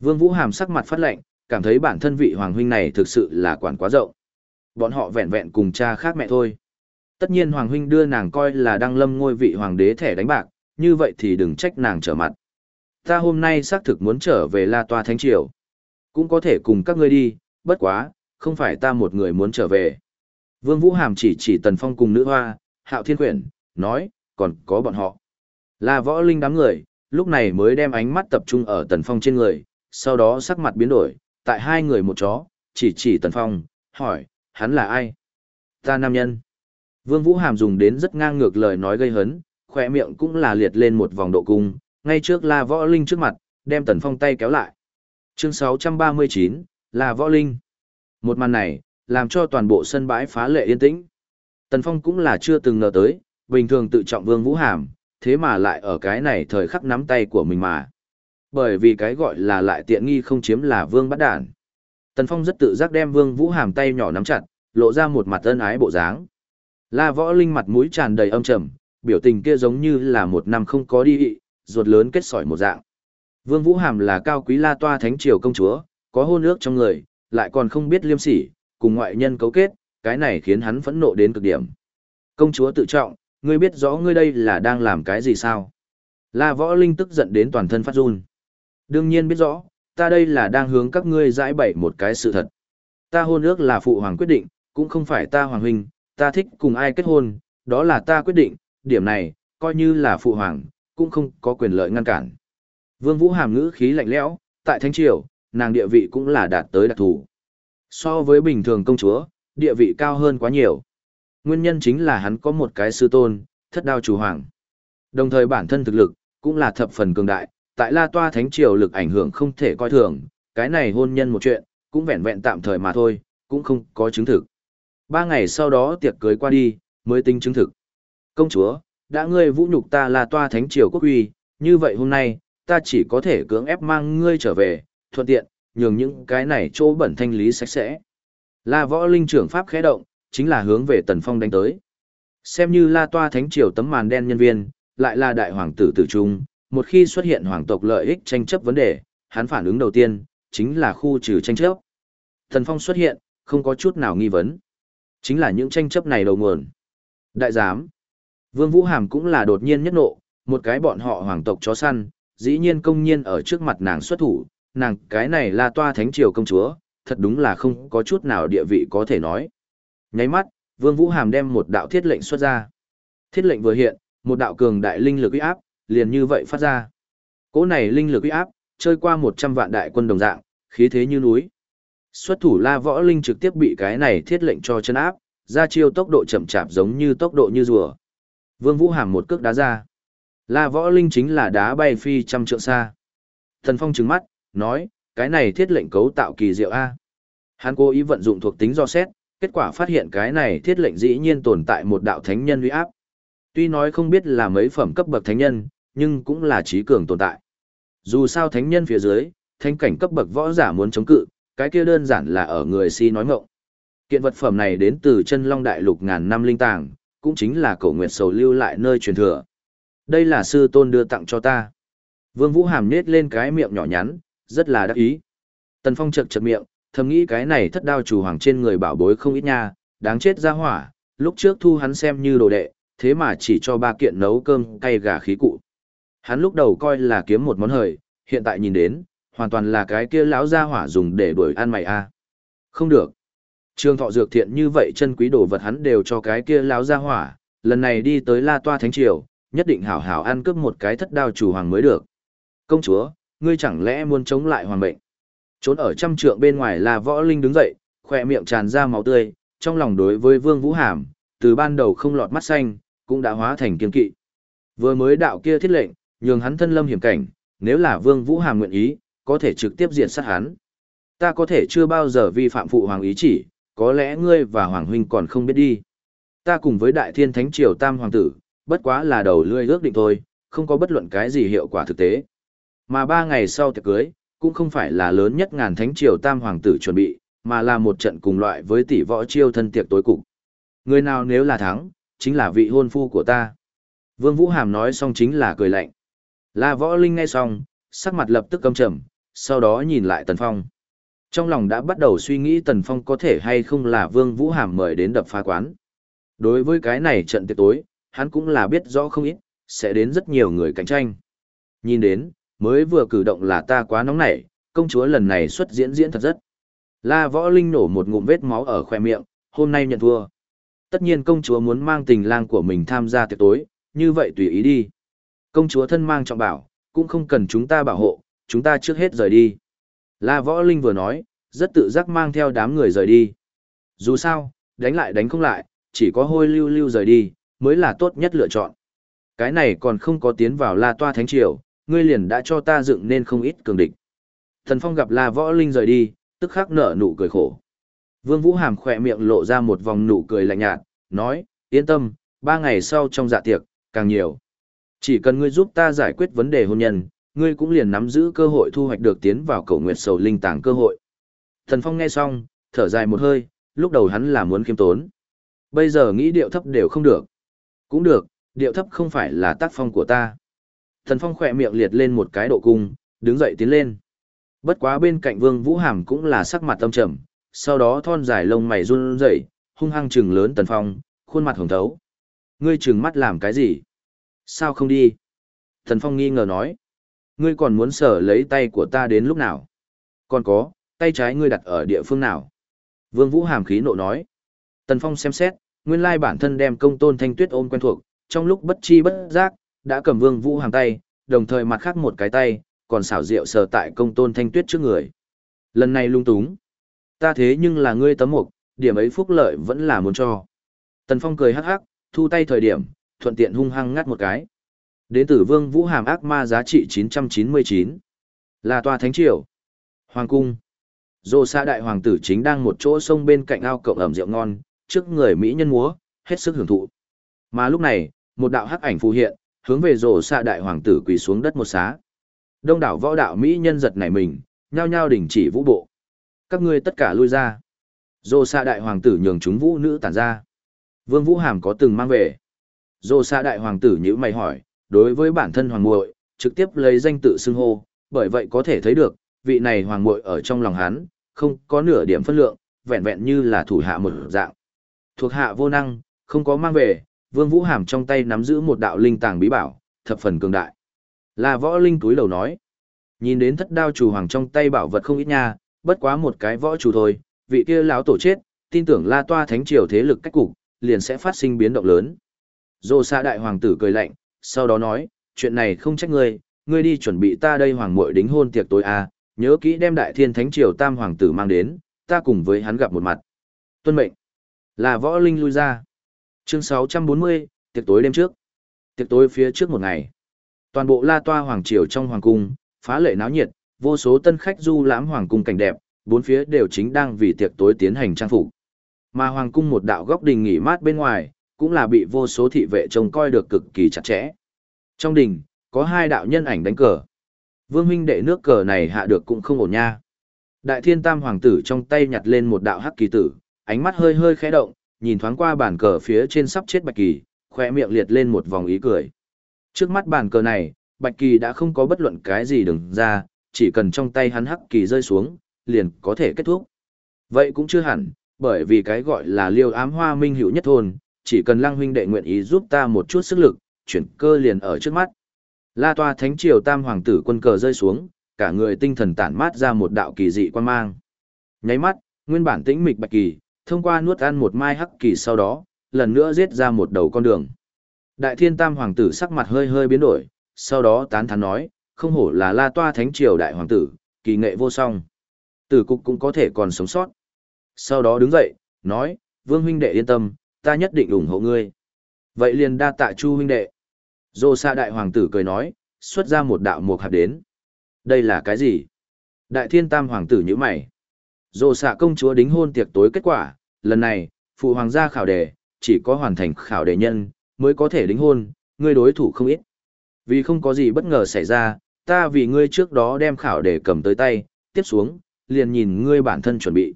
[SPEAKER 1] Vương Vũ Hàm sắc mặt phát lạnh, cảm thấy bản thân vị hoàng huynh này thực sự là quản quá rộng. Bọn họ vẹn vẹn cùng cha khác mẹ thôi. Tất nhiên hoàng huynh đưa nàng coi là đăng lâm ngôi vị hoàng đế thẻ đánh bạc, như vậy thì đừng trách nàng trở mặt. Ta hôm nay xác thực muốn trở về La Toa Thánh Triều. Cũng có thể cùng các ngươi đi, bất quá, không phải ta một người muốn trở về. Vương Vũ Hàm chỉ chỉ Tần Phong cùng nữ hoa, Hạo Thiên Quyển, nói, còn có bọn họ. Là võ linh đám người, lúc này mới đem ánh mắt tập trung ở Tần Phong trên người, sau đó sắc mặt biến đổi, tại hai người một chó, chỉ chỉ Tần Phong, hỏi, hắn là ai? Ta nam nhân. Vương Vũ Hàm dùng đến rất ngang ngược lời nói gây hấn, khỏe miệng cũng là liệt lên một vòng độ cung, ngay trước La Võ Linh trước mặt, đem Tần Phong tay kéo lại. Chương 639, là Võ Linh. Một màn này, làm cho toàn bộ sân bãi phá lệ yên tĩnh. Tần Phong cũng là chưa từng ngờ tới, bình thường tự trọng Vương Vũ Hàm, thế mà lại ở cái này thời khắc nắm tay của mình mà. Bởi vì cái gọi là lại tiện nghi không chiếm là Vương bắt đản. Tần Phong rất tự giác đem Vương Vũ Hàm tay nhỏ nắm chặt, lộ ra một mặt ân ái bộ dáng. La Võ Linh mặt mũi tràn đầy âm trầm, biểu tình kia giống như là một năm không có đi, ruột lớn kết sỏi một dạng. Vương Vũ Hàm là cao quý La Toa Thánh Triều công chúa, có hôn ước trong người, lại còn không biết liêm sỉ, cùng ngoại nhân cấu kết, cái này khiến hắn phẫn nộ đến cực điểm. Công chúa tự trọng, ngươi biết rõ ngươi đây là đang làm cái gì sao? La Võ Linh tức giận đến toàn thân phát run. Đương nhiên biết rõ, ta đây là đang hướng các ngươi giải bày một cái sự thật. Ta hôn ước là phụ hoàng quyết định, cũng không phải ta hoàng huynh, ta thích cùng ai kết hôn, đó là ta quyết định, điểm này, coi như là phụ hoàng, cũng không có quyền lợi ngăn cản. Vương Vũ Hàm ngữ khí lạnh lẽo, tại Thánh Triều, nàng địa vị cũng là đạt tới đặc thù. So với bình thường công chúa, địa vị cao hơn quá nhiều. Nguyên nhân chính là hắn có một cái sư tôn, thất đao chủ hoàng. Đồng thời bản thân thực lực, cũng là thập phần cường đại, tại La Toa Thánh Triều lực ảnh hưởng không thể coi thường, cái này hôn nhân một chuyện, cũng vẹn vẹn tạm thời mà thôi, cũng không có chứng thực. Ba ngày sau đó tiệc cưới qua đi, mới tính chứng thực. Công chúa, đã ngươi vũ nhục ta La Toa Thánh Triều quốc uy, như vậy hôm nay, ta chỉ có thể cưỡng ép mang ngươi trở về, thuận tiện, nhường những cái này chỗ bẩn thanh lý sạch sẽ. La võ linh trưởng pháp khẽ động, chính là hướng về Tần Phong đánh tới. Xem như La Toa Thánh Triều tấm màn đen nhân viên, lại là đại hoàng tử tử trung, một khi xuất hiện hoàng tộc lợi ích tranh chấp vấn đề, hắn phản ứng đầu tiên, chính là khu trừ tranh chấp. Thần Phong xuất hiện, không có chút nào nghi vấn. Chính là những tranh chấp này đầu nguồn. Đại giám. Vương Vũ Hàm cũng là đột nhiên nhất nộ, một cái bọn họ hoàng tộc chó săn, dĩ nhiên công nhiên ở trước mặt nàng xuất thủ, nàng cái này là toa thánh triều công chúa, thật đúng là không có chút nào địa vị có thể nói. Nháy mắt, Vương Vũ Hàm đem một đạo thiết lệnh xuất ra. Thiết lệnh vừa hiện, một đạo cường đại linh lực uy áp, liền như vậy phát ra. Cỗ này linh lực uy áp, chơi qua 100 vạn đại quân đồng dạng, khí thế như núi. Xuất thủ La Võ Linh trực tiếp bị cái này thiết lệnh cho chân áp, ra chiêu tốc độ chậm chạp giống như tốc độ như rùa. Vương Vũ Hàm một cước đá ra. La Võ Linh chính là đá bay phi trăm trượng xa. Thần Phong trừng mắt, nói, cái này thiết lệnh cấu tạo kỳ diệu A. Hắn cố ý vận dụng thuộc tính do xét, kết quả phát hiện cái này thiết lệnh dĩ nhiên tồn tại một đạo thánh nhân uy áp. Tuy nói không biết là mấy phẩm cấp bậc thánh nhân, nhưng cũng là trí cường tồn tại. Dù sao thánh nhân phía dưới, thánh cảnh cấp bậc võ giả muốn chống cự, cái kia đơn giản là ở người si nói ngọng. Kiện vật phẩm này đến từ chân long đại lục ngàn năm linh tàng, cũng chính là cổ nguyệt sầu lưu lại nơi truyền thừa. Đây là sư tôn đưa tặng cho ta. Vương Vũ Hàm nết lên cái miệng nhỏ nhắn, rất là đắc ý. Tần Phong chật chật miệng, thầm nghĩ cái này thất đao chủ hoàng trên người bảo bối không ít nha, đáng chết ra hỏa, lúc trước thu hắn xem như đồ đệ, thế mà chỉ cho ba kiện nấu cơm cay gà khí cụ. Hắn lúc đầu coi là kiếm một món hời, hiện tại nhìn đến, hoàn toàn là cái kia lão gia hỏa dùng để đuổi ăn mày a. Không được. Trương Thọ dược thiện như vậy chân quý đồ vật hắn đều cho cái kia lão gia hỏa, lần này đi tới La Toa Thánh Triều, nhất định hảo hảo ăn cướp một cái thất đao chủ hoàng mới được. Công chúa, ngươi chẳng lẽ muốn chống lại hoàng mệnh? Trốn ở trăm trượng bên ngoài là võ linh đứng dậy, khỏe miệng tràn ra máu tươi, trong lòng đối với Vương Vũ Hàm, từ ban đầu không lọt mắt xanh, cũng đã hóa thành kiên kỵ. Vừa mới đạo kia thiết lệnh, nhường hắn thân lâm hiểm cảnh, nếu là Vương Vũ Hàm nguyện ý, có thể trực tiếp diệt sát hắn. Ta có thể chưa bao giờ vi phạm phụ hoàng ý chỉ, có lẽ ngươi và hoàng huynh còn không biết đi. Ta cùng với đại thiên thánh triều tam hoàng tử, bất quá là đầu lươi ước định thôi, không có bất luận cái gì hiệu quả thực tế. Mà ba ngày sau tiệc cưới, cũng không phải là lớn nhất ngàn thánh triều tam hoàng tử chuẩn bị, mà là một trận cùng loại với tỷ võ chiêu thân tiệc tối cục. Người nào nếu là thắng, chính là vị hôn phu của ta. Vương Vũ Hàm nói xong chính là cười lạnh. La Võ Linh nghe xong, sắc mặt lập tức căm trầm, sau đó nhìn lại Tần Phong. Trong lòng đã bắt đầu suy nghĩ Tần Phong có thể hay không là Vương Vũ Hàm mời đến đập phá quán. Đối với cái này trận tiệc tối, hắn cũng là biết rõ không ít, sẽ đến rất nhiều người cạnh tranh. Nhìn đến, mới vừa cử động là ta quá nóng nảy, công chúa lần này xuất diễn diễn thật rất. La Võ Linh nổ một ngụm vết máu ở khoe miệng, hôm nay nhận thua. Tất nhiên công chúa muốn mang tình lang của mình tham gia tiệc tối, như vậy tùy ý đi. Công chúa thân mang trọng bảo, cũng không cần chúng ta bảo hộ, chúng ta trước hết rời đi. La Võ Linh vừa nói, rất tự giác mang theo đám người rời đi. Dù sao, đánh lại đánh không lại, chỉ có hôi lưu lưu rời đi, mới là tốt nhất lựa chọn. Cái này còn không có tiến vào La Toa Thánh Triều, ngươi liền đã cho ta dựng nên không ít cường địch. Thần Phong gặp La Võ Linh rời đi, tức khắc nở nụ cười khổ. Vương Vũ Hàm khỏe miệng lộ ra một vòng nụ cười lạnh nhạt, nói, yên tâm, ba ngày sau trong dạ tiệc, càng nhiều. Chỉ cần ngươi giúp ta giải quyết vấn đề hôn nhân, ngươi cũng liền nắm giữ cơ hội thu hoạch được tiến vào cầu nguyệt sầu linh tàng cơ hội. Thần Phong nghe xong, thở dài một hơi, lúc đầu hắn là muốn kiêm tốn. Bây giờ nghĩ điệu thấp đều không được. Cũng được, điệu thấp không phải là tác phong của ta. Thần Phong khỏe miệng liệt lên một cái độ cung, đứng dậy tiến lên. Bất quá bên cạnh Vương Vũ Hàm cũng là sắc mặt tâm trầm, sau đó thon dài lông mày run rẩy, hung hăng trừng lớn Tần Phong, khuôn mặt hồng thấu. Ngươi trừng mắt làm cái gì? Sao không đi? thần Phong nghi ngờ nói. Ngươi còn muốn sở lấy tay của ta đến lúc nào? Còn có, tay trái ngươi đặt ở địa phương nào? Vương Vũ Hàm khí nộ nói. Tần Phong xem xét, nguyên lai bản thân đem công tôn thanh tuyết ôm quen thuộc, trong lúc bất chi bất giác, đã cầm Vương Vũ Hàm tay, đồng thời mặt khác một cái tay, còn xảo diệu sờ tại công tôn thanh tuyết trước người. Lần này lung túng. Ta thế nhưng là ngươi tấm mục, điểm ấy phúc lợi vẫn là muốn cho. Tần Phong cười hắc hắc, thu tay thời điểm, thuận tiện hung hăng ngắt một cái. Đến tử vương vũ hàm ác ma giá trị 999. Là tòa thánh triều. Hoàng cung. Dô xa đại hoàng tử chính đang một chỗ sông bên cạnh ao cộng ẩm rượu ngon, trước người Mỹ nhân múa, hết sức hưởng thụ. Mà lúc này, một đạo hắc ảnh phù hiện, hướng về rổ xa đại hoàng tử quỳ xuống đất một xá. Đông đảo võ đạo Mỹ nhân giật nảy mình, nhao nhao đình chỉ vũ bộ. Các ngươi tất cả lui ra. Dô xa đại hoàng tử nhường chúng vũ nữ tản ra. Vương Vũ Hàm có từng mang về. Dô xa đại hoàng tử nhữ mày hỏi, đối với bản thân hoàng muội trực tiếp lấy danh tự xưng hô, bởi vậy có thể thấy được, vị này hoàng muội ở trong lòng hắn, không có nửa điểm phân lượng, vẹn vẹn như là thủ hạ một dạng. Thuộc hạ vô năng, không có mang về, Vương Vũ Hàm trong tay nắm giữ một đạo linh tàng bí bảo, thập phần cường đại. Là võ linh túi đầu nói. Nhìn đến thất đao chủ hoàng trong tay bảo vật không ít nha, bất quá một cái võ chủ thôi, vị kia lão tổ chết, tin tưởng La Toa Thánh Triều thế lực cách cục, liền sẽ phát sinh biến động lớn. Dô xa đại hoàng tử cười lạnh, sau đó nói, chuyện này không trách ngươi, ngươi đi chuẩn bị ta đây hoàng muội đính hôn tiệc tối à, nhớ kỹ đem đại thiên thánh triều tam hoàng tử mang đến, ta cùng với hắn gặp một mặt. Tuân mệnh. Là võ linh lui ra. Chương 640, tiệc tối đêm trước. Tiệc tối phía trước một ngày. Toàn bộ La Toa hoàng triều trong hoàng cung, phá lệ náo nhiệt, vô số tân khách du lãm hoàng cung cảnh đẹp, bốn phía đều chính đang vì tiệc tối tiến hành trang phục. Mà hoàng cung một đạo góc đình nghỉ mát bên ngoài, cũng là bị vô số thị vệ trông coi được cực kỳ chặt chẽ. Trong đình, có hai đạo nhân ảnh đánh cờ. Vương huynh đệ nước cờ này hạ được cũng không ổn nha. Đại thiên tam hoàng tử trong tay nhặt lên một đạo hắc kỳ tử, ánh mắt hơi hơi khẽ động, nhìn thoáng qua bàn cờ phía trên sắp chết bạch kỳ, khỏe miệng liệt lên một vòng ý cười. Trước mắt bàn cờ này, bạch kỳ đã không có bất luận cái gì đừng ra, chỉ cần trong tay hắn hắc kỳ rơi xuống, liền có thể kết thúc. Vậy cũng chưa hẳn, bởi vì cái gọi là liêu ám hoa minh hữu nhất thôn, chỉ cần lăng huynh đệ nguyện ý giúp ta một chút sức lực, chuyển cơ liền ở trước mắt. La toa thánh triều tam hoàng tử quân cờ rơi xuống, cả người tinh thần tản mát ra một đạo kỳ dị quan mang. Nháy mắt, nguyên bản tĩnh mịch bạch kỳ, thông qua nuốt ăn một mai hắc kỳ sau đó, lần nữa giết ra một đầu con đường. Đại thiên tam hoàng tử sắc mặt hơi hơi biến đổi, sau đó tán thán nói, không hổ là la toa thánh triều đại hoàng tử, kỳ nghệ vô song. Tử cục cũng có thể còn sống sót. Sau đó đứng dậy, nói, vương huynh đệ yên tâm, ta nhất định ủng hộ ngươi. Vậy liền đa tạ chu huynh đệ. Dô xa đại hoàng tử cười nói, xuất ra một đạo mục hạp đến. Đây là cái gì? Đại thiên tam hoàng tử như mày. Dô xạ công chúa đính hôn tiệc tối kết quả, lần này, phụ hoàng gia khảo đề, chỉ có hoàn thành khảo đề nhân, mới có thể đính hôn, ngươi đối thủ không ít. Vì không có gì bất ngờ xảy ra, ta vì ngươi trước đó đem khảo đề cầm tới tay, tiếp xuống, liền nhìn ngươi bản thân chuẩn bị.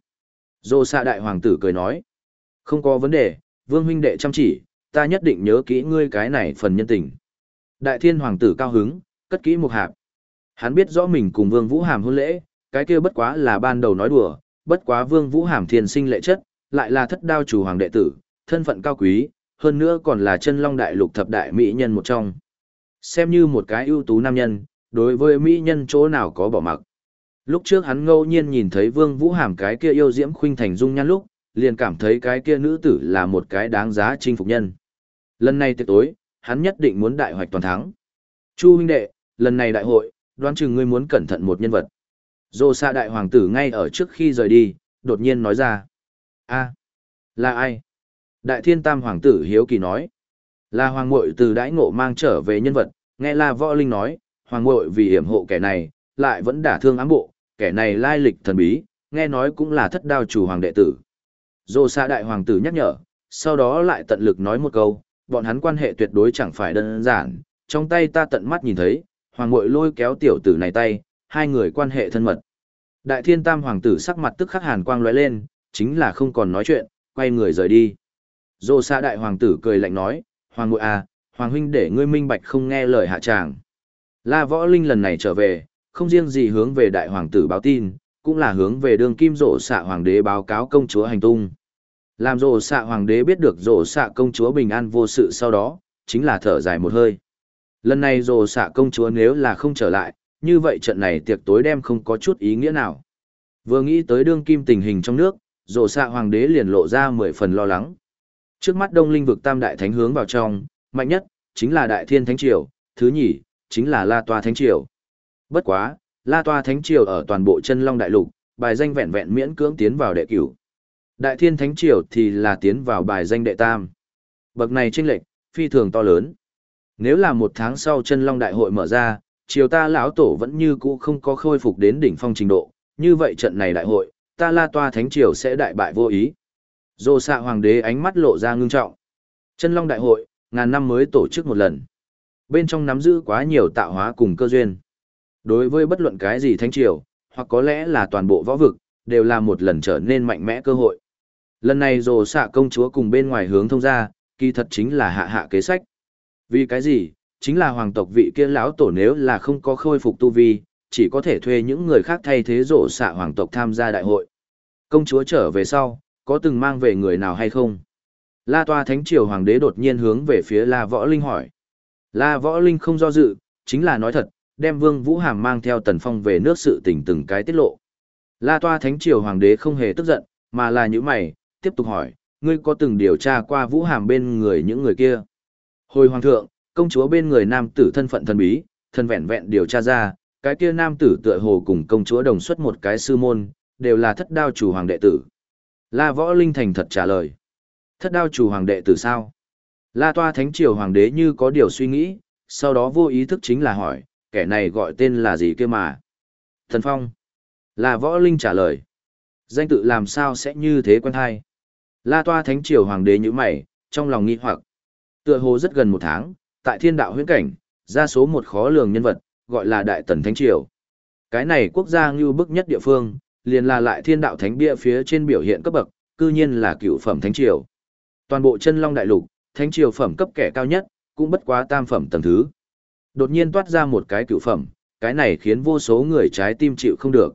[SPEAKER 1] Dô xạ đại hoàng tử cười nói. Không có vấn đề, vương huynh đệ chăm chỉ, ta nhất định nhớ kỹ ngươi cái này phần nhân tình. Đại thiên hoàng tử cao hứng, cất kỹ một hạp. Hắn biết rõ mình cùng vương vũ hàm hôn lễ, cái kia bất quá là ban đầu nói đùa, bất quá vương vũ hàm thiên sinh lệ chất, lại là thất đao chủ hoàng đệ tử, thân phận cao quý, hơn nữa còn là chân long đại lục thập đại mỹ nhân một trong. Xem như một cái ưu tú nam nhân, đối với mỹ nhân chỗ nào có bỏ mặc. Lúc trước hắn ngẫu nhiên nhìn thấy Vương Vũ Hàm cái kia yêu diễm khuynh thành dung nhan lúc, liền cảm thấy cái kia nữ tử là một cái đáng giá chinh phục nhân. Lần này tiệc tối, hắn nhất định muốn đại hoạch toàn thắng. Chu huynh đệ, lần này đại hội, đoán chừng ngươi muốn cẩn thận một nhân vật. Dô xa đại hoàng tử ngay ở trước khi rời đi, đột nhiên nói ra. a là ai? Đại thiên tam hoàng tử hiếu kỳ nói. Là hoàng mội từ đãi ngộ mang trở về nhân vật, nghe là võ linh nói, hoàng mội vì hiểm hộ kẻ này, lại vẫn đả thương ám bộ, kẻ này lai lịch thần bí, nghe nói cũng là thất đao chủ hoàng đệ tử. Dô xa đại hoàng tử nhắc nhở, sau đó lại tận lực nói một câu, bọn hắn quan hệ tuyệt đối chẳng phải đơn giản, trong tay ta tận mắt nhìn thấy, hoàng ngội lôi kéo tiểu tử này tay, hai người quan hệ thân mật. Đại thiên tam hoàng tử sắc mặt tức khắc hàn quang lóe lên, chính là không còn nói chuyện, quay người rời đi. Dô xa đại hoàng tử cười lạnh nói, hoàng ngội à, hoàng huynh để ngươi minh bạch không nghe lời hạ tràng. La võ linh lần này trở về, không riêng gì hướng về đại hoàng tử báo tin, cũng là hướng về đường kim rổ xạ hoàng đế báo cáo công chúa hành tung. Làm rổ xạ hoàng đế biết được rổ xạ công chúa bình an vô sự sau đó, chính là thở dài một hơi. Lần này rổ xạ công chúa nếu là không trở lại, như vậy trận này tiệc tối đem không có chút ý nghĩa nào. Vừa nghĩ tới đương kim tình hình trong nước, rổ xạ hoàng đế liền lộ ra mười phần lo lắng. Trước mắt đông linh vực tam đại thánh hướng vào trong, mạnh nhất, chính là đại thiên thánh triều, thứ nhì, chính là la toa thánh triều. Bất quá, La Toa Thánh Triều ở toàn bộ chân Long Đại Lục, bài danh vẹn vẹn miễn cưỡng tiến vào đệ cửu. Đại Thiên Thánh Triều thì là tiến vào bài danh đệ tam. Bậc này chênh lệch, phi thường to lớn. Nếu là một tháng sau chân Long Đại hội mở ra, triều ta lão tổ vẫn như cũ không có khôi phục đến đỉnh phong trình độ, như vậy trận này đại hội, ta La Toa Thánh Triều sẽ đại bại vô ý. Dô xạ hoàng đế ánh mắt lộ ra ngưng trọng. Chân Long Đại hội, ngàn năm mới tổ chức một lần. Bên trong nắm giữ quá nhiều tạo hóa cùng cơ duyên. Đối với bất luận cái gì thánh triều, hoặc có lẽ là toàn bộ võ vực, đều là một lần trở nên mạnh mẽ cơ hội. Lần này rồ xạ công chúa cùng bên ngoài hướng thông ra, kỳ thật chính là hạ hạ kế sách. Vì cái gì? Chính là hoàng tộc vị kia lão tổ nếu là không có khôi phục tu vi, chỉ có thể thuê những người khác thay thế rổ xạ hoàng tộc tham gia đại hội. Công chúa trở về sau, có từng mang về người nào hay không? La toa thánh triều hoàng đế đột nhiên hướng về phía La Võ Linh hỏi. La Võ Linh không do dự, chính là nói thật, đem Vương Vũ Hàm mang theo Tần Phong về nước sự tình từng cái tiết lộ. La Toa Thánh Triều Hoàng đế không hề tức giận, mà là những mày, tiếp tục hỏi, ngươi có từng điều tra qua Vũ Hàm bên người những người kia? Hồi Hoàng thượng, công chúa bên người nam tử thân phận thần bí, thân vẹn vẹn điều tra ra, cái kia nam tử tựa hồ cùng công chúa đồng xuất một cái sư môn, đều là thất đao chủ hoàng đệ tử. La Võ Linh thành thật trả lời. Thất đao chủ hoàng đệ tử sao? La Toa Thánh Triều Hoàng đế như có điều suy nghĩ, sau đó vô ý thức chính là hỏi, kẻ này gọi tên là gì kia mà? Thần Phong. Là võ linh trả lời. Danh tự làm sao sẽ như thế quen hay? La toa thánh triều hoàng đế như mày, trong lòng nghi hoặc. Tựa hồ rất gần một tháng, tại thiên đạo huyễn cảnh, ra số một khó lường nhân vật, gọi là Đại Tần Thánh Triều. Cái này quốc gia ngưu bức nhất địa phương, liền là lại thiên đạo thánh bia phía trên biểu hiện cấp bậc, cư nhiên là cựu phẩm Thánh Triều. Toàn bộ chân long đại lục, Thánh Triều phẩm cấp kẻ cao nhất, cũng bất quá tam phẩm tầng thứ. Đột nhiên toát ra một cái cựu phẩm, cái này khiến vô số người trái tim chịu không được.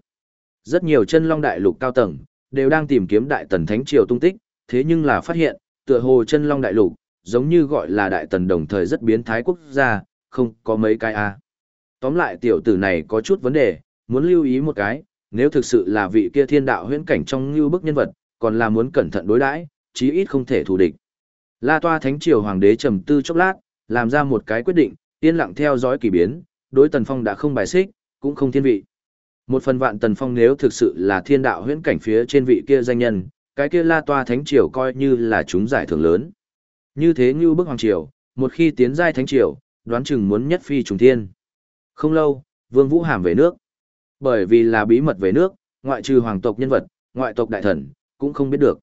[SPEAKER 1] Rất nhiều chân long đại lục cao tầng, đều đang tìm kiếm đại tần thánh triều tung tích, thế nhưng là phát hiện, tựa hồ chân long đại lục, giống như gọi là đại tần đồng thời rất biến thái quốc gia, không có mấy cái a. Tóm lại tiểu tử này có chút vấn đề, muốn lưu ý một cái, nếu thực sự là vị kia thiên đạo huyễn cảnh trong như bức nhân vật, còn là muốn cẩn thận đối đãi, chí ít không thể thù địch. La toa thánh triều hoàng đế trầm tư chốc lát, làm ra một cái quyết định, yên lặng theo dõi kỳ biến, đối tần phong đã không bài xích, cũng không thiên vị. Một phần vạn tần phong nếu thực sự là thiên đạo huyễn cảnh phía trên vị kia danh nhân, cái kia la toa thánh triều coi như là chúng giải thưởng lớn. Như thế như bức hoàng triều, một khi tiến giai thánh triều, đoán chừng muốn nhất phi trùng thiên. Không lâu, Vương Vũ Hàm về nước. Bởi vì là bí mật về nước, ngoại trừ hoàng tộc nhân vật, ngoại tộc đại thần, cũng không biết được.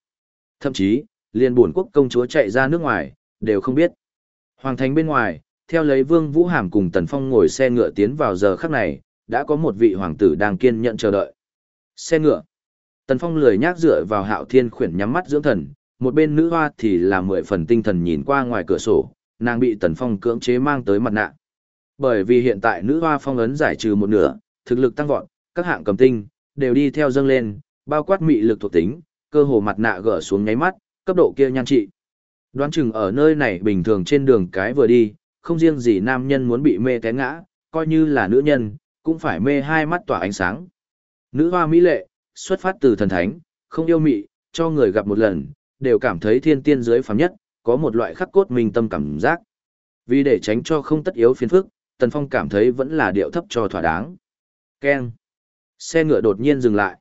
[SPEAKER 1] Thậm chí, liền buồn quốc công chúa chạy ra nước ngoài, đều không biết. Hoàng thành bên ngoài, theo lấy Vương Vũ Hàm cùng Tần Phong ngồi xe ngựa tiến vào giờ khắc này, đã có một vị hoàng tử đang kiên nhận chờ đợi. Xe ngựa. Tần Phong lười nhác dựa vào Hạo Thiên khuyển nhắm mắt dưỡng thần, một bên nữ hoa thì là mười phần tinh thần nhìn qua ngoài cửa sổ, nàng bị Tần Phong cưỡng chế mang tới mặt nạ. Bởi vì hiện tại nữ hoa phong ấn giải trừ một nửa, thực lực tăng vọt, các hạng cầm tinh đều đi theo dâng lên, bao quát mị lực thuộc tính, cơ hồ mặt nạ gỡ xuống nháy mắt, cấp độ kia nhan trị. Đoán chừng ở nơi này bình thường trên đường cái vừa đi, không riêng gì nam nhân muốn bị mê té ngã, coi như là nữ nhân, cũng phải mê hai mắt tỏa ánh sáng. Nữ hoa mỹ lệ, xuất phát từ thần thánh, không yêu mị, cho người gặp một lần, đều cảm thấy thiên tiên dưới phàm nhất, có một loại khắc cốt minh tâm cảm giác. Vì để tránh cho không tất yếu phiền phức, Tần Phong cảm thấy vẫn là điệu thấp cho thỏa đáng. Keng. Xe ngựa đột nhiên dừng lại.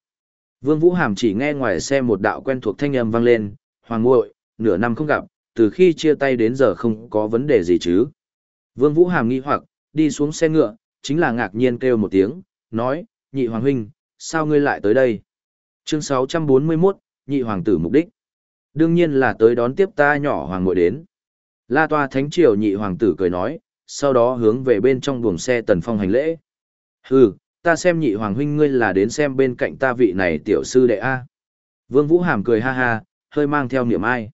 [SPEAKER 1] Vương Vũ Hàm chỉ nghe ngoài xe một đạo quen thuộc thanh âm vang lên, "Hoàng muội, nửa năm không gặp, từ khi chia tay đến giờ không có vấn đề gì chứ?" Vương Vũ Hàm nghi hoặc, đi xuống xe ngựa, chính là ngạc nhiên kêu một tiếng, nói, "Nhị hoàng huynh, sao ngươi lại tới đây?" Chương 641, Nhị hoàng tử mục đích. Đương nhiên là tới đón tiếp ta nhỏ hoàng ngồi đến. La toa thánh triều nhị hoàng tử cười nói, sau đó hướng về bên trong buồng xe tần phong hành lễ. Hừ, ta xem nhị hoàng huynh ngươi là đến xem bên cạnh ta vị này tiểu sư đệ A. Vương Vũ Hàm cười ha ha, hơi mang theo niệm ai.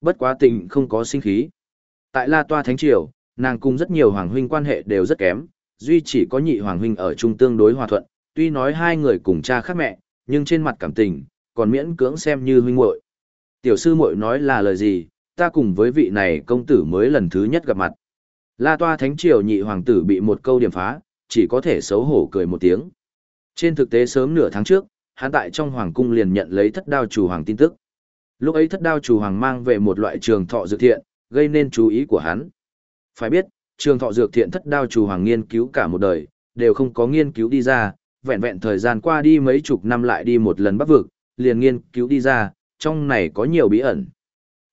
[SPEAKER 1] Bất quá tình không có sinh khí. Tại La Toa Thánh Triều, nàng cùng rất nhiều hoàng huynh quan hệ đều rất kém, duy chỉ có nhị hoàng huynh ở chung tương đối hòa thuận, tuy nói hai người cùng cha khác mẹ, nhưng trên mặt cảm tình, còn miễn cưỡng xem như huynh muội. Tiểu sư muội nói là lời gì, ta cùng với vị này công tử mới lần thứ nhất gặp mặt. La toa thánh triều nhị hoàng tử bị một câu điểm phá, chỉ có thể xấu hổ cười một tiếng. Trên thực tế sớm nửa tháng trước, hắn tại trong hoàng cung liền nhận lấy thất đao chủ hoàng tin tức. Lúc ấy thất đao chủ hoàng mang về một loại trường thọ dược thiện, gây nên chú ý của hắn. Phải biết, trường thọ dược thiện thất đao chủ hoàng nghiên cứu cả một đời, đều không có nghiên cứu đi ra, vẹn vẹn thời gian qua đi mấy chục năm lại đi một lần bắc vực, liền nghiên cứu đi ra, trong này có nhiều bí ẩn.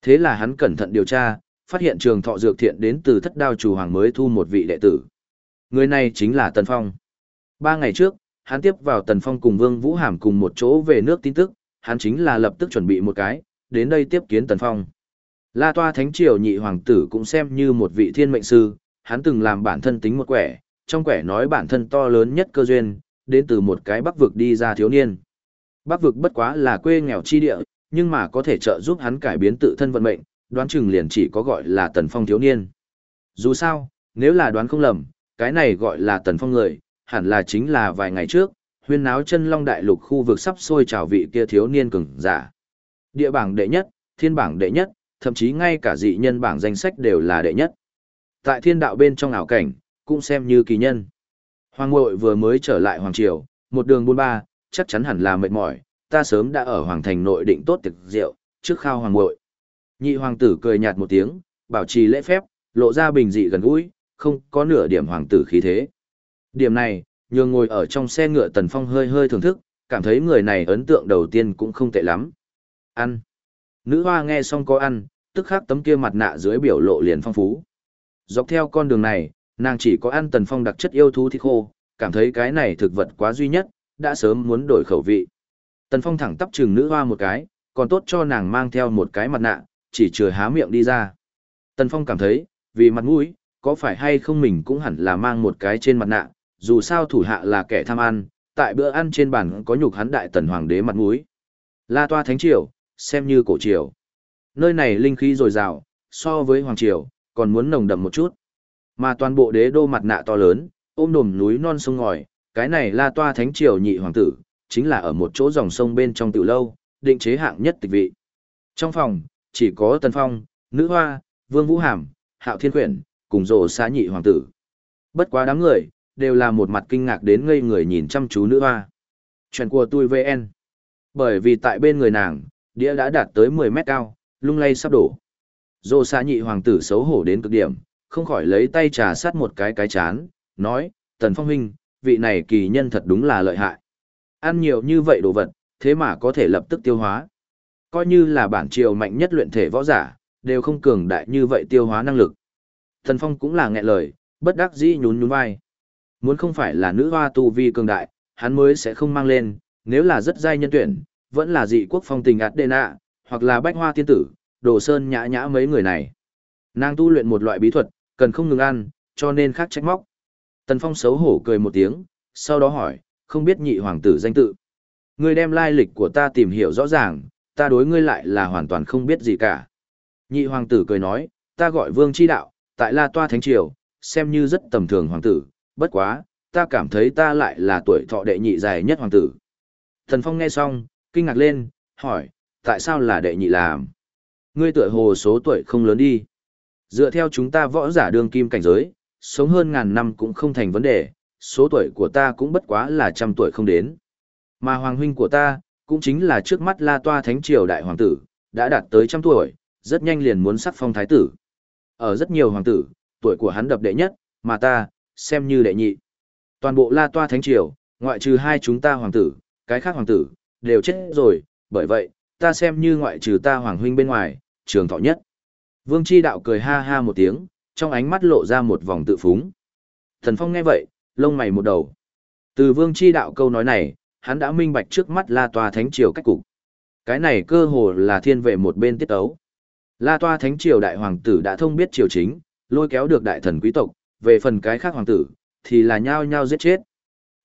[SPEAKER 1] Thế là hắn cẩn thận điều tra, phát hiện trường thọ dược thiện đến từ thất đao chủ hoàng mới thu một vị đệ tử. Người này chính là Tần Phong. Ba ngày trước, hắn tiếp vào Tần Phong cùng Vương Vũ Hàm cùng một chỗ về nước tin tức, hắn chính là lập tức chuẩn bị một cái, đến đây tiếp kiến Tần Phong. La Toa Thánh Triều nhị hoàng tử cũng xem như một vị thiên mệnh sư, hắn từng làm bản thân tính một quẻ, trong quẻ nói bản thân to lớn nhất cơ duyên, đến từ một cái bắc vực đi ra thiếu niên. Bắc vực bất quá là quê nghèo chi địa, nhưng mà có thể trợ giúp hắn cải biến tự thân vận mệnh, đoán chừng liền chỉ có gọi là tần phong thiếu niên. Dù sao, nếu là đoán không lầm, cái này gọi là tần phong người, hẳn là chính là vài ngày trước, huyên náo chân long đại lục khu vực sắp sôi trào vị kia thiếu niên cường giả. Địa bảng đệ nhất, thiên bảng đệ nhất, thậm chí ngay cả dị nhân bảng danh sách đều là đệ nhất. Tại thiên đạo bên trong ảo cảnh, cũng xem như kỳ nhân. Hoàng ngội vừa mới trở lại Hoàng Triều, một đường buôn ba, chắc chắn hẳn là mệt mỏi, ta sớm đã ở Hoàng Thành nội định tốt tiệc rượu, trước khao Hoàng ngội. Nhị hoàng tử cười nhạt một tiếng, bảo trì lễ phép, lộ ra bình dị gần gũi, không có nửa điểm hoàng tử khí thế. Điểm này, nhường ngồi ở trong xe ngựa Tần Phong hơi hơi thưởng thức, cảm thấy người này ấn tượng đầu tiên cũng không tệ lắm. Ăn. Nữ hoa nghe xong có ăn, tức khắc tấm kia mặt nạ dưới biểu lộ liền phong phú. Dọc theo con đường này, nàng chỉ có ăn Tần Phong đặc chất yêu thú thịt khô, cảm thấy cái này thực vật quá duy nhất, đã sớm muốn đổi khẩu vị. Tần Phong thẳng tắp chừng nữ hoa một cái, còn tốt cho nàng mang theo một cái mặt nạ, chỉ chừa há miệng đi ra. Tần Phong cảm thấy, vì mặt mũi, có phải hay không mình cũng hẳn là mang một cái trên mặt nạ, dù sao thủ hạ là kẻ tham ăn, tại bữa ăn trên bàn có nhục hắn đại tần hoàng đế mặt mũi. La toa thánh triều, xem như cổ triều. Nơi này linh khí dồi dào, so với hoàng triều, còn muốn nồng đậm một chút. Mà toàn bộ đế đô mặt nạ to lớn, ôm đồm núi non sông ngòi, cái này la toa thánh triều nhị hoàng tử, chính là ở một chỗ dòng sông bên trong tiểu lâu, định chế hạng nhất tịch vị. Trong phòng, chỉ có Tần Phong, Nữ Hoa, Vương Vũ Hàm, Hạo Thiên Quyển, cùng rồ xa nhị hoàng tử. Bất quá đám người, đều là một mặt kinh ngạc đến ngây người nhìn chăm chú Nữ Hoa. Chuyện của tôi VN. Bởi vì tại bên người nàng, đĩa đã đạt tới 10 mét cao, lung lay sắp đổ. Dô xa nhị hoàng tử xấu hổ đến cực điểm, không khỏi lấy tay trà sát một cái cái chán, nói, Tần Phong huynh, vị này kỳ nhân thật đúng là lợi hại. Ăn nhiều như vậy đồ vật, thế mà có thể lập tức tiêu hóa. Coi như là bản triều mạnh nhất luyện thể võ giả, đều không cường đại như vậy tiêu hóa năng lực. Tần Phong cũng là nghẹn lời, bất đắc dĩ nhún nhún vai. Muốn không phải là nữ hoa tu vi cường đại, hắn mới sẽ không mang lên, nếu là rất giai nhân tuyển, vẫn là dị quốc phong tình ạt đê nạ, hoặc là bách hoa tiên tử, đồ sơn nhã nhã mấy người này. Nàng tu luyện một loại bí thuật, cần không ngừng ăn, cho nên khác trách móc. Tần Phong xấu hổ cười một tiếng, sau đó hỏi, không biết nhị hoàng tử danh tự. Ngươi đem lai lịch của ta tìm hiểu rõ ràng, ta đối ngươi lại là hoàn toàn không biết gì cả. Nhị hoàng tử cười nói, ta gọi vương chi đạo, tại La Toa Thánh Triều, xem như rất tầm thường hoàng tử, bất quá, ta cảm thấy ta lại là tuổi thọ đệ nhị dài nhất hoàng tử. Thần Phong nghe xong, kinh ngạc lên, hỏi, tại sao là đệ nhị làm? Ngươi tuổi hồ số tuổi không lớn đi. Dựa theo chúng ta võ giả đương kim cảnh giới, sống hơn ngàn năm cũng không thành vấn đề, số tuổi của ta cũng bất quá là trăm tuổi không đến. Mà hoàng huynh của ta, cũng chính là trước mắt la toa thánh triều đại hoàng tử, đã đạt tới trăm tuổi, rất nhanh liền muốn sắc phong thái tử. Ở rất nhiều hoàng tử, tuổi của hắn đập đệ nhất, mà ta, xem như đệ nhị. Toàn bộ la toa thánh triều, ngoại trừ hai chúng ta hoàng tử, cái khác hoàng tử, đều chết rồi, bởi vậy, ta xem như ngoại trừ ta hoàng huynh bên ngoài, trường thọ nhất. Vương Chi Đạo cười ha ha một tiếng, trong ánh mắt lộ ra một vòng tự phúng. Thần Phong nghe vậy, lông mày một đầu. Từ Vương Chi Đạo câu nói này, hắn đã minh bạch trước mắt La Toa Thánh Triều cách cục. Cái này cơ hồ là thiên vệ một bên tiết ấu. La Toa Thánh Triều đại hoàng tử đã thông biết triều chính, lôi kéo được đại thần quý tộc, về phần cái khác hoàng tử, thì là nhao nhao giết chết.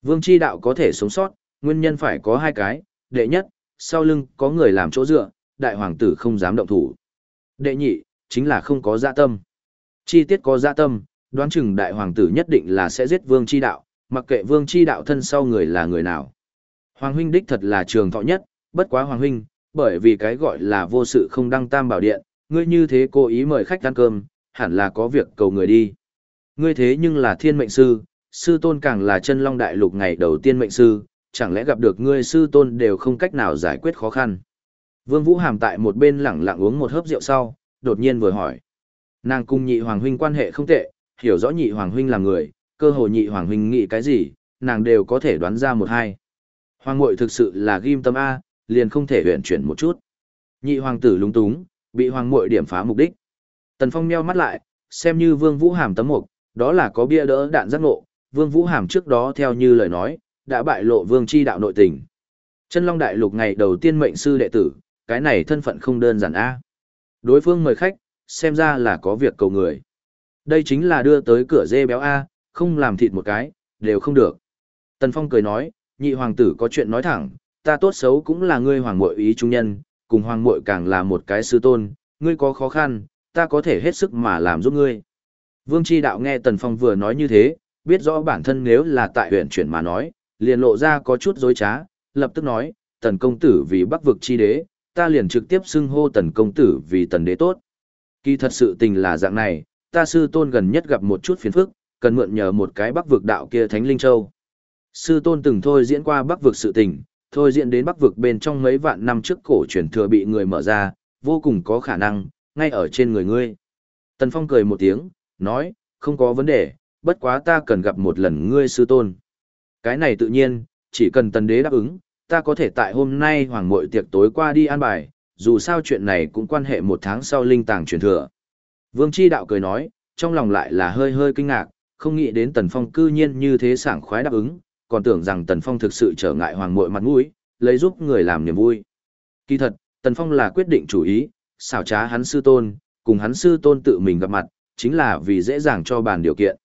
[SPEAKER 1] Vương Chi Đạo có thể sống sót, nguyên nhân phải có hai cái, đệ nhất, sau lưng có người làm chỗ dựa, đại hoàng tử không dám động thủ. Đệ nhị, chính là không có dạ tâm. Chi tiết có dạ tâm, đoán chừng đại hoàng tử nhất định là sẽ giết vương chi đạo, mặc kệ vương chi đạo thân sau người là người nào. Hoàng huynh đích thật là trường thọ nhất, bất quá hoàng huynh, bởi vì cái gọi là vô sự không đăng tam bảo điện, ngươi như thế cố ý mời khách ăn cơm, hẳn là có việc cầu người đi. Ngươi thế nhưng là thiên mệnh sư, sư tôn càng là chân long đại lục ngày đầu tiên mệnh sư, chẳng lẽ gặp được ngươi sư tôn đều không cách nào giải quyết khó khăn. Vương Vũ Hàm tại một bên lẳng lặng uống một hớp rượu sau, đột nhiên vừa hỏi. Nàng cung nhị hoàng huynh quan hệ không tệ, hiểu rõ nhị hoàng huynh là người, cơ hội nhị hoàng huynh nghĩ cái gì, nàng đều có thể đoán ra một hai. Hoàng muội thực sự là ghim tâm A, liền không thể huyện chuyển một chút. Nhị hoàng tử lúng túng, bị hoàng muội điểm phá mục đích. Tần Phong meo mắt lại, xem như Vương Vũ Hàm tấm mục, đó là có bia đỡ đạn giác ngộ, Vương Vũ Hàm trước đó theo như lời nói, đã bại lộ Vương chi đạo nội tình. Chân Long Đại Lục ngày đầu tiên mệnh sư đệ tử, cái này thân phận không đơn giản a. Đối phương mời khách, xem ra là có việc cầu người. Đây chính là đưa tới cửa dê béo A, không làm thịt một cái, đều không được. Tần Phong cười nói, nhị hoàng tử có chuyện nói thẳng, ta tốt xấu cũng là ngươi hoàng muội ý trung nhân, cùng hoàng muội càng là một cái sư tôn, ngươi có khó khăn, ta có thể hết sức mà làm giúp ngươi. Vương Chi Đạo nghe Tần Phong vừa nói như thế, biết rõ bản thân nếu là tại huyện chuyển mà nói, liền lộ ra có chút dối trá, lập tức nói, Tần công tử vì bắc vực chi đế, ta liền trực tiếp xưng hô tần công tử vì tần đế tốt. Kỳ thật sự tình là dạng này, ta sư tôn gần nhất gặp một chút phiền phức, cần mượn nhờ một cái bắc vực đạo kia Thánh Linh Châu. Sư tôn từng thôi diễn qua bắc vực sự tình, thôi diễn đến bắc vực bên trong mấy vạn năm trước cổ truyền thừa bị người mở ra, vô cùng có khả năng, ngay ở trên người ngươi. Tần Phong cười một tiếng, nói, không có vấn đề, bất quá ta cần gặp một lần ngươi sư tôn. Cái này tự nhiên, chỉ cần tần đế đáp ứng, ta có thể tại hôm nay hoàng mội tiệc tối qua đi an bài, dù sao chuyện này cũng quan hệ một tháng sau linh tàng truyền thừa. Vương Chi Đạo cười nói, trong lòng lại là hơi hơi kinh ngạc, không nghĩ đến Tần Phong cư nhiên như thế sảng khoái đáp ứng, còn tưởng rằng Tần Phong thực sự trở ngại hoàng mội mặt mũi, lấy giúp người làm niềm vui. Kỳ thật, Tần Phong là quyết định chủ ý, xảo trá hắn sư tôn, cùng hắn sư tôn tự mình gặp mặt, chính là vì dễ dàng cho bàn điều kiện.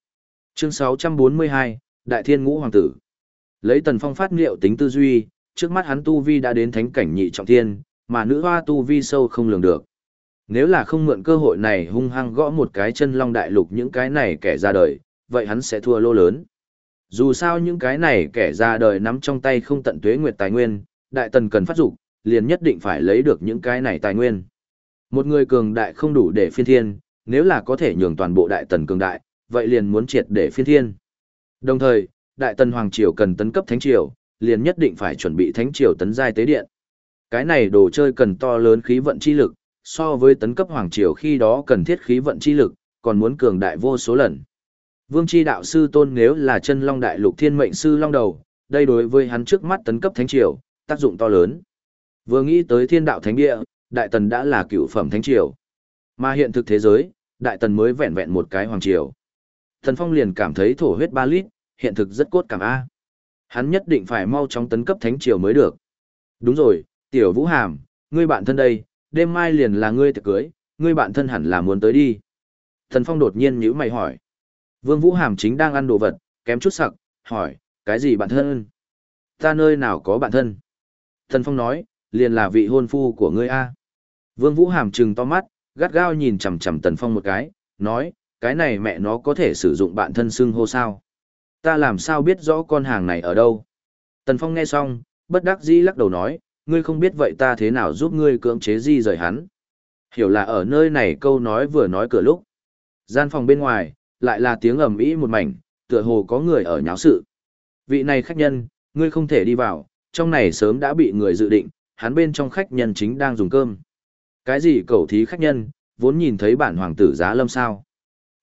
[SPEAKER 1] Chương 642, Đại Thiên Ngũ Hoàng tử. Lấy Tần Phong phát liệu tính tư duy, trước mắt hắn tu vi đã đến thánh cảnh nhị trọng thiên, mà nữ hoa tu vi sâu không lường được. Nếu là không mượn cơ hội này hung hăng gõ một cái chân long đại lục những cái này kẻ ra đời, vậy hắn sẽ thua lô lớn. Dù sao những cái này kẻ ra đời nắm trong tay không tận tuế nguyệt tài nguyên, đại tần cần phát dục, liền nhất định phải lấy được những cái này tài nguyên. Một người cường đại không đủ để phiên thiên, nếu là có thể nhường toàn bộ đại tần cường đại, vậy liền muốn triệt để phiên thiên. Đồng thời, đại tần hoàng triều cần tấn cấp thánh triều, liền nhất định phải chuẩn bị thánh triều tấn giai tế điện. Cái này đồ chơi cần to lớn khí vận chi lực, so với tấn cấp hoàng triều khi đó cần thiết khí vận chi lực, còn muốn cường đại vô số lần. Vương chi đạo sư tôn nếu là chân long đại lục thiên mệnh sư long đầu, đây đối với hắn trước mắt tấn cấp thánh triều, tác dụng to lớn. Vừa nghĩ tới thiên đạo thánh địa, đại tần đã là cựu phẩm thánh triều. Mà hiện thực thế giới, đại tần mới vẹn vẹn một cái hoàng triều. Thần Phong liền cảm thấy thổ huyết ba lít, hiện thực rất cốt cảm A. Hắn nhất định phải mau chóng tấn cấp thánh triều mới được. Đúng rồi, tiểu vũ hàm, ngươi bạn thân đây, đêm mai liền là ngươi tiệc cưới, ngươi bạn thân hẳn là muốn tới đi. Thần Phong đột nhiên nhíu mày hỏi. Vương Vũ Hàm chính đang ăn đồ vật, kém chút sặc, hỏi, cái gì bạn thân? Ta nơi nào có bạn thân? Thần Phong nói, liền là vị hôn phu của ngươi A. Vương Vũ Hàm trừng to mắt, gắt gao nhìn chằm chằm Tần Phong một cái, nói, cái này mẹ nó có thể sử dụng bạn thân xưng hô sao? Ta làm sao biết rõ con hàng này ở đâu? Tần Phong nghe xong, bất đắc dĩ lắc đầu nói, ngươi không biết vậy ta thế nào giúp ngươi cưỡng chế di rời hắn. Hiểu là ở nơi này câu nói vừa nói cửa lúc. Gian phòng bên ngoài, lại là tiếng ầm ĩ một mảnh, tựa hồ có người ở nháo sự. Vị này khách nhân, ngươi không thể đi vào, trong này sớm đã bị người dự định, hắn bên trong khách nhân chính đang dùng cơm. Cái gì cầu thí khách nhân, vốn nhìn thấy bản hoàng tử giá lâm sao.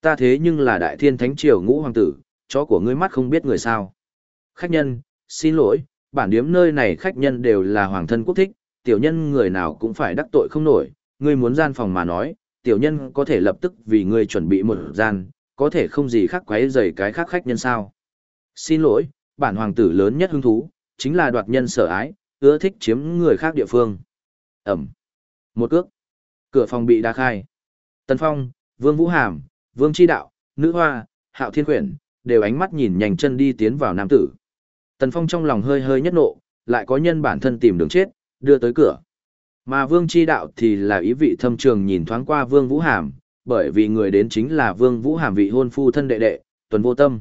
[SPEAKER 1] Ta thế nhưng là đại thiên thánh triều ngũ hoàng tử, chó của ngươi mắt không biết người sao. Khách nhân, xin lỗi, bản điếm nơi này khách nhân đều là hoàng thân quốc thích, tiểu nhân người nào cũng phải đắc tội không nổi, ngươi muốn gian phòng mà nói, tiểu nhân có thể lập tức vì ngươi chuẩn bị một gian, có thể không gì khác quấy rầy cái khác khách nhân sao. Xin lỗi, bản hoàng tử lớn nhất hứng thú, chính là đoạt nhân sở ái, ưa thích chiếm người khác địa phương. Ẩm. Một cước. Cửa phòng bị đa khai. Tần Phong, Vương Vũ Hàm, Vương Chi Đạo, Nữ Hoa, Hạo Thiên Quyển, đều ánh mắt nhìn nhanh chân đi tiến vào nam tử. Tần Phong trong lòng hơi hơi nhất nộ, lại có nhân bản thân tìm đường chết, đưa tới cửa. Mà Vương Chi Đạo thì là ý vị thâm trường nhìn thoáng qua Vương Vũ Hàm, bởi vì người đến chính là Vương Vũ Hàm vị hôn phu thân đệ đệ, tuần vô tâm.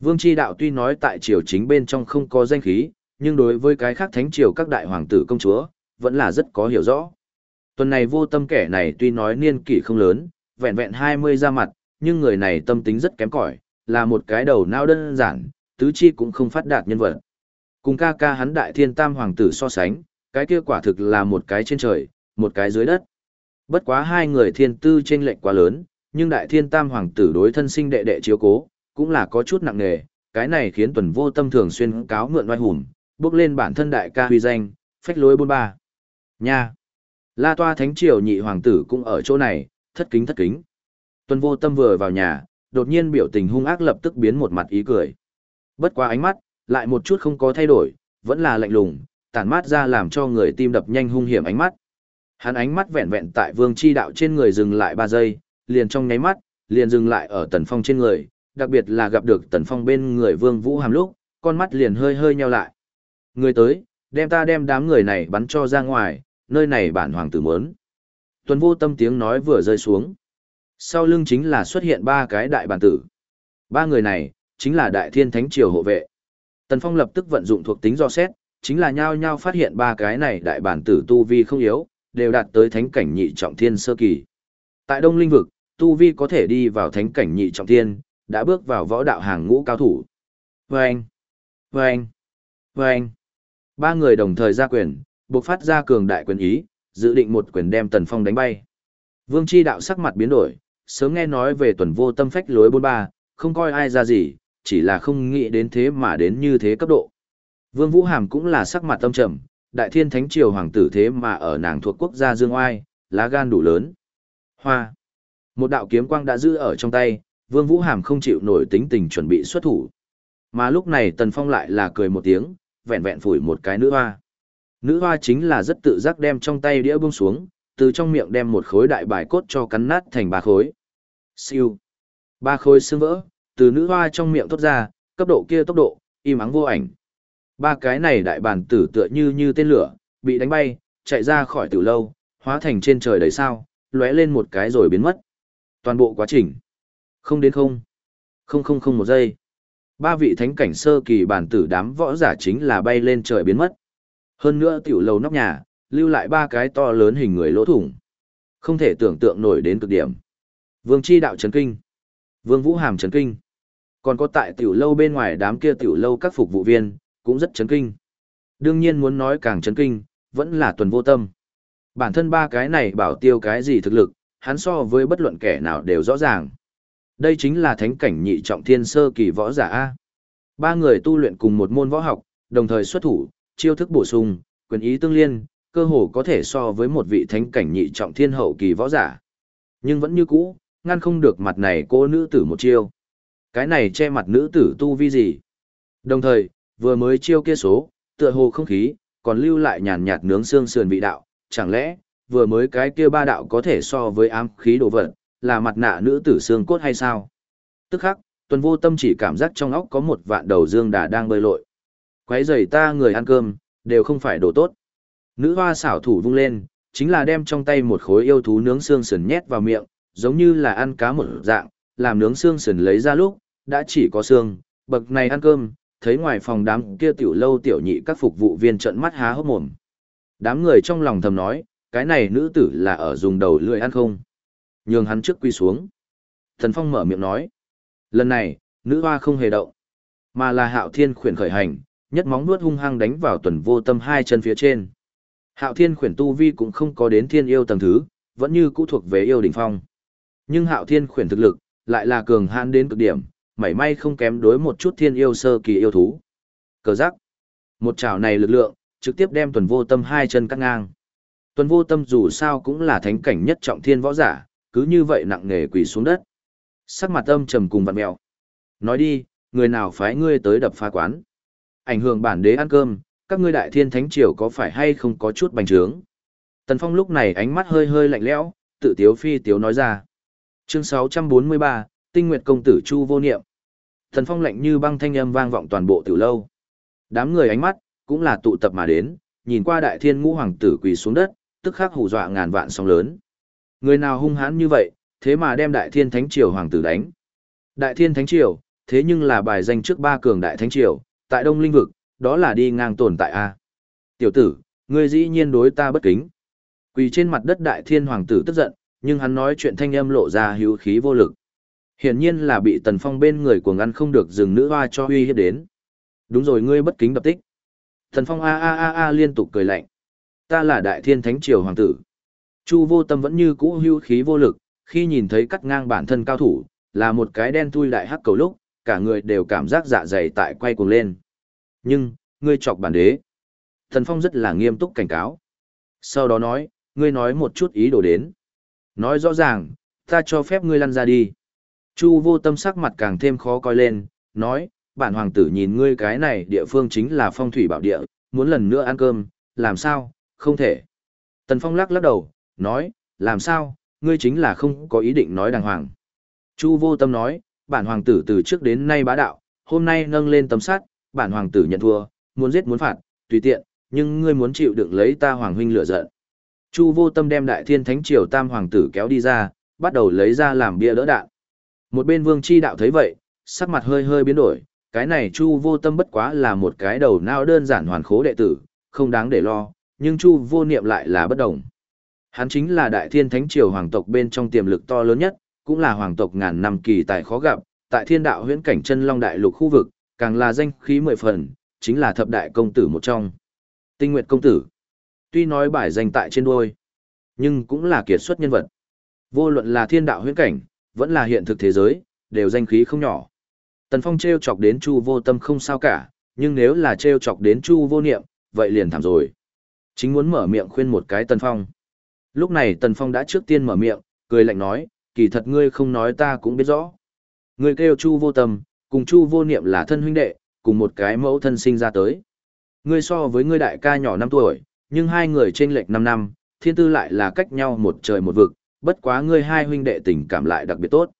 [SPEAKER 1] Vương Chi Đạo tuy nói tại triều chính bên trong không có danh khí, nhưng đối với cái khác thánh triều các đại hoàng tử công chúa, vẫn là rất có hiểu rõ. Tuần này vô tâm kẻ này tuy nói niên kỷ không lớn, vẹn vẹn 20 ra mặt, nhưng người này tâm tính rất kém cỏi, là một cái đầu não đơn giản, tứ chi cũng không phát đạt nhân vật. Cùng ca ca hắn đại thiên tam hoàng tử so sánh, cái kia quả thực là một cái trên trời, một cái dưới đất. Bất quá hai người thiên tư trên lệnh quá lớn, nhưng đại thiên tam hoàng tử đối thân sinh đệ đệ chiếu cố, cũng là có chút nặng nề, cái này khiến tuần vô tâm thường xuyên cáo mượn oai hùng, bước lên bản thân đại ca huy danh, phách lối bôn ba. Nha! La toa thánh triều nhị hoàng tử cũng ở chỗ này, thất kính thất kính. Tuần vô tâm vừa vào nhà, đột nhiên biểu tình hung ác lập tức biến một mặt ý cười. Bất quá ánh mắt, lại một chút không có thay đổi, vẫn là lạnh lùng, tản mát ra làm cho người tim đập nhanh hung hiểm ánh mắt. Hắn ánh mắt vẹn vẹn tại vương chi đạo trên người dừng lại 3 giây, liền trong nháy mắt, liền dừng lại ở tần phong trên người, đặc biệt là gặp được tần phong bên người vương vũ hàm lúc, con mắt liền hơi hơi nheo lại. Người tới, đem ta đem đám người này bắn cho ra ngoài, nơi này bản hoàng tử muốn. Tuần vô tâm tiếng nói vừa rơi xuống. Sau lưng chính là xuất hiện ba cái đại bản tử. Ba người này, chính là đại thiên thánh triều hộ vệ. Tần Phong lập tức vận dụng thuộc tính do xét, chính là nhao nhao phát hiện ba cái này đại bản tử tu vi không yếu, đều đạt tới thánh cảnh nhị trọng thiên sơ kỳ. Tại Đông Linh vực, tu vi có thể đi vào thánh cảnh nhị trọng thiên, đã bước vào võ đạo hàng ngũ cao thủ. Vâng! Vâng! Vâng! Ba người đồng thời ra quyền, buộc phát ra cường đại quyền ý, dự định một quyền đem Tần Phong đánh bay. Vương Chi đạo sắc mặt biến đổi, sớm nghe nói về tuần vô tâm phách lối bôn ba, không coi ai ra gì, chỉ là không nghĩ đến thế mà đến như thế cấp độ. Vương Vũ Hàm cũng là sắc mặt tâm trầm, đại thiên thánh triều hoàng tử thế mà ở nàng thuộc quốc gia Dương Oai, lá gan đủ lớn. Hoa. Một đạo kiếm quang đã giữ ở trong tay, Vương Vũ Hàm không chịu nổi tính tình chuẩn bị xuất thủ. Mà lúc này Tần Phong lại là cười một tiếng, vẹn vẹn phủi một cái nữ hoa. Nữ hoa chính là rất tự giác đem trong tay đĩa buông xuống, từ trong miệng đem một khối đại bài cốt cho cắn nát thành ba khối. Siêu. Ba khối xương vỡ, từ nữ hoa trong miệng thoát ra, cấp độ kia tốc độ, im ắng vô ảnh. Ba cái này đại bản tử tựa như như tên lửa, bị đánh bay, chạy ra khỏi tiểu lâu, hóa thành trên trời đầy sao, lóe lên một cái rồi biến mất. Toàn bộ quá trình. Không đến không. Không không không một giây. Ba vị thánh cảnh sơ kỳ bản tử đám võ giả chính là bay lên trời biến mất. Hơn nữa tiểu lầu nóc nhà, lưu lại ba cái to lớn hình người lỗ thủng. Không thể tưởng tượng nổi đến cực điểm. Vương chi đạo chấn kinh. Vương Vũ Hàm chấn kinh. Còn có tại tiểu lâu bên ngoài đám kia tiểu lâu các phục vụ viên, cũng rất chấn kinh. Đương nhiên muốn nói càng chấn kinh, vẫn là tuần vô tâm. Bản thân ba cái này bảo tiêu cái gì thực lực, hắn so với bất luận kẻ nào đều rõ ràng. Đây chính là thánh cảnh nhị trọng thiên sơ kỳ võ giả A. Ba người tu luyện cùng một môn võ học, đồng thời xuất thủ, chiêu thức bổ sung, quyền ý tương liên, cơ hồ có thể so với một vị thánh cảnh nhị trọng thiên hậu kỳ võ giả. Nhưng vẫn như cũ, ngăn không được mặt này cô nữ tử một chiêu. Cái này che mặt nữ tử tu vi gì? Đồng thời, vừa mới chiêu kia số, tựa hồ không khí, còn lưu lại nhàn nhạt nướng xương sườn vị đạo, chẳng lẽ, vừa mới cái kia ba đạo có thể so với ám khí đồ vật, là mặt nạ nữ tử xương cốt hay sao? Tức khắc, tuần vô tâm chỉ cảm giác trong óc có một vạn đầu dương đà đang bơi lội. Quấy rầy ta người ăn cơm, đều không phải đồ tốt. Nữ hoa xảo thủ vung lên, chính là đem trong tay một khối yêu thú nướng xương sườn nhét vào miệng, giống như là ăn cá một dạng, làm nướng xương sườn lấy ra lúc, đã chỉ có xương, bậc này ăn cơm, thấy ngoài phòng đám kia tiểu lâu tiểu nhị các phục vụ viên trợn mắt há hốc mồm. Đám người trong lòng thầm nói, cái này nữ tử là ở dùng đầu lưỡi ăn không? Nhường hắn trước quy xuống. Thần Phong mở miệng nói. Lần này, nữ hoa không hề động, mà là hạo thiên khuyển khởi hành, nhất móng nuốt hung hăng đánh vào tuần vô tâm hai chân phía trên. Hạo thiên khuyển tu vi cũng không có đến thiên yêu tầng thứ, vẫn như cũ thuộc về yêu đỉnh phong. Nhưng hạo thiên khuyển thực lực, lại là cường hãn đến cực điểm, mảy may không kém đối một chút thiên yêu sơ kỳ yêu thú. Cờ giác. Một chảo này lực lượng, trực tiếp đem tuần vô tâm hai chân cắt ngang. Tuần vô tâm dù sao cũng là thánh cảnh nhất trọng thiên võ giả, cứ như vậy nặng nề quỳ xuống đất. Sắc mặt âm trầm cùng vặn mèo. Nói đi, người nào phái ngươi tới đập phá quán? Ảnh hưởng bản đế ăn cơm, các ngươi đại thiên thánh triều có phải hay không có chút bành trướng? Tần Phong lúc này ánh mắt hơi hơi lạnh lẽo, tự tiếu phi tiếu nói ra. Chương 643, Tinh Nguyệt công tử Chu vô niệm. Thần Phong lạnh như băng thanh âm vang vọng toàn bộ tiểu lâu. Đám người ánh mắt cũng là tụ tập mà đến, nhìn qua đại thiên ngũ hoàng tử quỳ xuống đất, tức khắc hù dọa ngàn vạn sóng lớn. Người nào hung hãn như vậy, thế mà đem đại thiên thánh triều hoàng tử đánh. Đại thiên thánh triều, thế nhưng là bài danh trước ba cường đại thánh triều, tại đông linh vực, đó là đi ngang tồn tại A. Tiểu tử, ngươi dĩ nhiên đối ta bất kính. Quỳ trên mặt đất đại thiên hoàng tử tức giận, nhưng hắn nói chuyện thanh âm lộ ra hữu khí vô lực. Hiển nhiên là bị tần phong bên người của ngăn không được dừng nữ hoa cho uy hiếp đến. Đúng rồi ngươi bất kính đập tích. Tần phong a a a a liên tục cười lạnh. Ta là đại thiên thánh triều hoàng tử. Chu vô tâm vẫn như cũ hữu khí vô lực, khi nhìn thấy cắt ngang bản thân cao thủ, là một cái đen thui đại hắc cầu lúc, cả người đều cảm giác dạ dày tại quay cuồng lên. Nhưng, ngươi chọc bản đế. Thần Phong rất là nghiêm túc cảnh cáo. Sau đó nói, ngươi nói một chút ý đồ đến. Nói rõ ràng, ta cho phép ngươi lăn ra đi. Chu vô tâm sắc mặt càng thêm khó coi lên, nói, bản hoàng tử nhìn ngươi cái này địa phương chính là phong thủy bảo địa, muốn lần nữa ăn cơm, làm sao, không thể. Tần Phong lắc lắc đầu, nói, làm sao, ngươi chính là không có ý định nói đàng hoàng. Chu vô tâm nói, bản hoàng tử từ trước đến nay bá đạo, hôm nay nâng lên tấm sắt, bản hoàng tử nhận thua, muốn giết muốn phạt, tùy tiện, nhưng ngươi muốn chịu đựng lấy ta hoàng huynh lửa giận. Chu vô tâm đem đại thiên thánh triều tam hoàng tử kéo đi ra, bắt đầu lấy ra làm bia đỡ đạn. Một bên vương chi đạo thấy vậy, sắc mặt hơi hơi biến đổi, cái này chu vô tâm bất quá là một cái đầu não đơn giản hoàn khố đệ tử, không đáng để lo, nhưng chu vô niệm lại là bất đồng. Hắn chính là đại thiên thánh triều hoàng tộc bên trong tiềm lực to lớn nhất, cũng là hoàng tộc ngàn năm kỳ tài khó gặp, tại thiên đạo huyễn cảnh chân long đại lục khu vực, càng là danh khí mười phần, chính là thập đại công tử một trong. Tinh Nguyệt công tử. Tuy nói bài danh tại trên đuôi, nhưng cũng là kiệt xuất nhân vật. Vô luận là thiên đạo huyễn cảnh, vẫn là hiện thực thế giới, đều danh khí không nhỏ. Tần Phong treo chọc đến Chu Vô Tâm không sao cả, nhưng nếu là treo chọc đến Chu Vô Niệm, vậy liền thảm rồi. Chính muốn mở miệng khuyên một cái Tần Phong. Lúc này Tần Phong đã trước tiên mở miệng, cười lạnh nói, kỳ thật ngươi không nói ta cũng biết rõ. Ngươi kêu Chu Vô Tâm, cùng Chu Vô Niệm là thân huynh đệ, cùng một cái mẫu thân sinh ra tới. Ngươi so với ngươi đại ca nhỏ 5 tuổi, nhưng hai người trên lệch 5 năm, thiên tư lại là cách nhau một trời một vực, bất quá ngươi hai huynh đệ tình cảm lại đặc biệt tốt.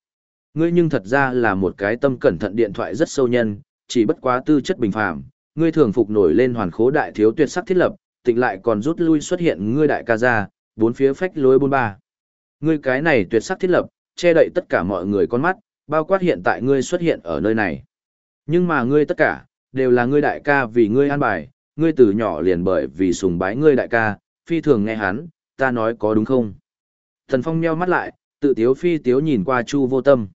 [SPEAKER 1] Ngươi nhưng thật ra là một cái tâm cẩn thận điện thoại rất sâu nhân, chỉ bất quá tư chất bình phàm, ngươi thường phục nổi lên hoàn khố đại thiếu tuyệt sắc thiết lập, tịnh lại còn rút lui xuất hiện ngươi đại ca gia, bốn phía phách lối bốn ba. Ngươi cái này tuyệt sắc thiết lập, che đậy tất cả mọi người con mắt, bao quát hiện tại ngươi xuất hiện ở nơi này. Nhưng mà ngươi tất cả, đều là ngươi đại ca vì ngươi an bài, ngươi từ nhỏ liền bởi vì sùng bái ngươi đại ca, phi thường nghe hắn, ta nói có đúng không? Thần Phong nheo mắt lại, tự tiếu phi tiếu nhìn qua Chu vô tâm.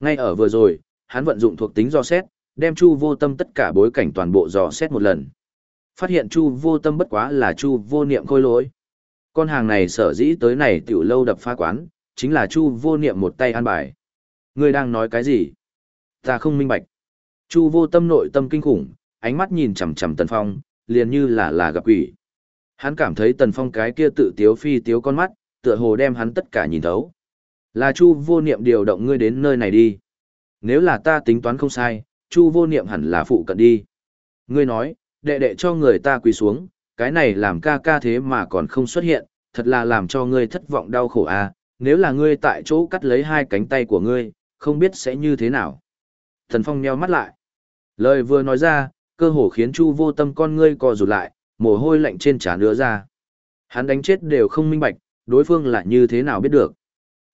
[SPEAKER 1] Ngay ở vừa rồi, hắn vận dụng thuộc tính do xét, đem Chu vô tâm tất cả bối cảnh toàn bộ dò xét một lần. Phát hiện Chu vô tâm bất quá là Chu vô niệm khôi lỗi. Con hàng này sở dĩ tới này tiểu lâu đập phá quán, chính là Chu vô niệm một tay an bài. Ngươi đang nói cái gì? Ta không minh bạch. Chu vô tâm nội tâm kinh khủng, ánh mắt nhìn chằm chằm Tần Phong, liền như là là gặp quỷ. Hắn cảm thấy Tần Phong cái kia tự tiếu phi tiếu con mắt, tựa hồ đem hắn tất cả nhìn thấu. Là Chu vô niệm điều động ngươi đến nơi này đi. Nếu là ta tính toán không sai, Chu vô niệm hẳn là phụ cận đi. Ngươi nói, đệ đệ cho người ta quỳ xuống, cái này làm ca ca thế mà còn không xuất hiện, thật là làm cho ngươi thất vọng đau khổ à, nếu là ngươi tại chỗ cắt lấy hai cánh tay của ngươi, không biết sẽ như thế nào. Thần Phong nheo mắt lại. Lời vừa nói ra, cơ hồ khiến Chu vô tâm con ngươi co rụt lại, mồ hôi lạnh trên trán đứa ra. Hắn đánh chết đều không minh bạch, đối phương là như thế nào biết được.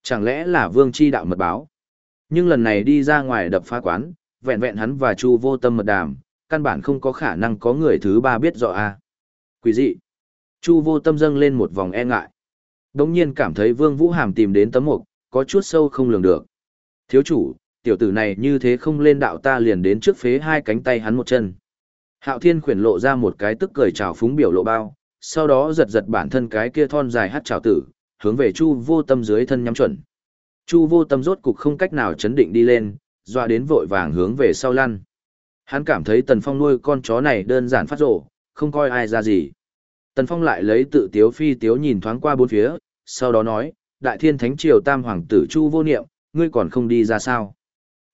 [SPEAKER 1] Chẳng lẽ là vương chi đạo mật báo. Nhưng lần này đi ra ngoài đập phá quán, vẹn vẹn hắn và Chu vô tâm mật đàm, căn bản không có khả năng có người thứ ba biết rõ a. À. Quỷ dị. Chu vô tâm dâng lên một vòng e ngại. Đống nhiên cảm thấy Vương Vũ Hàm tìm đến tấm mục, có chút sâu không lường được. Thiếu chủ, tiểu tử này như thế không lên đạo ta liền đến trước phế hai cánh tay hắn một chân. Hạo Thiên khuyển lộ ra một cái tức cười chào phúng biểu lộ bao, sau đó giật giật bản thân cái kia thon dài hát chào tử, hướng về Chu vô tâm dưới thân nhắm chuẩn. Chu vô tâm rốt cục không cách nào chấn định đi lên, doa đến vội vàng hướng về sau lăn. Hắn cảm thấy Tần Phong nuôi con chó này đơn giản phát rổ, không coi ai ra gì. Tần Phong lại lấy tự tiếu phi tiếu nhìn thoáng qua bốn phía, sau đó nói, Đại Thiên Thánh Triều Tam Hoàng tử Chu vô niệm, ngươi còn không đi ra sao?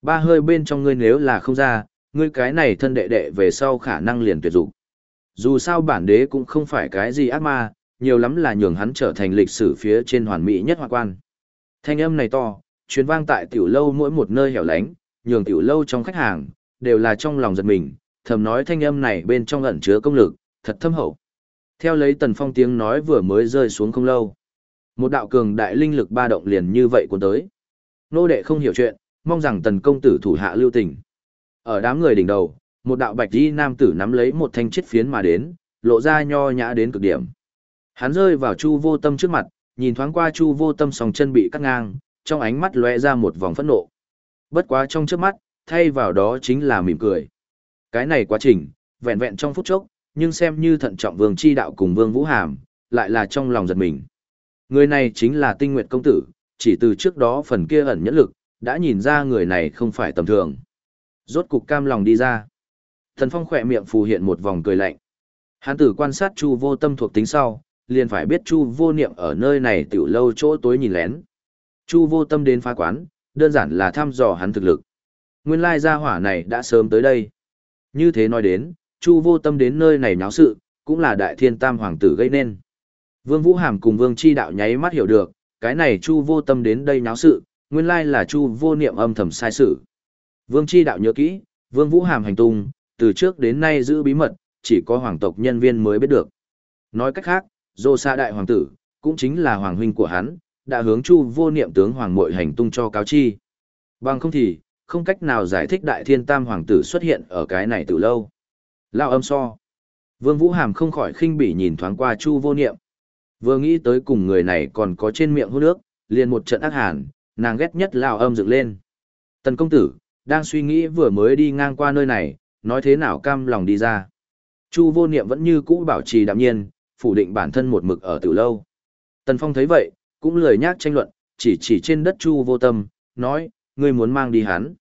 [SPEAKER 1] Ba hơi bên trong ngươi nếu là không ra, ngươi cái này thân đệ đệ về sau khả năng liền tuyệt dụng. Dù sao bản đế cũng không phải cái gì ác ma, nhiều lắm là nhường hắn trở thành lịch sử phía trên hoàn mỹ nhất hoa quan. Thanh âm này to, truyền vang tại tiểu lâu mỗi một nơi hẻo lánh, nhường tiểu lâu trong khách hàng, đều là trong lòng giật mình, thầm nói thanh âm này bên trong ẩn chứa công lực, thật thâm hậu. Theo lấy tần phong tiếng nói vừa mới rơi xuống không lâu. Một đạo cường đại linh lực ba động liền như vậy cuốn tới. Nô đệ không hiểu chuyện, mong rằng tần công tử thủ hạ lưu tình. Ở đám người đỉnh đầu, một đạo bạch y nam tử nắm lấy một thanh chiết phiến mà đến, lộ ra nho nhã đến cực điểm. Hắn rơi vào Chu Vô Tâm trước mặt, nhìn thoáng qua Chu Vô Tâm sòng chân bị cắt ngang, trong ánh mắt lóe ra một vòng phẫn nộ. Bất quá trong trước mắt, thay vào đó chính là mỉm cười. Cái này quá trình, vẹn vẹn trong phút chốc, nhưng xem như thận trọng Vương Chi Đạo cùng Vương Vũ Hàm, lại là trong lòng giật mình. Người này chính là Tinh Nguyệt công tử, chỉ từ trước đó phần kia ẩn nhẫn lực, đã nhìn ra người này không phải tầm thường. Rốt cục cam lòng đi ra. Thần Phong khỏe miệng phù hiện một vòng cười lạnh. Hắn tử quan sát Chu Vô Tâm thuộc tính sau, liền phải biết Chu Vô Niệm ở nơi này tiểu lâu chỗ tối nhìn lén. Chu Vô Tâm đến phá quán, đơn giản là thăm dò hắn thực lực. Nguyên lai gia hỏa này đã sớm tới đây. Như thế nói đến, Chu Vô Tâm đến nơi này náo sự, cũng là đại thiên tam hoàng tử gây nên. Vương Vũ Hàm cùng Vương Chi Đạo nháy mắt hiểu được, cái này Chu Vô Tâm đến đây náo sự, nguyên lai là Chu Vô Niệm âm thầm sai sự. Vương Chi Đạo nhớ kỹ, Vương Vũ Hàm hành tung, từ trước đến nay giữ bí mật, chỉ có hoàng tộc nhân viên mới biết được. Nói cách khác, Dô Sa Đại Hoàng tử, cũng chính là hoàng huynh của hắn, đã hướng Chu Vô Niệm tướng hoàng muội hành tung cho cáo chi. Bằng không thì, không cách nào giải thích Đại Thiên Tam Hoàng tử xuất hiện ở cái này từ lâu. Lao âm so. Vương Vũ Hàm không khỏi khinh bỉ nhìn thoáng qua Chu Vô Niệm. Vừa nghĩ tới cùng người này còn có trên miệng hút nước, liền một trận ác hàn, nàng ghét nhất Lao âm dựng lên. Tần công tử, đang suy nghĩ vừa mới đi ngang qua nơi này, nói thế nào cam lòng đi ra. Chu vô niệm vẫn như cũ bảo trì đạm nhiên, phủ định bản thân một mực ở từ lâu. Tần Phong thấy vậy, cũng lười nhác tranh luận, chỉ chỉ trên đất Chu vô tâm, nói, ngươi muốn mang đi hắn.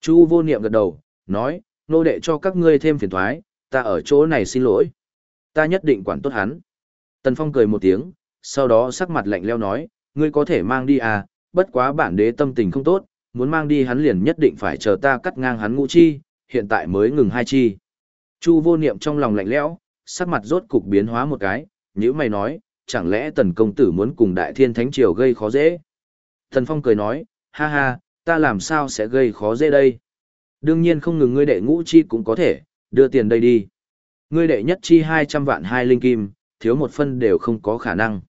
[SPEAKER 1] Chu vô niệm gật đầu, nói, nô đệ cho các ngươi thêm phiền thoái, ta ở chỗ này xin lỗi. Ta nhất định quản tốt hắn. Tần Phong cười một tiếng, sau đó sắc mặt lạnh leo nói, ngươi có thể mang đi à, bất quá bản đế tâm tình không tốt, muốn mang đi hắn liền nhất định phải chờ ta cắt ngang hắn ngũ chi, hiện tại mới ngừng hai chi. Chu vô niệm trong lòng lạnh lẽo, sắc mặt rốt cục biến hóa một cái, nếu mày nói, chẳng lẽ tần công tử muốn cùng đại thiên thánh triều gây khó dễ? Thần Phong cười nói, ha ha, ta làm sao sẽ gây khó dễ đây? Đương nhiên không ngừng ngươi đệ ngũ chi cũng có thể, đưa tiền đây đi. Ngươi đệ nhất chi 200 vạn hai linh kim, thiếu một phân đều không có khả năng.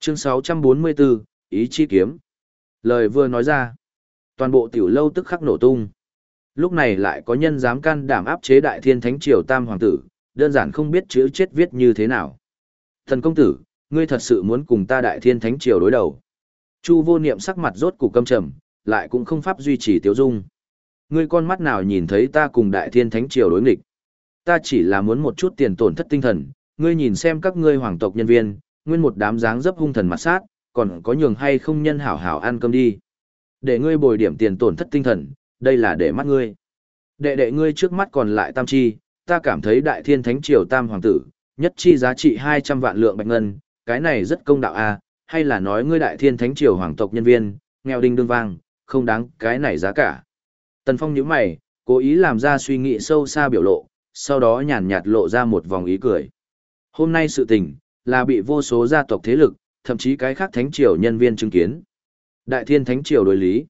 [SPEAKER 1] Chương 644, ý chi kiếm. Lời vừa nói ra, toàn bộ tiểu lâu tức khắc nổ tung. Lúc này lại có nhân dám can đảm áp chế đại thiên thánh triều tam hoàng tử, đơn giản không biết chữ chết viết như thế nào. Thần công tử, ngươi thật sự muốn cùng ta đại thiên thánh triều đối đầu. Chu vô niệm sắc mặt rốt cục căm trầm, lại cũng không pháp duy trì tiểu dung. Ngươi con mắt nào nhìn thấy ta cùng đại thiên thánh triều đối nghịch. Ta chỉ là muốn một chút tiền tổn thất tinh thần, ngươi nhìn xem các ngươi hoàng tộc nhân viên, nguyên một đám dáng dấp hung thần mặt sát, còn có nhường hay không nhân hảo hảo ăn cơm đi. Để ngươi bồi điểm tiền tổn thất tinh thần, đây là để mắt ngươi. Đệ đệ ngươi trước mắt còn lại tam chi, ta cảm thấy đại thiên thánh triều tam hoàng tử, nhất chi giá trị 200 vạn lượng bạch ngân, cái này rất công đạo a à, hay là nói ngươi đại thiên thánh triều hoàng tộc nhân viên, nghèo đinh đương vang, không đáng cái này giá cả. Tần Phong nhíu mày, cố ý làm ra suy nghĩ sâu xa biểu lộ, sau đó nhàn nhạt lộ ra một vòng ý cười. Hôm nay sự tình, là bị vô số gia tộc thế lực, thậm chí cái khác thánh triều nhân viên chứng kiến. Đại thiên thánh triều đối lý.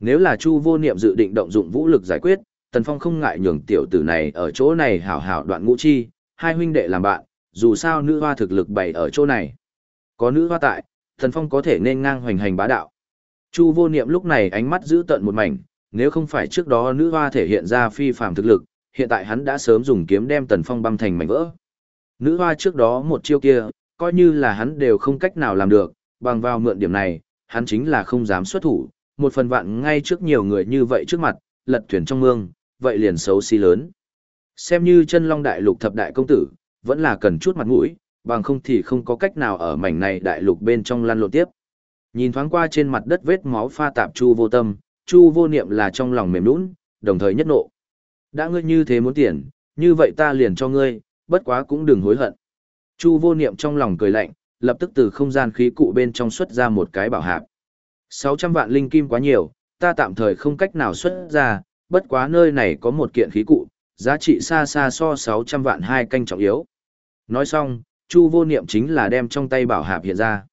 [SPEAKER 1] Nếu là Chu vô niệm dự định động dụng vũ lực giải quyết, Tần Phong không ngại nhường tiểu tử này ở chỗ này hảo hảo đoạn ngũ chi, hai huynh đệ làm bạn, dù sao nữ hoa thực lực bày ở chỗ này. Có nữ hoa tại, Tần Phong có thể nên ngang hoành hành bá đạo. Chu vô niệm lúc này ánh mắt giữ tận một mảnh, nếu không phải trước đó nữ hoa thể hiện ra phi phàm thực lực, hiện tại hắn đã sớm dùng kiếm đem Tần Phong băm thành mảnh vỡ. Nữ hoa trước đó một chiêu kia, coi như là hắn đều không cách nào làm được, bằng vào mượn điểm này, hắn chính là không dám xuất thủ, một phần vạn ngay trước nhiều người như vậy trước mặt, lật thuyền trong mương, vậy liền xấu xí lớn. Xem như chân long đại lục thập đại công tử, vẫn là cần chút mặt mũi, bằng không thì không có cách nào ở mảnh này đại lục bên trong lăn lộn tiếp. Nhìn thoáng qua trên mặt đất vết máu pha tạp Chu vô tâm, Chu vô niệm là trong lòng mềm nũng, đồng thời nhất nộ. Đã ngươi như thế muốn tiền, như vậy ta liền cho ngươi, bất quá cũng đừng hối hận. Chu vô niệm trong lòng cười lạnh, lập tức từ không gian khí cụ bên trong xuất ra một cái bảo hạp. 600 vạn linh kim quá nhiều, ta tạm thời không cách nào xuất ra, bất quá nơi này có một kiện khí cụ, giá trị xa xa so 600 vạn hai canh trọng yếu. Nói xong, Chu vô niệm chính là đem trong tay bảo hạp hiện ra.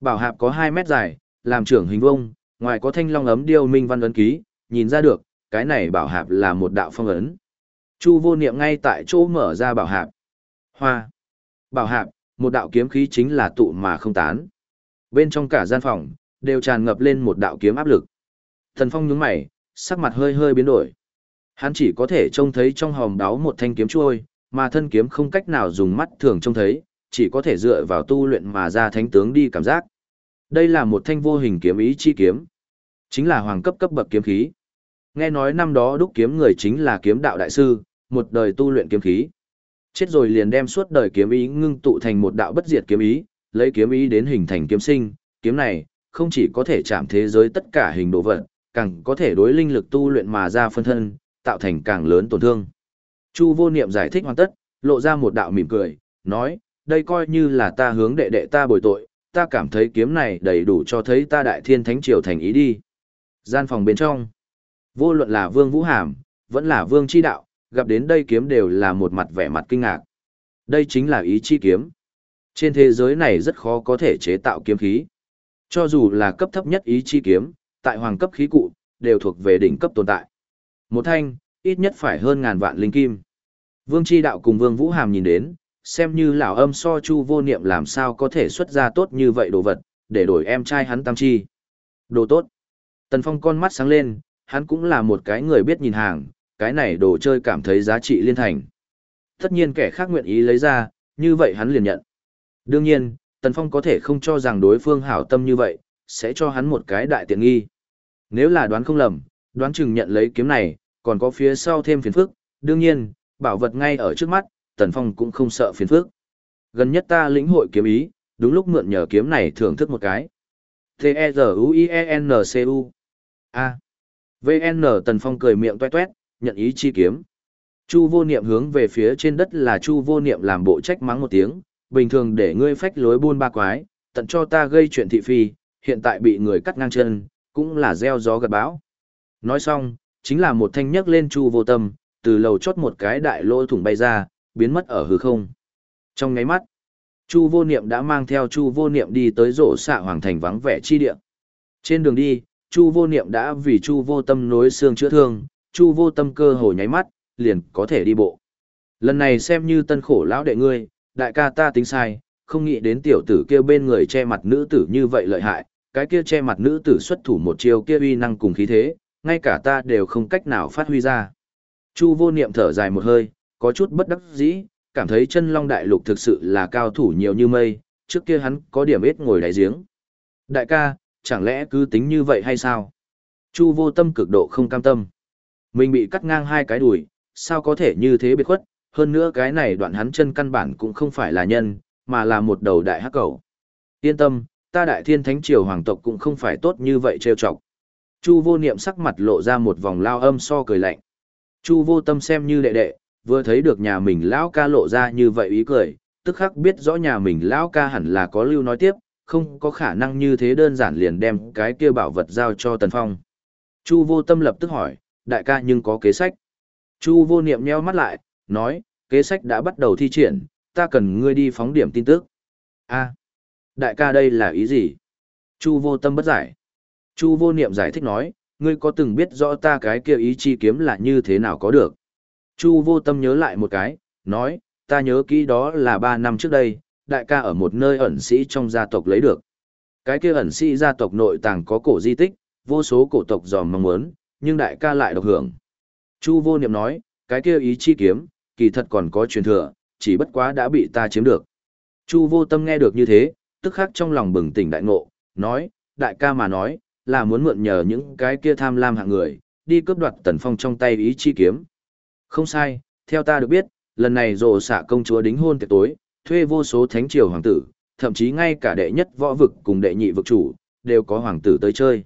[SPEAKER 1] Bảo hạp có 2 mét dài, làm trưởng hình vuông, ngoài có thanh long ấm điêu minh văn ấn ký, nhìn ra được, cái này bảo hạp là một đạo phong ấn. Chu vô niệm ngay tại chỗ mở ra bảo hạp. Hoa. Bảo hạp, một đạo kiếm khí chính là tụ mà không tán. Bên trong cả gian phòng, đều tràn ngập lên một đạo kiếm áp lực. Thần Phong nhướng mày, sắc mặt hơi hơi biến đổi. Hắn chỉ có thể trông thấy trong hòm đáo một thanh kiếm chuôi, mà thân kiếm không cách nào dùng mắt thường trông thấy, chỉ có thể dựa vào tu luyện mà ra thánh tướng đi cảm giác. Đây là một thanh vô hình kiếm ý chi kiếm, chính là hoàng cấp cấp bậc kiếm khí. Nghe nói năm đó đúc kiếm người chính là kiếm đạo đại sư, một đời tu luyện kiếm khí. Chết rồi liền đem suốt đời kiếm ý ngưng tụ thành một đạo bất diệt kiếm ý, lấy kiếm ý đến hình thành kiếm sinh, kiếm này không chỉ có thể chạm thế giới tất cả hình đồ vật, càng có thể đối linh lực tu luyện mà ra phân thân, tạo thành càng lớn tổn thương. Chu vô niệm giải thích hoàn tất, lộ ra một đạo mỉm cười, nói, đây coi như là ta hướng đệ đệ ta bồi tội, ta cảm thấy kiếm này đầy đủ cho thấy ta đại thiên thánh triều thành ý đi. Gian phòng bên trong, vô luận là vương vũ hàm, vẫn là vương chi đạo, gặp đến đây kiếm đều là một mặt vẻ mặt kinh ngạc. Đây chính là ý chi kiếm. Trên thế giới này rất khó có thể chế tạo kiếm khí. Cho dù là cấp thấp nhất ý chi kiếm, tại hoàng cấp khí cụ, đều thuộc về đỉnh cấp tồn tại. Một thanh, ít nhất phải hơn ngàn vạn linh kim. Vương Chi Đạo cùng Vương Vũ Hàm nhìn đến, xem như lão âm so chu vô niệm làm sao có thể xuất ra tốt như vậy đồ vật, để đổi em trai hắn tam chi. Đồ tốt. Tần Phong con mắt sáng lên, hắn cũng là một cái người biết nhìn hàng, cái này đồ chơi cảm thấy giá trị liên thành. Tất nhiên kẻ khác nguyện ý lấy ra, như vậy hắn liền nhận. Đương nhiên, Tần Phong có thể không cho rằng đối phương hảo tâm như vậy, sẽ cho hắn một cái đại tiện nghi. Nếu là đoán không lầm, đoán chừng nhận lấy kiếm này, còn có phía sau thêm phiền phức, đương nhiên, bảo vật ngay ở trước mắt, Tần Phong cũng không sợ phiền phức. Gần nhất ta lĩnh hội kiếm ý, đúng lúc mượn nhờ kiếm này thưởng thức một cái. T-E-Z-U-I-E-N-C-U A. V-N Tần Phong cười miệng tuét tuét, nhận ý chi kiếm. Chu vô niệm hướng về phía trên đất là chu vô niệm làm bộ trách mắng một tiếng, bình thường để ngươi phách lối buôn ba quái, tận cho ta gây chuyện thị phi, hiện tại bị người cắt ngang chân, cũng là gieo gió gặt bão. Nói xong, chính là một thanh nhấc lên chu vô tâm, từ lầu chót một cái đại lỗ thủng bay ra, biến mất ở hư không. Trong ngáy mắt, Chu vô niệm đã mang theo chu vô niệm đi tới rổ xạ hoàng thành vắng vẻ chi địa. Trên đường đi, chu vô niệm đã vì chu vô tâm nối xương chữa thương, chu vô tâm cơ hồ nháy mắt, liền có thể đi bộ. Lần này xem như tân khổ lão đệ ngươi, đại ca ta tính sai, không nghĩ đến tiểu tử kia bên người che mặt nữ tử như vậy lợi hại, cái kia che mặt nữ tử xuất thủ một chiêu kia uy năng cùng khí thế, ngay cả ta đều không cách nào phát huy ra. Chu vô niệm thở dài một hơi, có chút bất đắc dĩ, cảm thấy chân long đại lục thực sự là cao thủ nhiều như mây, trước kia hắn có điểm ít ngồi đáy giếng. Đại ca, chẳng lẽ cứ tính như vậy hay sao? Chu vô tâm cực độ không cam tâm. Mình bị cắt ngang hai cái đùi, sao có thể như thế biệt khuất, hơn nữa cái này đoạn hắn chân căn bản cũng không phải là nhân, mà là một đầu đại hắc cầu. Yên tâm, ta đại thiên thánh triều hoàng tộc cũng không phải tốt như vậy trêu chọc. Chu vô niệm sắc mặt lộ ra một vòng lao âm so cười lạnh. Chu vô tâm xem như đệ đệ, vừa thấy được nhà mình lão ca lộ ra như vậy ý cười, tức khắc biết rõ nhà mình lão ca hẳn là có lưu nói tiếp, không có khả năng như thế đơn giản liền đem cái kia bảo vật giao cho Tần Phong. Chu vô tâm lập tức hỏi, đại ca nhưng có kế sách. Chu vô niệm nheo mắt lại, nói, kế sách đã bắt đầu thi triển, ta cần ngươi đi phóng điểm tin tức. a đại ca đây là ý gì? Chu vô tâm bất giải. Chu vô niệm giải thích nói, ngươi có từng biết rõ ta cái kia ý chi kiếm là như thế nào có được? Chu vô tâm nhớ lại một cái, nói, ta nhớ kỹ đó là ba năm trước đây, đại ca ở một nơi ẩn sĩ trong gia tộc lấy được. Cái kia ẩn sĩ gia tộc nội tàng có cổ di tích, vô số cổ tộc dòm mong muốn, nhưng đại ca lại độc hưởng. Chu vô niệm nói, cái kia ý chi kiếm, kỳ thật còn có truyền thừa, chỉ bất quá đã bị ta chiếm được. Chu vô tâm nghe được như thế, tức khắc trong lòng bừng tỉnh đại ngộ, nói, đại ca mà nói, là muốn mượn nhờ những cái kia tham lam hạng người, đi cướp đoạt tần phong trong tay ý chi kiếm. Không sai, theo ta được biết, lần này rồ xạ công chúa đính hôn tiệc tối, thuê vô số thánh triều hoàng tử, thậm chí ngay cả đệ nhất võ vực cùng đệ nhị vực chủ, đều có hoàng tử tới chơi.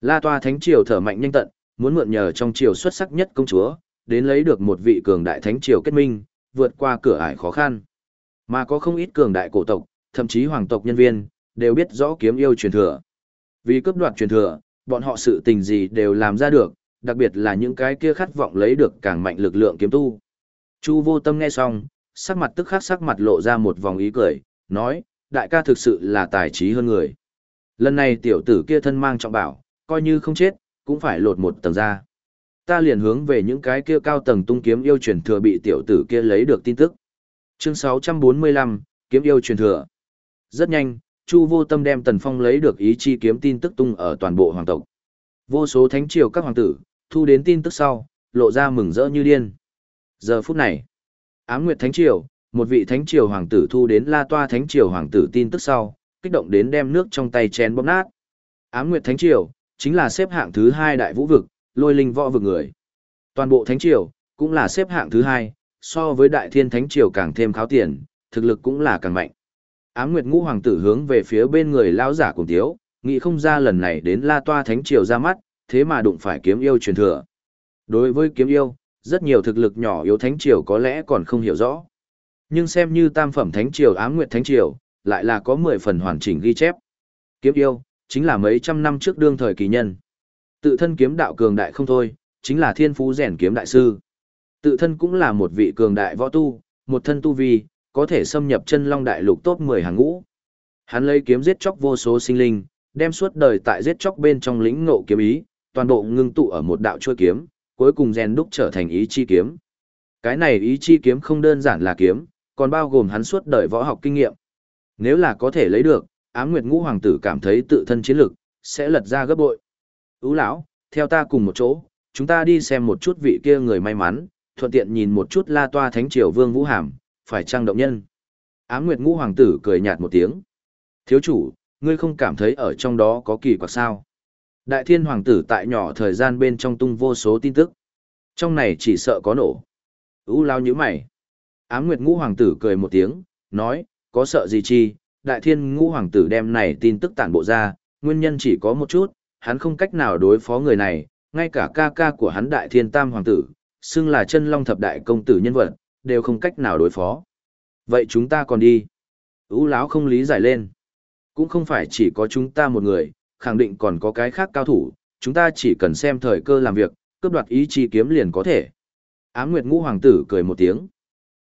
[SPEAKER 1] La toa thánh triều thở mạnh nhanh tận, muốn mượn nhờ trong triều xuất sắc nhất công chúa, đến lấy được một vị cường đại thánh triều kết minh, vượt qua cửa ải khó khăn. Mà có không ít cường đại cổ tộc, thậm chí hoàng tộc nhân viên, đều biết rõ kiếm yêu truyền thừa. Vì cướp đoạt truyền thừa, bọn họ sự tình gì đều làm ra được, đặc biệt là những cái kia khát vọng lấy được càng mạnh lực lượng kiếm tu. Chu vô tâm nghe xong, sắc mặt tức khắc sắc mặt lộ ra một vòng ý cười, nói, đại ca thực sự là tài trí hơn người. Lần này tiểu tử kia thân mang trọng bảo, coi như không chết, cũng phải lột một tầng ra. Ta liền hướng về những cái kia cao tầng tung kiếm yêu truyền thừa bị tiểu tử kia lấy được tin tức. Chương 645, kiếm yêu truyền thừa. Rất nhanh, Chu Vô Tâm đem Tần Phong lấy được ý chi kiếm tin tức tung ở toàn bộ hoàng tộc. Vô số thánh triều các hoàng tử, thu đến tin tức sau, lộ ra mừng rỡ như điên. Giờ phút này, Ám Nguyệt Thánh Triều, một vị Thánh Triều hoàng tử thu đến La Toa Thánh Triều hoàng tử tin tức sau, kích động đến đem nước trong tay chén bóp nát. Ám Nguyệt Thánh Triều, chính là xếp hạng thứ hai đại vũ vực, lôi linh võ vực người. Toàn bộ Thánh Triều, cũng là xếp hạng thứ hai, so với Đại Thiên Thánh Triều càng thêm kháo tiền, thực lực cũng là càng mạnh. Ám Nguyệt Ngũ Hoàng tử hướng về phía bên người lão giả cùng thiếu, nghĩ không ra lần này đến La Toa Thánh Triều ra mắt, thế mà đụng phải kiếm yêu truyền thừa. Đối với kiếm yêu, rất nhiều thực lực nhỏ yếu Thánh Triều có lẽ còn không hiểu rõ. Nhưng xem như tam phẩm Thánh Triều Ám Nguyệt Thánh Triều, lại là có 10 phần hoàn chỉnh ghi chép. Kiếm yêu, chính là mấy trăm năm trước đương thời kỳ nhân. Tự thân kiếm đạo cường đại không thôi, chính là thiên phú rèn kiếm đại sư. Tự thân cũng là một vị cường đại võ tu, một thân tu vi, có thể xâm nhập chân long đại lục top 10 hàng ngũ. Hắn lấy kiếm giết chóc vô số sinh linh, đem suốt đời tại giết chóc bên trong lĩnh ngộ kiếm ý, toàn bộ ngưng tụ ở một đạo chuôi kiếm, cuối cùng rèn đúc trở thành ý chi kiếm. Cái này ý chi kiếm không đơn giản là kiếm, còn bao gồm hắn suốt đời võ học kinh nghiệm. Nếu là có thể lấy được, Ám Nguyệt Ngũ hoàng tử cảm thấy tự thân chiến lực sẽ lật ra gấp bội. "Ú lão, theo ta cùng một chỗ, chúng ta đi xem một chút vị kia người may mắn, thuận tiện nhìn một chút La Toa Thánh Triều Vương Vũ Hàm, phải trang động nhân. Ám Nguyệt Ngũ Hoàng tử cười nhạt một tiếng. Thiếu chủ, ngươi không cảm thấy ở trong đó có kỳ quặc sao? Đại Thiên Hoàng tử tại nhỏ thời gian bên trong tung vô số tin tức. Trong này chỉ sợ có nổ. Ú lao như mày. Ám Nguyệt Ngũ Hoàng tử cười một tiếng, nói, có sợ gì chi? Đại Thiên Ngũ Hoàng tử đem này tin tức tản bộ ra, nguyên nhân chỉ có một chút, hắn không cách nào đối phó người này, ngay cả ca ca của hắn Đại Thiên Tam Hoàng tử, xưng là chân long thập đại công tử nhân vật, đều không cách nào đối phó. Vậy chúng ta còn đi. Ú lão không lý giải lên. Cũng không phải chỉ có chúng ta một người, khẳng định còn có cái khác cao thủ, chúng ta chỉ cần xem thời cơ làm việc, cướp đoạt ý chí kiếm liền có thể. Ám Nguyệt Ngũ hoàng tử cười một tiếng.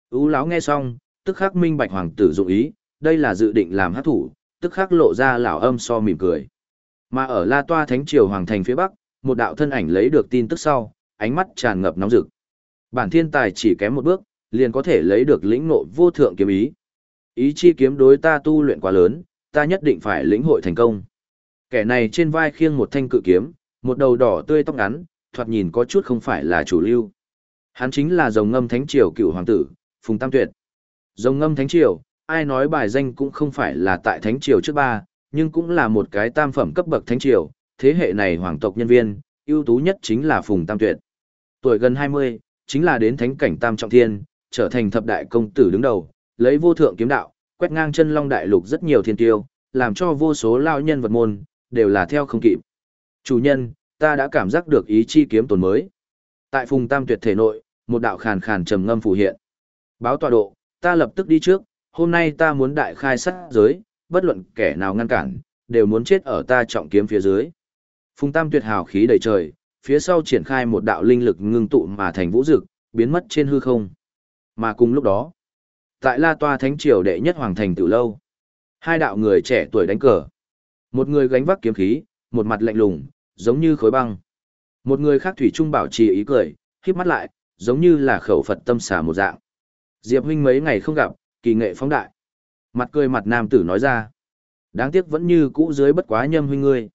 [SPEAKER 1] Ú lão nghe xong, tức khắc minh bạch hoàng tử dụng ý, đây là dự định làm hát thủ, tức khắc lộ ra lão âm so mỉm cười. Mà ở La Toa Thánh Triều Hoàng Thành phía Bắc, một đạo thân ảnh lấy được tin tức sau, ánh mắt tràn ngập nóng rực. Bản thiên tài chỉ kém một bước, liền có thể lấy được lĩnh ngộ vô thượng kiếm ý. Ý chi kiếm đối ta tu luyện quá lớn, ta nhất định phải lĩnh hội thành công. Kẻ này trên vai khiêng một thanh cự kiếm, một đầu đỏ tươi tóc ngắn, thoạt nhìn có chút không phải là chủ lưu. Hắn chính là dòng ngâm thánh triều cựu hoàng tử, Phùng Tam Tuyệt. Dòng ngâm thánh triều, ai nói bài danh cũng không phải là tại thánh triều trước ba, nhưng cũng là một cái tam phẩm cấp bậc thánh triều, thế hệ này hoàng tộc nhân viên, ưu tú nhất chính là Phùng Tam Tuyệt. Tuổi gần 20, chính là đến thánh cảnh tam trọng thiên, trở thành thập đại công tử đứng đầu, lấy vô thượng kiếm đạo, quét ngang chân long đại lục rất nhiều thiên tiêu, làm cho vô số lao nhân vật môn, đều là theo không kịp. Chủ nhân, ta đã cảm giác được ý chi kiếm tồn mới. Tại phùng tam tuyệt thể nội, một đạo khàn khàn trầm ngâm phù hiện. Báo tọa độ, ta lập tức đi trước, hôm nay ta muốn đại khai sát giới, bất luận kẻ nào ngăn cản, đều muốn chết ở ta trọng kiếm phía dưới. Phùng tam tuyệt hào khí đầy trời, phía sau triển khai một đạo linh lực ngưng tụ mà thành vũ dực, biến mất trên hư không. Mà cùng lúc đó, tại La Toa Thánh Triều đệ nhất hoàng thành tự lâu, hai đạo người trẻ tuổi đánh cờ. Một người gánh vác kiếm khí, một mặt lạnh lùng, giống như khối băng. Một người khác thủy trung bảo trì ý cười, híp mắt lại, giống như là khẩu Phật tâm xà một dạng. Diệp huynh mấy ngày không gặp, kỳ nghệ phóng đại. Mặt cười mặt nam tử nói ra. Đáng tiếc vẫn như cũ dưới bất quá nhâm huynh ngươi.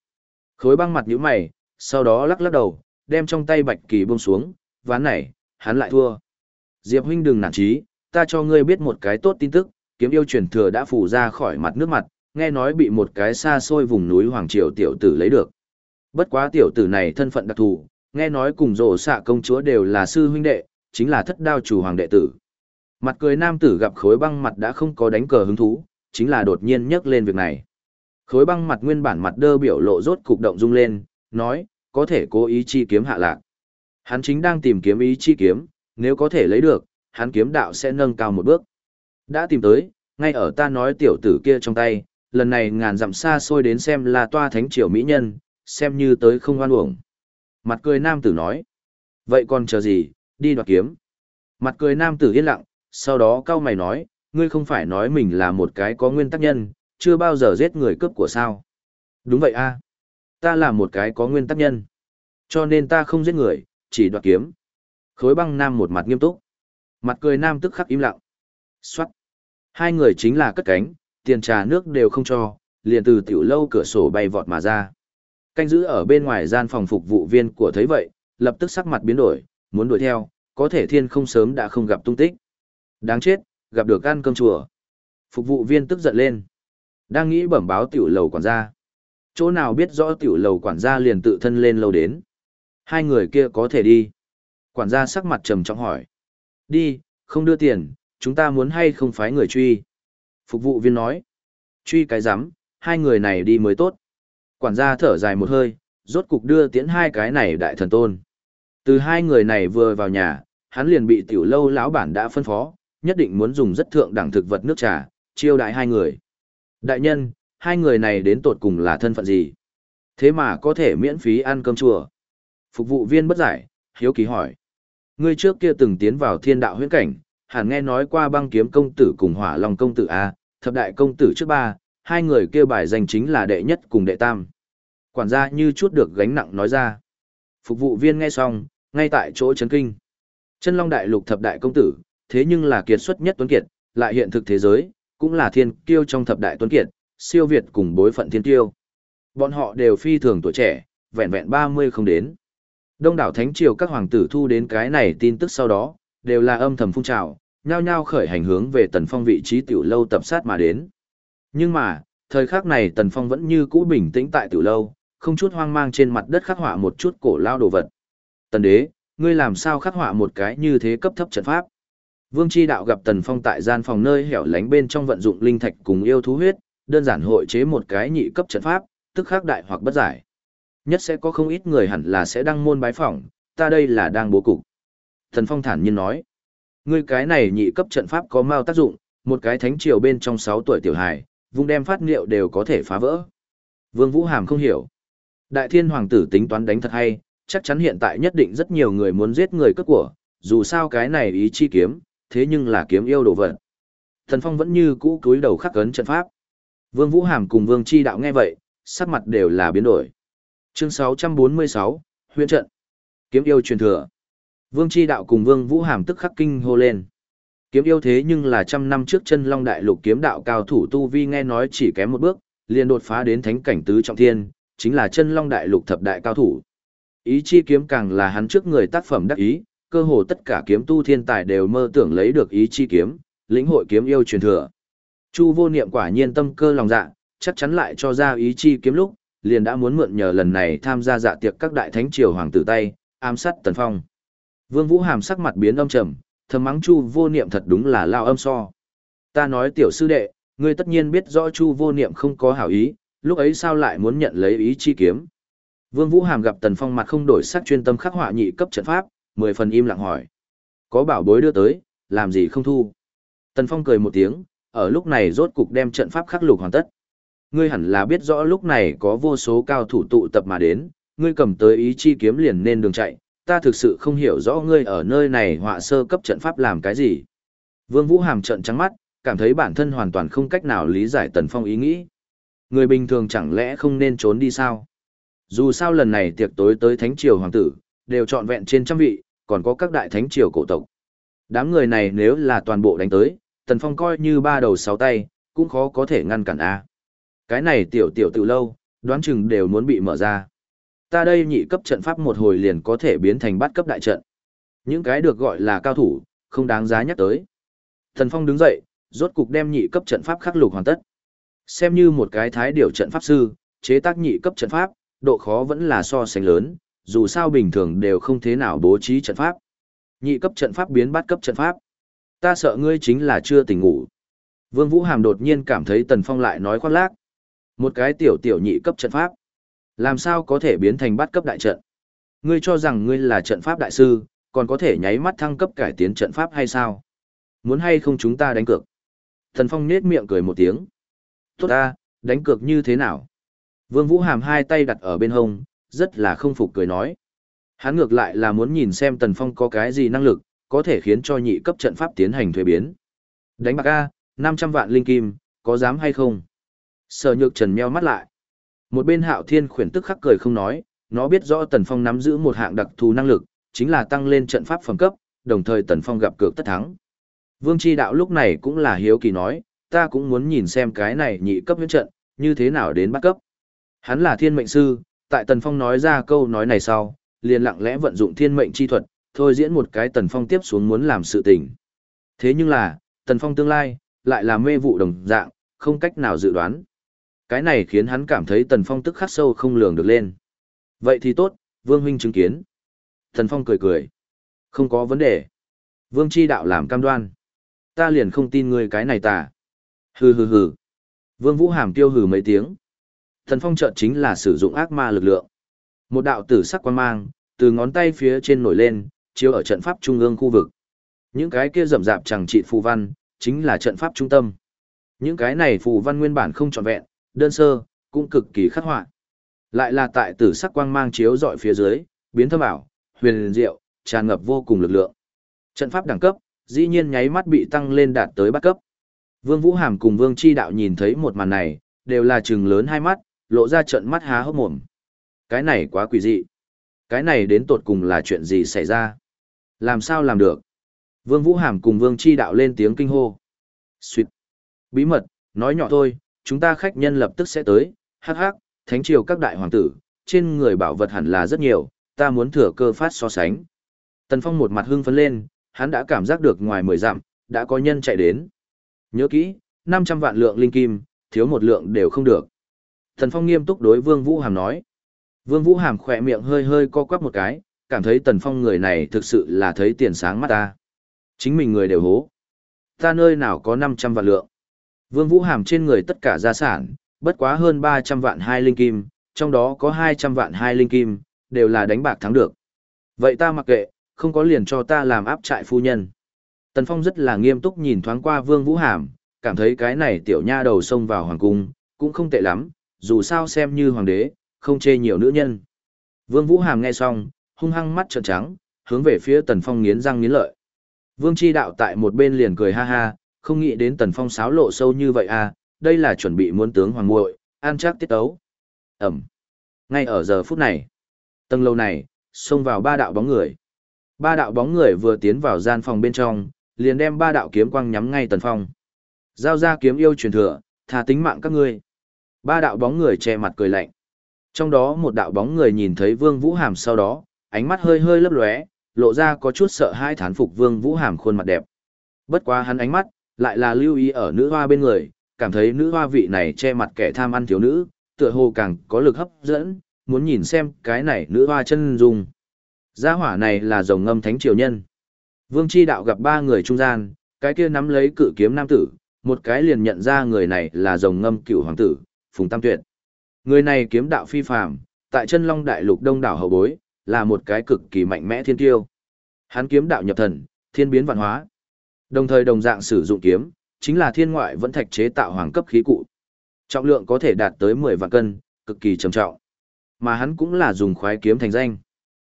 [SPEAKER 1] Khối băng mặt nhíu mày, sau đó lắc lắc đầu, đem trong tay bạch kỳ buông xuống, ván này, hắn lại thua. Diệp huynh đừng nản chí, ta cho ngươi biết một cái tốt tin tức, kiếm yêu truyền thừa đã phủ ra khỏi mặt nước mặt, nghe nói bị một cái xa xôi vùng núi Hoàng Triều tiểu tử lấy được. Bất quá tiểu tử này thân phận đặc thù, nghe nói cùng rổ xạ công chúa đều là sư huynh đệ, chính là thất đao chủ hoàng đệ tử. Mặt cười nam tử gặp khối băng mặt đã không có đánh cờ hứng thú, chính là đột nhiên nhắc lên việc này. Khối băng mặt nguyên bản mặt đơ biểu lộ rốt cục động rung lên, nói, có thể cố ý chi kiếm hạ lạc. Hắn chính đang tìm kiếm ý chi kiếm, nếu có thể lấy được, hắn kiếm đạo sẽ nâng cao một bước. Đã tìm tới, ngay ở ta nói tiểu tử kia trong tay, lần này ngàn dặm xa xôi đến xem là toa thánh triều mỹ nhân, xem như tới không hoan uổng. Mặt cười nam tử nói, vậy còn chờ gì, đi đoạt kiếm. Mặt cười nam tử yên lặng, sau đó cao mày nói, ngươi không phải nói mình là một cái có nguyên tắc nhân, chưa bao giờ giết người cướp của sao. Đúng vậy a Ta là một cái có nguyên tắc nhân. Cho nên ta không giết người, chỉ đoạt kiếm. Khối băng nam một mặt nghiêm túc. Mặt cười nam tức khắc im lặng. Xoát. Hai người chính là cất cánh, tiền trà nước đều không cho, liền từ tiểu lâu cửa sổ bay vọt mà ra. Canh giữ ở bên ngoài gian phòng phục vụ viên của thấy vậy, lập tức sắc mặt biến đổi, muốn đuổi theo, có thể thiên không sớm đã không gặp tung tích. Đáng chết, gặp được ăn cơm chùa. Phục vụ viên tức giận lên. Đang nghĩ bẩm báo tiểu lầu quản gia. Chỗ nào biết rõ tiểu lầu quản gia liền tự thân lên lâu đến. Hai người kia có thể đi. Quản gia sắc mặt trầm trọng hỏi. Đi, không đưa tiền, chúng ta muốn hay không phái người truy. Phục vụ viên nói. Truy cái rắm hai người này đi mới tốt. Quản gia thở dài một hơi, rốt cục đưa tiễn hai cái này đại thần tôn. Từ hai người này vừa vào nhà, hắn liền bị tiểu lâu lão bản đã phân phó, nhất định muốn dùng rất thượng đẳng thực vật nước trà, chiêu đại hai người. Đại nhân, hai người này đến tột cùng là thân phận gì? Thế mà có thể miễn phí ăn cơm chùa. Phục vụ viên bất giải, hiếu kỳ hỏi. Ngươi trước kia từng tiến vào thiên đạo huyễn cảnh, hẳn nghe nói qua băng kiếm công tử cùng hỏa long công tử A, thập đại công tử trước ba, hai người kia bài danh chính là đệ nhất cùng đệ tam. Quản gia như chút được gánh nặng nói ra. Phục vụ viên nghe xong, ngay tại chỗ chấn kinh. Chân long đại lục thập đại công tử, thế nhưng là kiệt xuất nhất tuấn kiệt, lại hiện thực thế giới, cũng là thiên kiêu trong thập đại tuấn kiệt, siêu việt cùng bối phận thiên kiêu. Bọn họ đều phi thường tuổi trẻ, vẹn vẹn 30 không đến. Đông đảo thánh triều các hoàng tử thu đến cái này tin tức sau đó, đều là âm thầm phun trào, nhao nhao khởi hành hướng về Tần Phong vị trí tiểu lâu tập sát mà đến. Nhưng mà, thời khắc này Tần Phong vẫn như cũ bình tĩnh tại tiểu lâu, không chút hoang mang trên mặt đất khắc họa một chút cổ lao đồ vật. Tần đế, ngươi làm sao khắc họa một cái như thế cấp thấp trận pháp? Vương Chi Đạo gặp Tần Phong tại gian phòng nơi hẻo lánh bên trong vận dụng linh thạch cùng yêu thú huyết, đơn giản hội chế một cái nhị cấp trận pháp, tức khắc đại hoặc bất giải. Nhất sẽ có không ít người hẳn là sẽ đăng môn bái phỏng, ta đây là đang bố cục. Tần Phong thản nhiên nói, ngươi cái này nhị cấp trận pháp có mau tác dụng, một cái thánh triều bên trong 6 tuổi tiểu hài, vùng đem phát liệu đều có thể phá vỡ. Vương Vũ Hàm không hiểu. Đại thiên hoàng tử tính toán đánh thật hay, chắc chắn hiện tại nhất định rất nhiều người muốn giết người cướp của, dù sao cái này ý chi kiếm, thế nhưng là kiếm yêu đồ vật. Thần Phong vẫn như cũ cúi đầu khắc cấn trận pháp. Vương Vũ Hàm cùng Vương Chi Đạo nghe vậy, sắc mặt đều là biến đổi. Chương 646, huyện trận. Kiếm yêu truyền thừa. Vương Chi Đạo cùng Vương Vũ Hàm tức khắc kinh hô lên. Kiếm yêu thế nhưng là trăm năm trước chân long đại lục kiếm đạo cao thủ tu vi nghe nói chỉ kém một bước, liền đột phá đến thánh cảnh tứ trọng thiên, chính là chân long đại lục thập đại cao thủ. Ý chi kiếm càng là hắn trước người tác phẩm đắc ý, cơ hồ tất cả kiếm tu thiên tài đều mơ tưởng lấy được ý chi kiếm, lĩnh hội kiếm yêu truyền thừa. Chu vô niệm quả nhiên tâm cơ lòng dạ, chắc chắn lại cho ra ý chi kiếm lúc, liền đã muốn mượn nhờ lần này tham gia dạ tiệc các đại thánh triều hoàng tử tay, ám sát tần phong. Vương Vũ Hàm sắc mặt biến âm trầm, thầm mắng Chu vô niệm thật đúng là lao âm so. Ta nói tiểu sư đệ, ngươi tất nhiên biết rõ Chu vô niệm không có hảo ý, lúc ấy sao lại muốn nhận lấy ý chi kiếm. Vương Vũ Hàm gặp Tần Phong mặt không đổi sắc chuyên tâm khắc họa nhị cấp trận pháp, mười phần im lặng hỏi. Có bảo bối đưa tới, làm gì không thu. Tần Phong cười một tiếng, ở lúc này rốt cục đem trận pháp khắc lục hoàn tất. Ngươi hẳn là biết rõ lúc này có vô số cao thủ tụ tập mà đến, ngươi cầm tới ý chi kiếm liền nên đường chạy, ta thực sự không hiểu rõ ngươi ở nơi này họa sơ cấp trận pháp làm cái gì. Vương Vũ Hàm trận trắng mắt, cảm thấy bản thân hoàn toàn không cách nào lý giải Tần Phong ý nghĩ. Người bình thường chẳng lẽ không nên trốn đi sao? Dù sao lần này tiệc tối tới Thánh Triều Hoàng tử, đều trọn vẹn trên trăm vị, còn có các đại Thánh Triều cổ tộc. Đám người này nếu là toàn bộ đánh tới, Tần Phong coi như ba đầu sáu tay, cũng khó có thể ngăn cản A. Cái này tiểu tiểu tự lâu, đoán chừng đều muốn bị mở ra. Ta đây nhị cấp trận pháp một hồi liền có thể biến thành bát cấp đại trận. Những cái được gọi là cao thủ, không đáng giá nhắc tới. Tần Phong đứng dậy, rốt cục đem nhị cấp trận pháp khắc lục hoàn tất. Xem như một cái thái điều trận pháp sư, chế tác nhị cấp trận pháp, độ khó vẫn là so sánh lớn, dù sao bình thường đều không thế nào bố trí trận pháp. Nhị cấp trận pháp biến bát cấp trận pháp. Ta sợ ngươi chính là chưa tỉnh ngủ. Vương Vũ Hàm đột nhiên cảm thấy Tần Phong lại nói khoác lác. Một cái tiểu tiểu nhị cấp trận pháp. Làm sao có thể biến thành bát cấp đại trận? Ngươi cho rằng ngươi là trận pháp đại sư, còn có thể nháy mắt thăng cấp cải tiến trận pháp hay sao? Muốn hay không chúng ta đánh cược? Tần Phong nết miệng cười một tiếng. Tốt ta, đánh cược như thế nào? Vương Vũ Hàm hai tay đặt ở bên hông, rất là không phục cười nói. Hắn ngược lại là muốn nhìn xem Tần Phong có cái gì năng lực, có thể khiến cho nhị cấp trận pháp tiến hành thuế biến. Đánh bạc A, 500 vạn linh kim, có dám hay không? Sở nhược trần meo mắt lại. Một bên hạo thiên khuyển tức khắc cười không nói, nó biết rõ Tần Phong nắm giữ một hạng đặc thù năng lực, chính là tăng lên trận pháp phẩm cấp, đồng thời Tần Phong gặp cược tất thắng. Vương Chi Đạo lúc này cũng là hiếu kỳ nói, ta cũng muốn nhìn xem cái này nhị cấp huyết trận, như thế nào đến bắt cấp. Hắn là thiên mệnh sư, tại Tần Phong nói ra câu nói này sau, liền lặng lẽ vận dụng thiên mệnh chi thuật, thôi diễn một cái Tần Phong tiếp xuống muốn làm sự tình. Thế nhưng là, Tần Phong tương lai, lại là mê vụ đồng dạng, không cách nào dự đoán. Cái này khiến hắn cảm thấy Tần Phong tức khắc sâu không lường được lên. Vậy thì tốt, Vương Huynh chứng kiến. Tần Phong cười cười. Không có vấn đề. Vương Chi Đạo làm cam đoan. Ta liền không tin người cái này tà. Hừ hừ hừ. Vương Vũ Hàm tiêu hừ mấy tiếng. Thần phong trận chính là sử dụng ác ma lực lượng. Một đạo tử sắc quan mang, từ ngón tay phía trên nổi lên, chiếu ở trận pháp trung ương khu vực. Những cái kia rậm rạp chẳng trị phù văn, chính là trận pháp trung tâm. Những cái này phù văn nguyên bản không trọn vẹn, đơn sơ, cũng cực kỳ khắc họa. Lại là tại tử sắc quang mang chiếu dọi phía dưới, biến thâm ảo, huyền diệu, tràn ngập vô cùng lực lượng. Trận pháp đẳng cấp, dĩ nhiên nháy mắt bị tăng lên đạt tới bát cấp. Vương Vũ Hàm cùng Vương Chi Đạo nhìn thấy một màn này, đều là trừng lớn hai mắt, lộ ra trận mắt há hốc mồm. Cái này quá quỷ dị. Cái này đến tột cùng là chuyện gì xảy ra? Làm sao làm được? Vương Vũ Hàm cùng Vương Chi Đạo lên tiếng kinh hô. Xuyệt. Bí mật, nói nhỏ thôi, chúng ta khách nhân lập tức sẽ tới, hắc hắc, thánh triều các đại hoàng tử, trên người bảo vật hẳn là rất nhiều, ta muốn thừa cơ phát so sánh. Tần Phong một mặt hưng phấn lên, hắn đã cảm giác được ngoài mười dặm, đã có nhân chạy đến. Nhớ kỹ, 500 vạn lượng linh kim, thiếu một lượng đều không được. Tần Phong nghiêm túc đối Vương Vũ Hàm nói. Vương Vũ Hàm khỏe miệng hơi hơi co quắp một cái, cảm thấy Tần Phong người này thực sự là thấy tiền sáng mắt ta. Chính mình người đều hố. Ta nơi nào có 500 vạn lượng. Vương Vũ Hàm trên người tất cả gia sản, bất quá hơn 300 vạn hai linh kim, trong đó có 200 vạn hai linh kim, đều là đánh bạc thắng được. Vậy ta mặc kệ, không có liền cho ta làm áp trại phu nhân. Tần Phong rất là nghiêm túc nhìn thoáng qua Vương Vũ Hàm, cảm thấy cái này tiểu nha đầu xông vào hoàng cung, cũng không tệ lắm, dù sao xem như hoàng đế, không chê nhiều nữ nhân. Vương Vũ Hàm nghe xong, hung hăng mắt trợn trắng, hướng về phía Tần Phong nghiến răng nghiến lợi. Vương Chi Đạo tại một bên liền cười ha ha, không nghĩ đến Tần Phong sáo lộ sâu như vậy à, đây là chuẩn bị muốn tướng hoàng muội, an chắc tiết tấu. Ẩm. Ngay ở giờ phút này, tầng lâu này, xông vào ba đạo bóng người. Ba đạo bóng người vừa tiến vào gian phòng bên trong, liền đem ba đạo kiếm quang nhắm ngay Tần Phong. Giao ra kiếm yêu truyền thừa, thà tính mạng các ngươi. Ba đạo bóng người che mặt cười lạnh. Trong đó một đạo bóng người nhìn thấy Vương Vũ Hàm sau đó, ánh mắt hơi hơi lấp lóe, lộ ra có chút sợ hãi thán phục Vương Vũ Hàm khuôn mặt đẹp. Bất quá hắn ánh mắt, lại là lưu ý ở nữ hoa bên người, cảm thấy nữ hoa vị này che mặt kẻ tham ăn thiếu nữ, tựa hồ càng có lực hấp dẫn, muốn nhìn xem cái này nữ hoa chân dung. Gia hỏa này là rồng ngâm thánh triều nhân. Vương Chi Đạo gặp ba người trung gian, cái kia nắm lấy cự kiếm nam tử, một cái liền nhận ra người này là rồng ngâm cựu hoàng tử, Phùng Tam Tuyệt. Người này kiếm đạo phi phàm, tại chân long đại lục đông đảo hậu bối, là một cái cực kỳ mạnh mẽ thiên tiêu. Hắn kiếm đạo nhập thần, thiên biến vạn hóa. Đồng thời đồng dạng sử dụng kiếm, chính là thiên ngoại vẫn thạch chế tạo hoàng cấp khí cụ. Trọng lượng có thể đạt tới 10 vạn cân, cực kỳ trầm trọng. Mà hắn cũng là dùng khoái kiếm thành danh.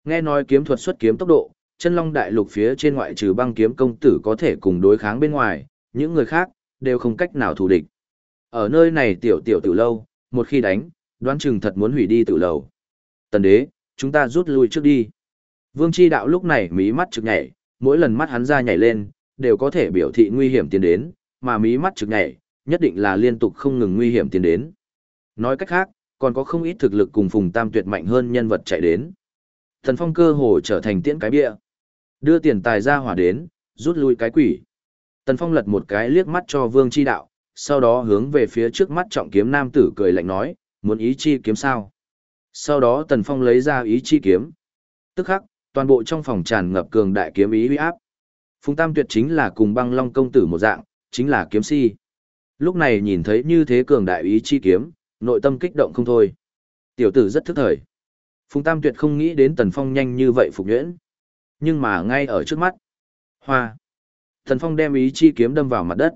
[SPEAKER 1] Nghe nói kiếm thuật xuất kiếm tốc độ, chân long đại lục phía trên ngoại trừ băng kiếm công tử có thể cùng đối kháng bên ngoài, những người khác, đều không cách nào thù địch. Ở nơi này tiểu tiểu tử lâu, một khi đánh, đoán chừng thật muốn hủy đi tiểu lầu. Tần đế, chúng ta rút lui trước đi. Vương Chi Đạo lúc này mí mắt trực nhảy, mỗi lần mắt hắn ra nhảy lên, đều có thể biểu thị nguy hiểm tiến đến, mà mí mắt trực nhảy, nhất định là liên tục không ngừng nguy hiểm tiến đến. Nói cách khác, còn có không ít thực lực cùng Phùng Tam Tuyệt mạnh hơn nhân vật chạy đến. Thần Phong cơ hồ trở thành tiễn cái bia. Đưa tiền tài ra hỏa đến, rút lui cái quỷ. Tần Phong lật một cái liếc mắt cho Vương Chi Đạo, sau đó hướng về phía trước mắt trọng kiếm nam tử cười lạnh nói, muốn ý chi kiếm sao? Sau đó Tần Phong lấy ra ý chi kiếm. Tức khắc, toàn bộ trong phòng tràn ngập cường đại kiếm ý uy áp. Phùng Tam Tuyệt chính là cùng băng long công tử một dạng, chính là kiếm si. Lúc này nhìn thấy như thế cường đại ý chi kiếm, nội tâm kích động không thôi. Tiểu tử rất thức thời. Phùng Tam Tuyệt không nghĩ đến Tần Phong nhanh như vậy phục nhuyễn. Nhưng mà ngay ở trước mắt. Hoa. Tần Phong đem ý chi kiếm đâm vào mặt đất.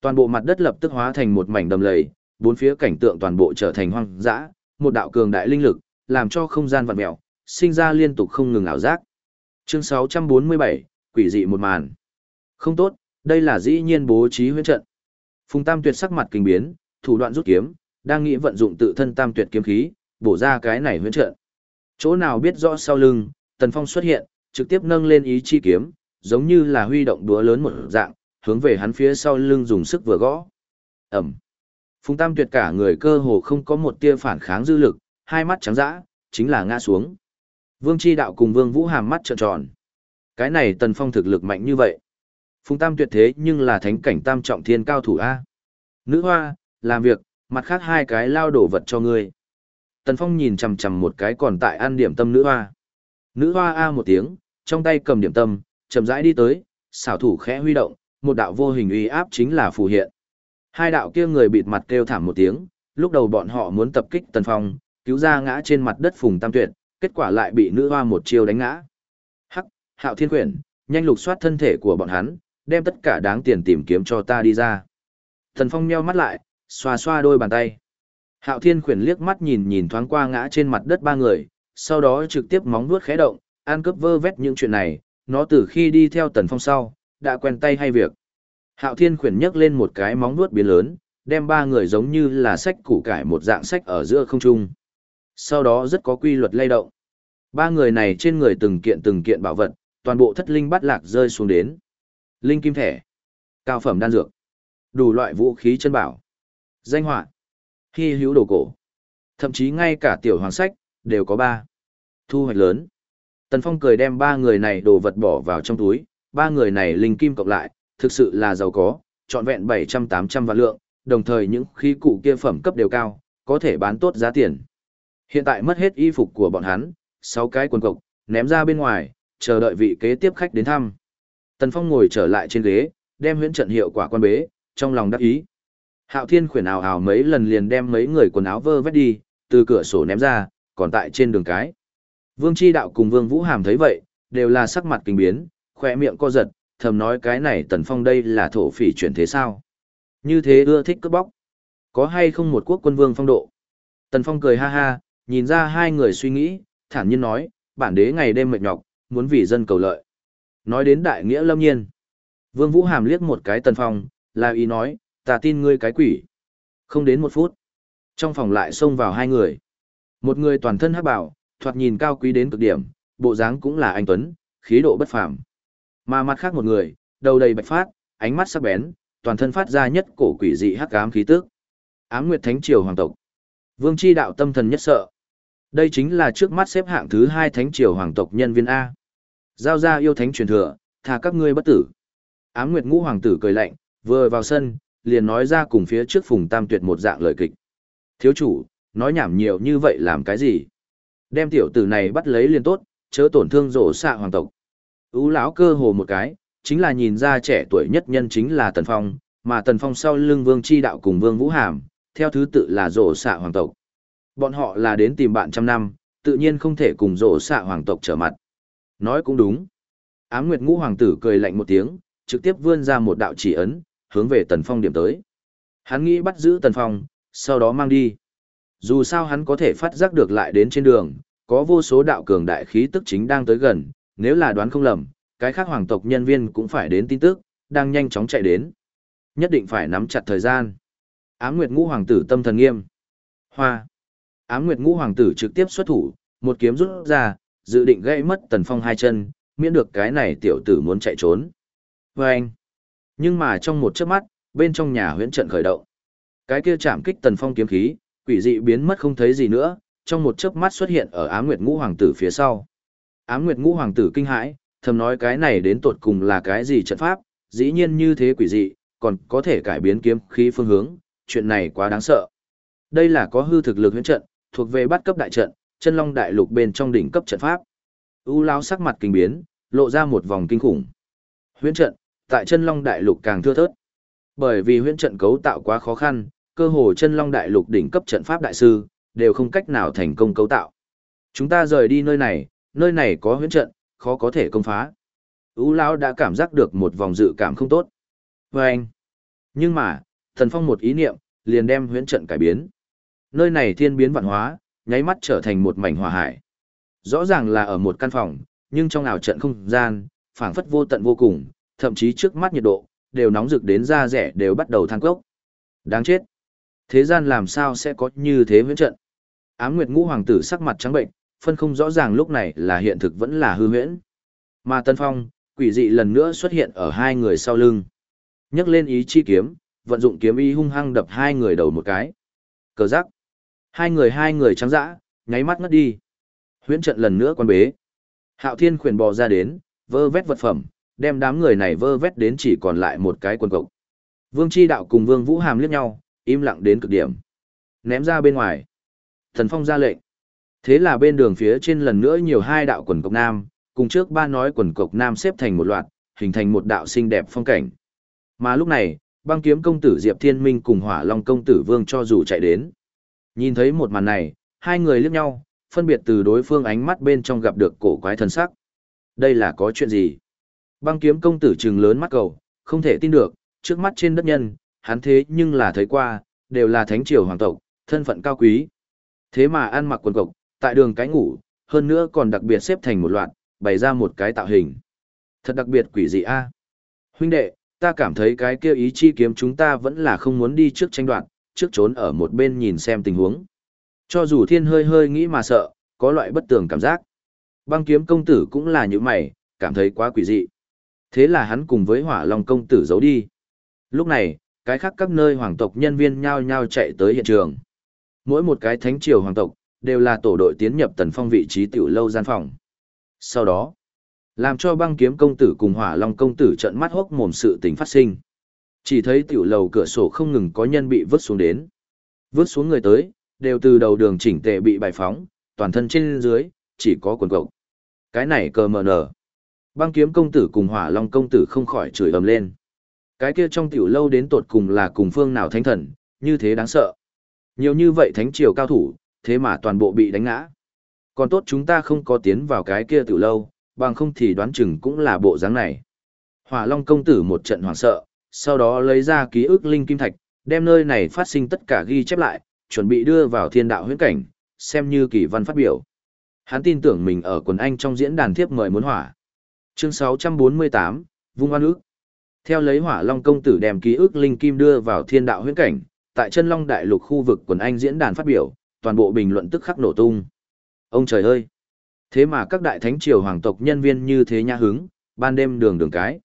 [SPEAKER 1] Toàn bộ mặt đất lập tức hóa thành một mảnh đầm lầy, bốn phía cảnh tượng toàn bộ trở thành hoang dã, một đạo cường đại linh lực, làm cho không gian vặn mèo, sinh ra liên tục không ngừng ảo giác. Chương 647, quỷ dị một màn. Không tốt, đây là dĩ nhiên bố trí huyễn trận. Phùng Tam Tuyệt sắc mặt kinh biến, thủ đoạn rút kiếm, đang nghĩ vận dụng tự thân Tam Tuyệt kiếm khí, bổ ra cái này huyễn trận. Chỗ nào biết rõ sau lưng, Tần Phong xuất hiện, trực tiếp nâng lên ý chi kiếm, giống như là huy động đúa lớn một dạng, hướng về hắn phía sau lưng dùng sức vừa gõ. Ẩm. Phùng Tam Tuyệt cả người cơ hồ không có một tia phản kháng dư lực, hai mắt trắng dã, chính là ngã xuống. Vương Chi Đạo cùng Vương Vũ Hàm mắt trợn tròn. Cái này Tần Phong thực lực mạnh như vậy. Phùng Tam tuyệt thế nhưng là thánh cảnh tam trọng thiên cao thủ A. Nữ hoa, làm việc, mặt khác hai cái lao đổ vật cho ngươi. Tần Phong nhìn chằm chằm một cái còn tại ăn điểm tâm nữ hoa. Nữ hoa A một tiếng, trong tay cầm điểm tâm, chậm rãi đi tới, xảo thủ khẽ huy động, một đạo vô hình uy áp chính là phù hiện. Hai đạo kia người bịt mặt kêu thảm một tiếng, lúc đầu bọn họ muốn tập kích Tần Phong, cứu ra ngã trên mặt đất Phùng Tam Tuyệt, kết quả lại bị nữ hoa một chiêu đánh ngã. Hắc, Hạo Thiên Quyển, nhanh lục soát thân thể của bọn hắn, đem tất cả đáng tiền tìm kiếm cho ta đi ra. tần Phong nheo mắt lại, xoa xoa đôi bàn tay. Hạo Thiên Quyển liếc mắt nhìn nhìn thoáng qua ngã trên mặt đất ba người, sau đó trực tiếp móng vuốt khẽ động, an cướp vơ vét những chuyện này, nó từ khi đi theo Tần Phong sau, đã quen tay hay việc. Hạo Thiên khuyển nhấc lên một cái móng vuốt biến lớn, đem ba người giống như là sách củ cải một dạng sách ở giữa không trung. Sau đó rất có quy luật lay động. Ba người này trên người từng kiện từng kiện bảo vật, toàn bộ thất linh bắt lạc rơi xuống đến. Linh kim thẻ, cao phẩm đan dược, đủ loại vũ khí chân bảo, danh họa, hy hữu đồ cổ, thậm chí ngay cả tiểu hoàng sách, đều có ba. Thu hoạch lớn. Tần Phong cười đem ba người này đồ vật bỏ vào trong túi, ba người này linh kim cộng lại, thực sự là giàu có, trọn vẹn 700-800 vạn lượng, đồng thời những khí cụ kia phẩm cấp đều cao, có thể bán tốt giá tiền. Hiện tại mất hết y phục của bọn hắn, 6 cái quần cộc, ném ra bên ngoài, chờ đợi vị kế tiếp khách đến thăm. Tần Phong ngồi trở lại trên ghế, đem huyễn trận hiệu quả quan bế, trong lòng đắc ý. Hạo Thiên khuyển ảo ảo mấy lần liền đem mấy người quần áo vơ vét đi, từ cửa sổ ném ra, còn tại trên đường cái. Vương Chi Đạo cùng Vương Vũ Hàm thấy vậy, đều là sắc mặt kinh biến, khoe miệng co giật, thầm nói cái này Tần Phong đây là thổ phỉ chuyển thế sao? Như thế ưa thích cướp bóc. Có hay không một quốc quân vương phong độ? Tần Phong cười ha ha, nhìn ra hai người suy nghĩ, thản nhiên nói, bản đế ngày đêm mệt nhọc, muốn vì dân cầu lợi. Nói đến đại nghĩa lâm nhiên. Vương Vũ Hàm liếc một cái Tần Phong, là ý nói, ta tin ngươi cái quỷ. Không đến một phút. Trong phòng lại xông vào hai người. Một người toàn thân hắc bảo, thoạt nhìn cao quý đến cực điểm, bộ dáng cũng là anh Tuấn, khí độ bất phàm. Mà mặt khác một người, đầu đầy bạch phát, ánh mắt sắc bén, toàn thân phát ra nhất cổ quỷ dị hắc ám khí tức. Ám Nguyệt Thánh Triều hoàng tộc. Vương chi đạo tâm thần nhất sợ. Đây chính là trước mắt xếp hạng thứ hai Thánh Triều hoàng tộc nhân viên A. Giao ra yêu thánh truyền thừa, thà các ngươi bất tử. Ám Nguyệt Ngũ hoàng tử cười lạnh, vừa vào sân, liền nói ra cùng phía trước Phùng Tam Tuyệt một dạng lời kịch. Thiếu chủ, nói nhảm nhiều như vậy làm cái gì? Đem tiểu tử này bắt lấy liền tốt, chớ tổn thương rổ xạ hoàng tộc. Ú lão cơ hồ một cái, chính là nhìn ra trẻ tuổi nhất nhân chính là Tần Phong, mà Tần Phong sau lưng Vương Chi Đạo cùng Vương Vũ Hàm, theo thứ tự là rổ xạ hoàng tộc. Bọn họ là đến tìm bạn trăm năm, tự nhiên không thể cùng rổ xạ hoàng tộc trở mặt. Nói cũng đúng. Ám Nguyệt Ngũ Hoàng tử cười lạnh một tiếng, trực tiếp vươn ra một đạo chỉ ấn, hướng về Tần Phong điểm tới. Hắn nghĩ bắt giữ Tần Phong, sau đó mang đi. Dù sao hắn có thể phát giác được lại đến trên đường, có vô số đạo cường đại khí tức chính đang tới gần, nếu là đoán không lầm, cái khác hoàng tộc nhân viên cũng phải đến tin tức, đang nhanh chóng chạy đến. Nhất định phải nắm chặt thời gian. Ám Nguyệt Ngũ Hoàng tử tâm thần nghiêm. Hoa. Ám Nguyệt Ngũ Hoàng tử trực tiếp xuất thủ, một kiếm rút ra, dự định gãy mất Tần Phong hai chân, miễn được cái này tiểu tử muốn chạy trốn. Và anh. Nhưng mà trong một chớp mắt, bên trong nhà huyễn trận khởi động. Cái kia chạm kích Tần Phong kiếm khí, quỷ dị biến mất không thấy gì nữa, trong một chớp mắt xuất hiện ở Ám Nguyệt Ngũ Hoàng tử phía sau. Ám Nguyệt Ngũ Hoàng tử kinh hãi, thầm nói cái này đến tột cùng là cái gì trận pháp, dĩ nhiên như thế quỷ dị, còn có thể cải biến kiếm khí phương hướng, chuyện này quá đáng sợ. Đây là có hư thực lực huyễn trận, thuộc về bắt cấp đại trận, chân long đại lục bên trong đỉnh cấp trận pháp. U lao sắc mặt kinh biến, lộ ra một vòng kinh khủng. Huyễn trận, tại chân long đại lục càng thưa thớt. Bởi vì huyễn trận cấu tạo quá khó khăn, cơ hồ chân long đại lục đỉnh cấp trận pháp đại sư, đều không cách nào thành công cấu tạo. Chúng ta rời đi nơi này, nơi này có huyễn trận, khó có thể công phá. U lão đã cảm giác được một vòng dự cảm không tốt. Và anh. Nhưng mà, thần phong một ý niệm, liền đem huyễn trận cải biến. Nơi này thiên biến vạn hóa, nháy mắt trở thành một mảnh hỏa hải. Rõ ràng là ở một căn phòng, nhưng trong ảo trận không gian, phảng phất vô tận vô cùng, thậm chí trước mắt nhiệt độ, đều nóng rực đến da rẻ đều bắt đầu than cốc. Đáng chết. Thế gian làm sao sẽ có như thế huyễn trận? Ám Nguyệt Ngũ Hoàng tử sắc mặt trắng bệnh, phân không rõ ràng lúc này là hiện thực vẫn là hư huyễn. Mà Tân Phong, quỷ dị lần nữa xuất hiện ở hai người sau lưng. nhấc lên ý chi kiếm, vận dụng kiếm ý hung hăng đập hai người đầu một cái. Cờ giác. Hai người hai người trắng dã, nháy mắt ngất đi. Huyễn trận lần nữa quan bế. Hạo Thiên khuyển bò ra đến, vơ vét vật phẩm, đem đám người này vơ vét đến chỉ còn lại một cái quần cộc. Vương Chi Đạo cùng Vương Vũ Hàm liếc nhau, im lặng đến cực điểm. Ném ra bên ngoài. Thần Phong ra lệnh. Thế là bên đường phía trên lần nữa nhiều hai đạo quần cộc nam, cùng trước ba nói quần cộc nam xếp thành một loạt, hình thành một đạo xinh đẹp phong cảnh. Mà lúc này, băng kiếm công tử Diệp Thiên Minh cùng hỏa long công tử Vương cho dù chạy đến. Nhìn thấy một màn này, hai người liếc nhau, phân biệt từ đối phương ánh mắt bên trong gặp được cổ quái thần sắc. Đây là có chuyện gì? Băng kiếm công tử trừng lớn mắt cầu, không thể tin được, trước mắt trên đất nhân, hắn thế nhưng là thấy qua, đều là thánh triều hoàng tộc, thân phận cao quý. Thế mà ăn mặc quần cộc, tại đường cái ngủ, hơn nữa còn đặc biệt xếp thành một loạt, bày ra một cái tạo hình. Thật đặc biệt quỷ dị a. Huynh đệ, ta cảm thấy cái kia ý chi kiếm chúng ta vẫn là không muốn đi trước tranh đoạt, trước trốn ở một bên nhìn xem tình huống. Cho dù thiên hơi hơi nghĩ mà sợ, có loại bất tường cảm giác. Băng kiếm công tử cũng là như mày, cảm thấy quá quỷ dị. Thế là hắn cùng với hỏa long công tử giấu đi. Lúc này, cái khác các nơi hoàng tộc nhân viên nhao nhao chạy tới hiện trường. Mỗi một cái thánh triều hoàng tộc, đều là tổ đội tiến nhập tần phong vị trí tiểu lâu gian phòng. Sau đó, làm cho băng kiếm công tử cùng hỏa long công tử trận mắt hốc mồm sự tình phát sinh. Chỉ thấy tiểu lầu cửa sổ không ngừng có nhân bị vứt xuống đến. Vứt xuống người tới, đều từ đầu đường chỉnh tề bị bài phóng, toàn thân trên dưới, chỉ có quần cộc. Cái này cờ mờ nở. Băng kiếm công tử cùng hỏa long công tử không khỏi chửi ầm lên. Cái kia trong tiểu lâu đến tột cùng là cùng phương nào thánh thần, như thế đáng sợ. Nhiều như vậy thánh triều cao thủ, thế mà toàn bộ bị đánh ngã. Còn tốt chúng ta không có tiến vào cái kia từ lâu, bằng không thì đoán chừng cũng là bộ dáng này. Hỏa Long công tử một trận hoảng sợ, sau đó lấy ra ký ức linh kim thạch, đem nơi này phát sinh tất cả ghi chép lại, chuẩn bị đưa vào thiên đạo huyễn cảnh, xem như kỳ văn phát biểu. Hắn tin tưởng mình ở quần anh trong diễn đàn thiếp mời muốn hỏa. Chương 648, Vung Oan ước. Theo lấy hỏa long công tử đem ký ức linh kim đưa vào thiên đạo huyễn cảnh, tại chân long đại lục khu vực quần anh diễn đàn phát biểu, toàn bộ bình luận tức khắc nổ tung. Ông trời ơi! Thế mà các đại thánh triều hoàng tộc nhân viên như thế nha hứng, ban đêm đường đường cái.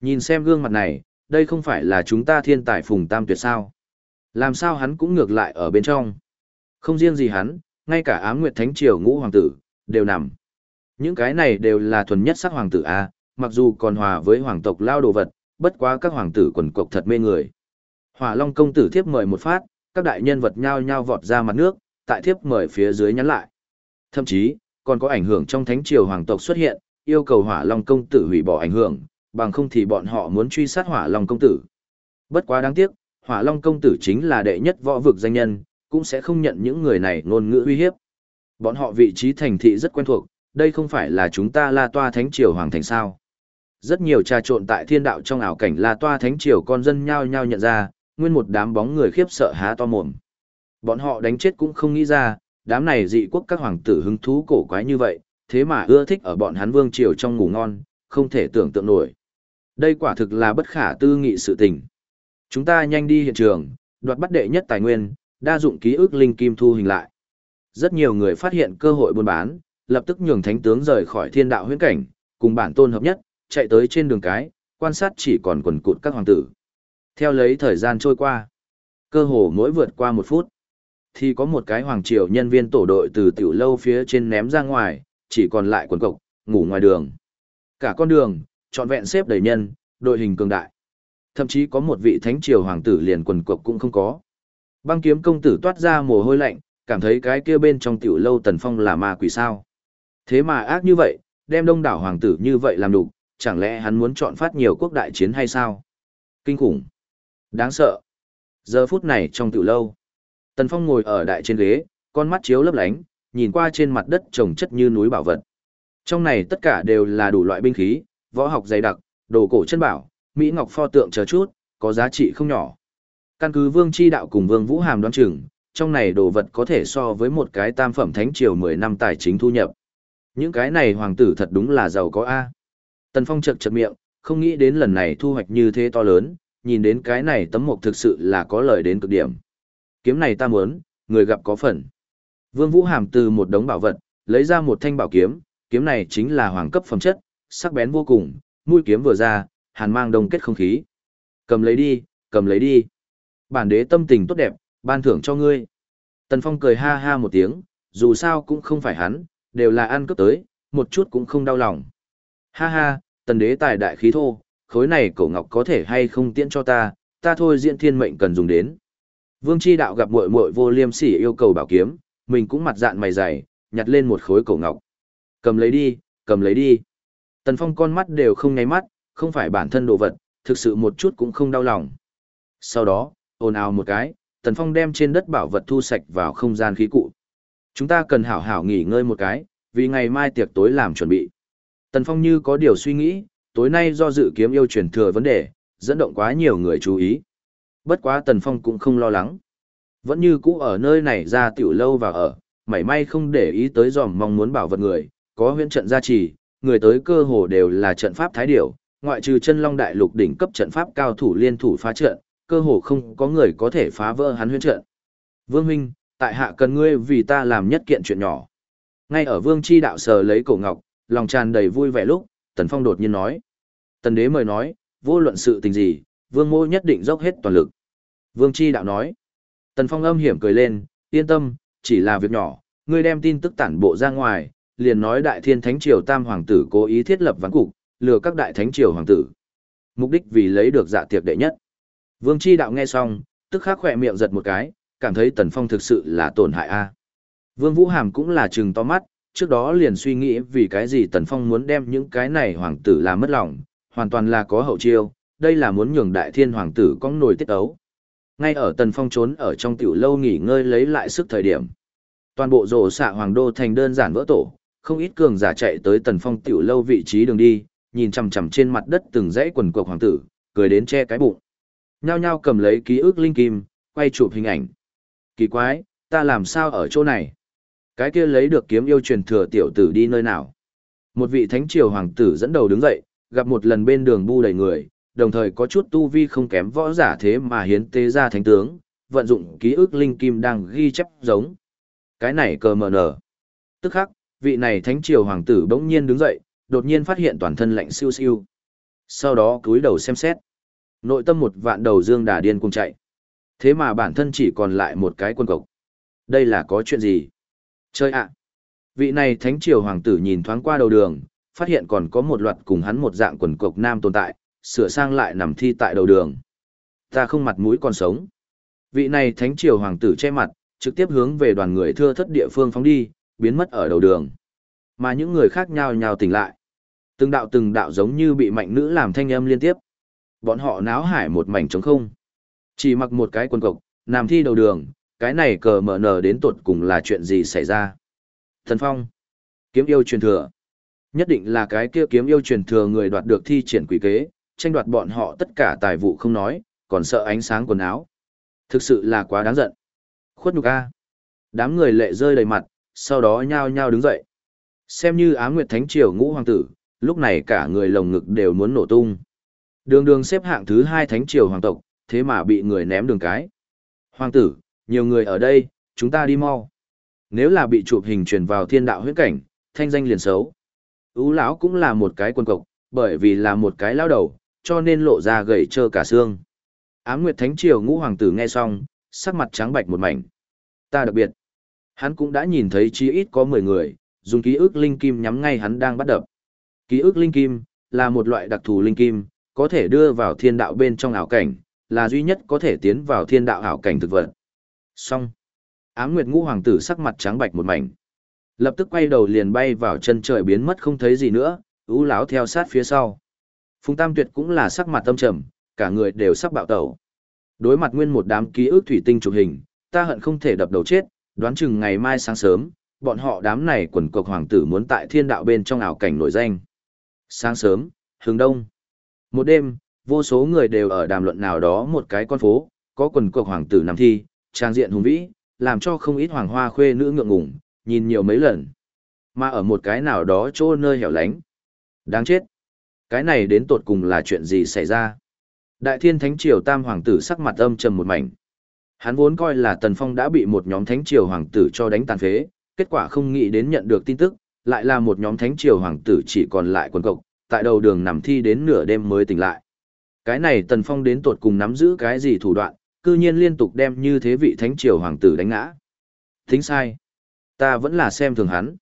[SPEAKER 1] Nhìn xem gương mặt này, đây không phải là chúng ta thiên tài phùng tam tuyệt sao. Làm sao hắn cũng ngược lại ở bên trong. Không riêng gì hắn, ngay cả ám nguyệt thánh triều ngũ hoàng tử, đều nằm. Những cái này đều là thuần nhất sắc hoàng tử A, mặc dù còn hòa với hoàng tộc lao đồ vật, bất quá các hoàng tử quần cộc thật mê người. Hỏa Long công tử thiếp mời một phát, các đại nhân vật nhao nhao vọt ra mặt nước, tại thiếp mời phía dưới nhắn lại. Thậm chí, còn có ảnh hưởng trong thánh triều hoàng tộc xuất hiện, yêu cầu Hỏa Long công tử hủy bỏ ảnh hưởng, bằng không thì bọn họ muốn truy sát Hỏa Long công tử. Bất quá đáng tiếc, Hỏa Long công tử chính là đệ nhất võ vực danh nhân, cũng sẽ không nhận những người này ngôn ngữ uy hiếp. Bọn họ vị trí thành thị rất quen thuộc, đây không phải là chúng ta La Toa Thánh triều hoàng thành sao? Rất nhiều trà trộn tại thiên đạo trong ảo cảnh La Toa Thánh triều con dân nhao nhao nhận ra, nguyên một đám bóng người khiếp sợ há to mồm. Bọn họ đánh chết cũng không nghĩ ra, đám này dị quốc các hoàng tử hứng thú cổ quái như vậy, thế mà ưa thích ở bọn hắn vương triều trong ngủ ngon, không thể tưởng tượng nổi. Đây quả thực là bất khả tư nghị sự tình. Chúng ta nhanh đi hiện trường, đoạt bắt đệ nhất tài nguyên, đa dụng ký ức linh kim thu hình lại. Rất nhiều người phát hiện cơ hội buôn bán, lập tức nhường thánh tướng rời khỏi thiên đạo huyễn cảnh, cùng bản tôn hợp nhất, chạy tới trên đường cái, quan sát chỉ còn quần cụt các hoàng tử. Theo lấy thời gian trôi qua, cơ hồ mỗi vượt qua một phút, thì có một cái hoàng triều nhân viên tổ đội từ tiểu lâu phía trên ném ra ngoài, chỉ còn lại quần cộc, ngủ ngoài đường. Cả con đường, trọn vẹn xếp đầy nhân, đội hình cường đại. Thậm chí có một vị thánh triều hoàng tử liền quần cộc cũng không có. Băng kiếm công tử toát ra mồ hôi lạnh, cảm thấy cái kia bên trong tiểu lâu tần phong là ma quỷ sao. Thế mà ác như vậy, đem đông đảo hoàng tử như vậy làm đủ, chẳng lẽ hắn muốn chọn phát nhiều quốc đại chiến hay sao? Kinh khủng. Đáng sợ. Giờ phút này trong tiểu lâu, Tần Phong ngồi ở đại trên ghế, con mắt chiếu lấp lánh, nhìn qua trên mặt đất trồng chất như núi bảo vật. Trong này tất cả đều là đủ loại binh khí, võ học dày đặc, đồ cổ chân bảo, mỹ ngọc pho tượng chờ chút, có giá trị không nhỏ. Căn cứ Vương Chi đạo cùng Vương Vũ Hàm đoán chừng, trong này đồ vật có thể so với một cái tam phẩm thánh triều 10 năm tài chính thu nhập. Những cái này hoàng tử thật đúng là giàu có a. Tần Phong chật chật miệng, không nghĩ đến lần này thu hoạch như thế to lớn, nhìn đến cái này tấm mộc thực sự là có lời đến cực điểm. Kiếm này ta muốn, người gặp có phần. Vương Vũ Hàm từ một đống bảo vật, lấy ra một thanh bảo kiếm, kiếm này chính là hoàng cấp phẩm chất, sắc bén vô cùng, mũi kiếm vừa ra, hàn mang đông kết không khí. Cầm lấy đi, cầm lấy đi. Bản đế tâm tình tốt đẹp, ban thưởng cho ngươi. Tần Phong cười ha ha một tiếng, dù sao cũng không phải hắn, đều là ăn cướp tới, một chút cũng không đau lòng. Ha ha, tần đế tài đại khí thô, khối này cổ ngọc có thể hay không tiễn cho ta, ta thôi diễn thiên mệnh cần dùng đến. Vương Chi đạo gặp muội muội vô liêm sỉ yêu cầu bảo kiếm, mình cũng mặt dạn mày dày, nhặt lên một khối cổ ngọc. Cầm lấy đi, cầm lấy đi. Tần Phong con mắt đều không nháy mắt, không phải bản thân đồ vật, thực sự một chút cũng không đau lòng. Sau đó, ồn ào một cái, Tần Phong đem trên đất bảo vật thu sạch vào không gian khí cụ. Chúng ta cần hảo hảo nghỉ ngơi một cái, vì ngày mai tiệc tối làm chuẩn bị. Tần Phong như có điều suy nghĩ, tối nay do dự kiếm yêu truyền thừa vấn đề, dẫn động quá nhiều người chú ý. Bất quá Tần Phong cũng không lo lắng. Vẫn như cũ ở nơi này ra tiểu lâu và ở, mảy may không để ý tới dòm mong muốn bảo vật người, có huyễn trận gia trì, người tới cơ hồ đều là trận pháp thái điểu, ngoại trừ chân long đại lục đỉnh cấp trận pháp cao thủ liên thủ phá trận, cơ hồ không có người có thể phá vỡ hắn huyễn trận. Vương huynh, tại hạ cần ngươi vì ta làm nhất kiện chuyện nhỏ. Ngay ở Vương Chi đạo sờ lấy cổ ngọc, lòng tràn đầy vui vẻ lúc, Tần Phong đột nhiên nói. Tần đế mời nói, vô luận sự tình gì, Vương mô nhất định dốc hết toàn lực. Vương Chi đạo nói. Tần Phong âm hiểm cười lên, yên tâm, chỉ là việc nhỏ, ngươi đem tin tức tản bộ ra ngoài, liền nói đại thiên thánh triều tam hoàng tử cố ý thiết lập ván cục, lừa các đại thánh triều hoàng tử. Mục đích vì lấy được dạ tiệc đệ nhất. Vương Chi đạo nghe xong, tức khắc khỏe miệng giật một cái, cảm thấy Tần Phong thực sự là tổn hại a. Vương Vũ Hàm cũng là trừng to mắt, trước đó liền suy nghĩ vì cái gì Tần Phong muốn đem những cái này hoàng tử làm mất lòng, hoàn toàn là có hậu chiêu, đây là muốn nhường đại thiên hoàng tử có nổi tiết ấu. Ngay ở Tần Phong trốn ở trong tiểu lâu nghỉ ngơi lấy lại sức thời điểm. Toàn bộ rổ xạ hoàng đô thành đơn giản vỡ tổ, không ít cường giả chạy tới Tần Phong tiểu lâu vị trí đường đi, nhìn chằm chằm trên mặt đất từng dãy quần cộc hoàng tử, cười đến che cái bụng. Nhao nhao cầm lấy ký ức linh kim, quay chụp hình ảnh. Kỳ quái, ta làm sao ở chỗ này? Cái kia lấy được kiếm yêu truyền thừa tiểu tử đi nơi nào? Một vị thánh triều hoàng tử dẫn đầu đứng dậy, gặp một lần bên đường bu đầy người, đồng thời có chút tu vi không kém võ giả thế mà hiến tế ra thánh tướng, vận dụng ký ức linh kim đang ghi chép giống. Cái này cờ mờ nở. Tức khắc, vị này thánh triều hoàng tử bỗng nhiên đứng dậy, đột nhiên phát hiện toàn thân lạnh siêu siêu. Sau đó cúi đầu xem xét. Nội tâm một vạn đầu dương đà điên cùng chạy. Thế mà bản thân chỉ còn lại một cái quân cộc. Đây là có chuyện gì? Chơi ạ! Vị này thánh triều hoàng tử nhìn thoáng qua đầu đường, phát hiện còn có một loạt cùng hắn một dạng quần cộc nam tồn tại, sửa sang lại nằm thi tại đầu đường. Ta không mặt mũi còn sống. Vị này thánh triều hoàng tử che mặt, trực tiếp hướng về đoàn người thưa thất địa phương phóng đi, biến mất ở đầu đường. Mà những người khác nhau nhào tỉnh lại. Từng đạo từng đạo giống như bị mạnh nữ làm thanh âm liên tiếp. Bọn họ náo hải một mảnh trống không. Chỉ mặc một cái quần cộc, nằm thi đầu đường, cái này cờ mở nở đến tột cùng là chuyện gì xảy ra. Thần Phong. Kiếm yêu truyền thừa. Nhất định là cái kia kiếm yêu truyền thừa người đoạt được thi triển quỷ kế, tranh đoạt bọn họ tất cả tài vụ không nói, còn sợ ánh sáng quần áo. Thực sự là quá đáng giận. Khuất nhục a. Đám người lệ rơi đầy mặt, sau đó nhao nhao đứng dậy. Xem như Á Nguyệt Thánh Triều ngũ hoàng tử, lúc này cả người lồng ngực đều muốn nổ tung. Đường đường xếp hạng thứ hai Thánh Triều hoàng tộc, thế mà bị người ném đường cái. Hoàng tử, nhiều người ở đây, chúng ta đi mau. Nếu là bị chụp hình truyền vào thiên đạo huyết cảnh, thanh danh liền xấu. Ú lão cũng là một cái quân cộc, bởi vì là một cái lão đầu, cho nên lộ ra gầy trơ cả xương. Ám Nguyệt Thánh Triều ngũ hoàng tử nghe xong, sắc mặt trắng bạch một mảnh. Ta đặc biệt, hắn cũng đã nhìn thấy chí ít có 10 người, dùng ký ức linh kim nhắm ngay hắn đang bắt đập. Ký ức linh kim là một loại đặc thù linh kim, có thể đưa vào thiên đạo bên trong ảo cảnh, là duy nhất có thể tiến vào thiên đạo ảo cảnh thực vật. Xong. Ám Nguyệt Ngũ hoàng tử sắc mặt trắng bạch một mảnh. Lập tức quay đầu liền bay vào chân trời biến mất không thấy gì nữa, ú láo theo sát phía sau. Phùng Tam Tuyệt cũng là sắc mặt tâm trầm, cả người đều sắp bạo tẩu. Đối mặt nguyên một đám ký ức thủy tinh chụp hình, ta hận không thể đập đầu chết, đoán chừng ngày mai sáng sớm, bọn họ đám này quần cộc hoàng tử muốn tại thiên đạo bên trong ảo cảnh nổi danh. Sáng sớm, hướng đông. Một đêm, vô số người đều ở đàm luận nào đó một cái con phố, có quần cộc hoàng tử nằm thi, trang diện hùng vĩ, làm cho không ít hoàng hoa khuê nữ ngượng ngùng, nhìn nhiều mấy lần. Mà ở một cái nào đó chỗ nơi hẻo lánh. Đáng chết. Cái này đến tột cùng là chuyện gì xảy ra? Đại thiên thánh triều tam hoàng tử sắc mặt âm trầm một mảnh. Hắn vốn coi là Tần Phong đã bị một nhóm thánh triều hoàng tử cho đánh tàn phế, kết quả không nghĩ đến nhận được tin tức, lại là một nhóm thánh triều hoàng tử chỉ còn lại quần cộc, tại đầu đường nằm thi đến nửa đêm mới tỉnh lại. Cái này Tần Phong đến tột cùng nắm giữ cái gì thủ đoạn, cư nhiên liên tục đem như thế vị thánh triều hoàng tử đánh ngã. thính sai. Ta vẫn là xem thường hắn.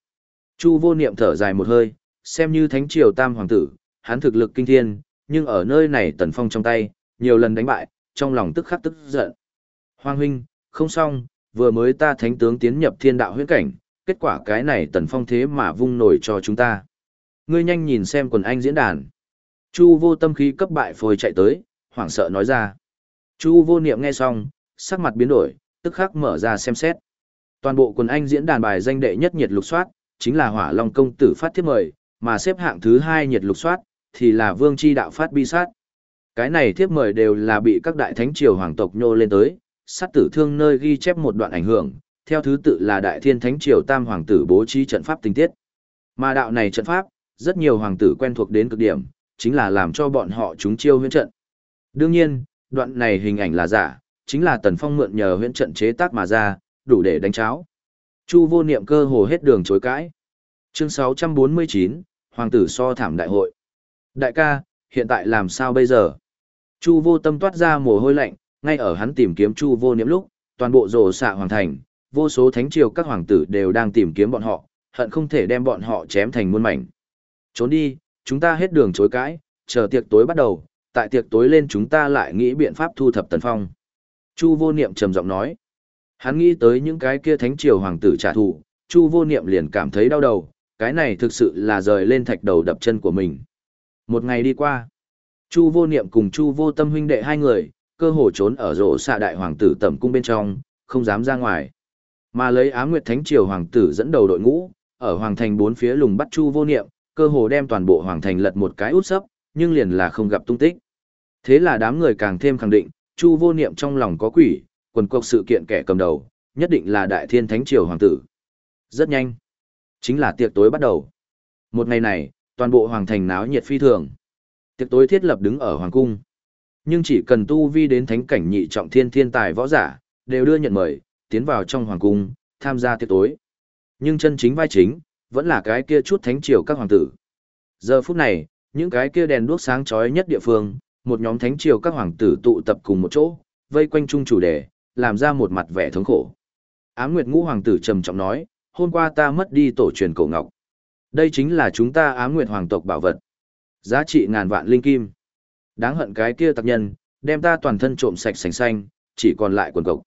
[SPEAKER 1] Chu vô niệm thở dài một hơi, xem như thánh triều tam hoàng tử, hắn thực lực kinh thiên, nhưng ở nơi này tần phong trong tay, nhiều lần đánh bại, trong lòng tức khắc tức giận. Hoàng huynh, không xong, vừa mới ta thánh tướng tiến nhập thiên đạo huyễn cảnh, kết quả cái này tần phong thế mà vung nổi cho chúng ta. Ngươi nhanh nhìn xem quần anh diễn đàn. Chu vô tâm khí cấp bại phôi chạy tới, hoảng sợ nói ra. Chu vô niệm nghe xong, sắc mặt biến đổi, tức khắc mở ra xem xét. Toàn bộ quần anh diễn đàn bài danh đệ nhất nhiệt lục soát, chính là hỏa long công tử phát thiếp mời, mà xếp hạng thứ hai nhiệt lục soát, thì là vương chi đạo phát bi sát. Cái này thiếp mời đều là bị các đại thánh triều hoàng tộc nhô lên tới, sát tử thương nơi ghi chép một đoạn ảnh hưởng, theo thứ tự là đại thiên thánh triều tam hoàng tử bố trí trận pháp tinh tiết. Mà đạo này trận pháp, rất nhiều hoàng tử quen thuộc đến cực điểm, chính là làm cho bọn họ chúng chiêu huyễn trận. Đương nhiên, đoạn này hình ảnh là giả, chính là Tần Phong mượn nhờ huyễn trận chế tác mà ra, đủ để đánh cháo. Chu vô niệm cơ hồ hết đường chối cãi. Chương 649, Hoàng tử so thảm đại hội. Đại ca, hiện tại làm sao bây giờ? Chu vô tâm toát ra mồ hôi lạnh, ngay ở hắn tìm kiếm chu vô niệm lúc, toàn bộ rổ xạ hoàng thành, vô số thánh triều các hoàng tử đều đang tìm kiếm bọn họ, hận không thể đem bọn họ chém thành muôn mảnh. Trốn đi, chúng ta hết đường chối cãi, chờ tiệc tối bắt đầu, tại tiệc tối lên chúng ta lại nghĩ biện pháp thu thập tần phong. Chu vô niệm trầm giọng nói. Hắn nghĩ tới những cái kia thánh triều hoàng tử trả thù, Chu vô niệm liền cảm thấy đau đầu, cái này thực sự là rời lên thạch đầu đập chân của mình. Một ngày đi qua, Chu vô niệm cùng Chu vô tâm huynh đệ hai người, cơ hồ trốn ở rổ xạ đại hoàng tử tẩm cung bên trong, không dám ra ngoài. Mà lấy Á Nguyệt Thánh Triều hoàng tử dẫn đầu đội ngũ, ở hoàng thành bốn phía lùng bắt Chu vô niệm, cơ hồ đem toàn bộ hoàng thành lật một cái út sấp, nhưng liền là không gặp tung tích. Thế là đám người càng thêm khẳng định, Chu vô niệm trong lòng có quỷ, quần cuộc sự kiện kẻ cầm đầu, nhất định là đại thiên thánh triều hoàng tử. Rất nhanh. Chính là tiệc tối bắt đầu. Một ngày này, toàn bộ hoàng thành náo nhiệt phi thường. Tiệc tối thiết lập đứng ở hoàng cung. Nhưng chỉ cần tu vi đến thánh cảnh nhị trọng thiên thiên tài võ giả, đều đưa nhận mời, tiến vào trong hoàng cung, tham gia tiệc tối. Nhưng chân chính vai chính, vẫn là cái kia chút thánh triều các hoàng tử. Giờ phút này, những cái kia đèn đuốc sáng chói nhất địa phương, một nhóm thánh triều các hoàng tử tụ tập cùng một chỗ, vây quanh chung chủ đề, làm ra một mặt vẻ thống khổ. Ám Nguyệt Ngũ hoàng tử trầm trọng nói, hôm qua ta mất đi tổ truyền cổ ngọc. Đây chính là chúng ta Ám Nguyệt hoàng tộc bảo vật. Giá trị ngàn vạn linh kim. Đáng hận cái kia tặc nhân, đem ta toàn thân trộm sạch sành xanh, chỉ còn lại quần cộc.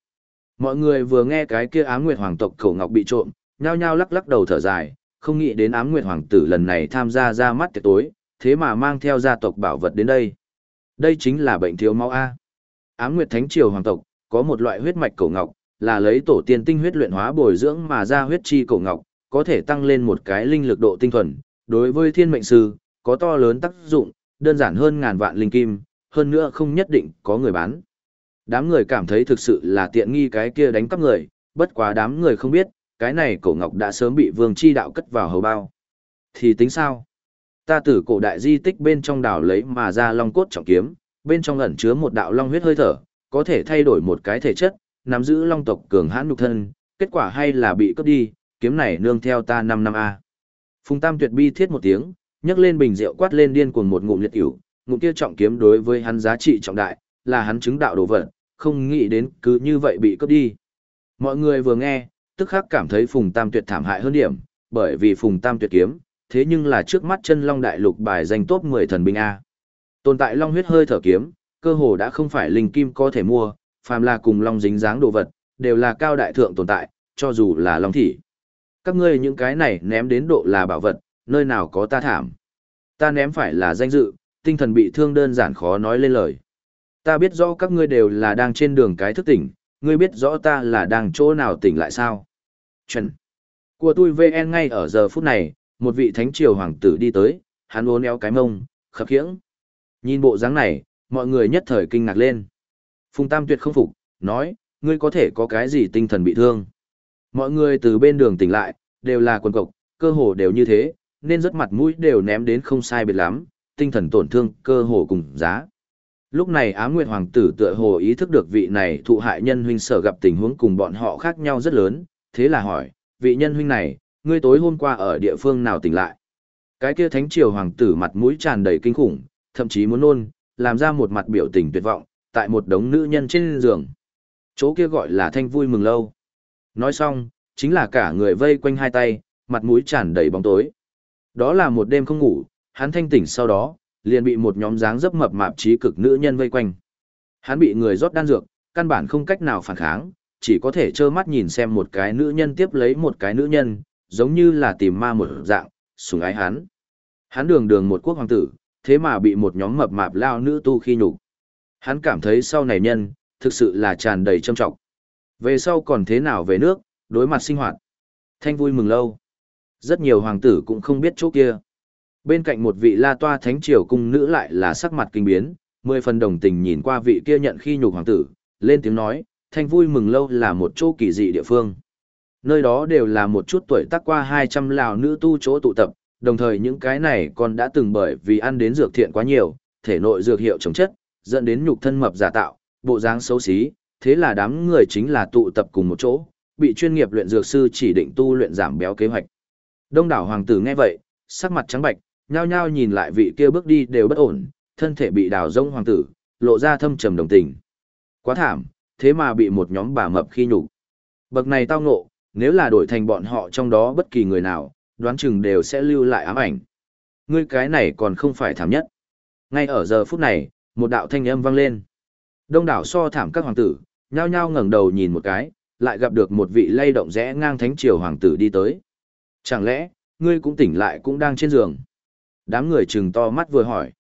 [SPEAKER 1] Mọi người vừa nghe cái kia Ám Nguyệt hoàng tộc cổ ngọc bị trộm, nhao nhao lắc lắc đầu thở dài, không nghĩ đến Ám Nguyệt hoàng tử lần này tham gia ra mắt tiệc tối, thế mà mang theo gia tộc bảo vật đến đây. Đây chính là bệnh thiếu máu A. Ám Nguyệt Thánh Triều Hoàng tộc, có một loại huyết mạch cổ ngọc, là lấy tổ tiên tinh huyết luyện hóa bồi dưỡng mà ra huyết chi cổ ngọc, có thể tăng lên một cái linh lực độ tinh thuần. Đối với thiên mệnh sư, có to lớn tác dụng, đơn giản hơn ngàn vạn linh kim, hơn nữa không nhất định có người bán. Đám người cảm thấy thực sự là tiện nghi cái kia đánh cắp người, bất quá đám người không biết, cái này cổ ngọc đã sớm bị vương chi đạo cất vào hầu bao. Thì tính sao? Ta từ cổ đại di tích bên trong đảo lấy mà ra long cốt trọng kiếm, bên trong ẩn chứa một đạo long huyết hơi thở, có thể thay đổi một cái thể chất, nắm giữ long tộc cường hãn nhục thân, kết quả hay là bị cướp đi, kiếm này nương theo ta 5 năm a. Phùng Tam tuyệt bi thiết một tiếng, nhấc lên bình rượu quát lên điên cuồng một ngụm liệt ỉu, ngụm kia trọng kiếm đối với hắn giá trị trọng đại, là hắn chứng đạo đồ vật, không nghĩ đến cứ như vậy bị cướp đi. Mọi người vừa nghe, tức khắc cảm thấy Phùng Tam tuyệt thảm hại hơn điểm, bởi vì Phùng Tam tuyệt kiếm, thế nhưng là trước mắt chân long đại lục bài danh top 10 thần binh A. Tồn tại long huyết hơi thở kiếm, cơ hồ đã không phải linh kim có thể mua, phàm là cùng long dính dáng đồ vật, đều là cao đại thượng tồn tại, cho dù là long thị. Các ngươi những cái này ném đến độ là bảo vật, nơi nào có ta thảm. Ta ném phải là danh dự, tinh thần bị thương đơn giản khó nói lên lời. Ta biết rõ các ngươi đều là đang trên đường cái thức tỉnh, ngươi biết rõ ta là đang chỗ nào tỉnh lại sao. Trần, Của tôi VN ngay ở giờ phút này, một vị thánh triều hoàng tử đi tới, hắn uốn éo cái mông, khập khiễng. Nhìn bộ dáng này, mọi người nhất thời kinh ngạc lên. Phùng Tam Tuyệt không phục, nói, ngươi có thể có cái gì tinh thần bị thương. Mọi người từ bên đường tỉnh lại, đều là quần cộc, cơ hồ đều như thế, nên rất mặt mũi đều ném đến không sai biệt lắm, tinh thần tổn thương, cơ hồ cùng giá. Lúc này Á Nguyệt Hoàng tử tựa hồ ý thức được vị này thụ hại nhân huynh sở gặp tình huống cùng bọn họ khác nhau rất lớn, thế là hỏi, vị nhân huynh này, ngươi tối hôm qua ở địa phương nào tỉnh lại? Cái kia thánh triều hoàng tử mặt mũi tràn đầy kinh khủng, thậm chí muốn nôn, làm ra một mặt biểu tình tuyệt vọng, tại một đống nữ nhân trên giường. Chỗ kia gọi là thanh vui mừng lâu. Nói xong, chính là cả người vây quanh hai tay, mặt mũi tràn đầy bóng tối. Đó là một đêm không ngủ, hắn thanh tỉnh sau đó, liền bị một nhóm dáng dấp mập mạp trí cực nữ nhân vây quanh. Hắn bị người rót đan dược, căn bản không cách nào phản kháng, chỉ có thể trơ mắt nhìn xem một cái nữ nhân tiếp lấy một cái nữ nhân, giống như là tìm ma một dạng, sùng ái hắn. Hắn đường đường một quốc hoàng tử, thế mà bị một nhóm mập mạp lao nữ tu khi nhục. Hắn cảm thấy sau này nhân, thực sự là tràn đầy trâm trọng. Về sau còn thế nào về nước, đối mặt sinh hoạt. Thanh vui mừng lâu. Rất nhiều hoàng tử cũng không biết chỗ kia. Bên cạnh một vị la toa thánh triều cung nữ lại là sắc mặt kinh biến, mười phần đồng tình nhìn qua vị kia nhận khi nhục hoàng tử, lên tiếng nói, thanh vui mừng lâu là một chỗ kỳ dị địa phương. Nơi đó đều là một chút tuổi tác qua 200 lào nữ tu chỗ tụ tập, đồng thời những cái này còn đã từng bởi vì ăn đến dược thiện quá nhiều, thể nội dược hiệu chống chất, dẫn đến nhục thân mập giả tạo, bộ dáng xấu xí, thế là đám người chính là tụ tập cùng một chỗ, bị chuyên nghiệp luyện dược sư chỉ định tu luyện giảm béo kế hoạch. Đông đảo hoàng tử nghe vậy, sắc mặt trắng bạch, nhao nhao nhìn lại vị kia bước đi đều bất ổn, thân thể bị đào rông hoàng tử, lộ ra thâm trầm đồng tình. Quá thảm, thế mà bị một nhóm bà mập khi nhục. Bậc này tao ngộ, nếu là đổi thành bọn họ trong đó bất kỳ người nào, đoán chừng đều sẽ lưu lại ám ảnh. Ngươi cái này còn không phải thảm nhất. Ngay ở giờ phút này, một đạo thanh âm vang lên. Đông đảo so thảm các hoàng tử, nhao nhao ngẩng đầu nhìn một cái, lại gặp được một vị lay động rẽ ngang thánh triều hoàng tử đi tới. Chẳng lẽ, ngươi cũng tỉnh lại cũng đang trên giường? Đám người trừng to mắt vừa hỏi.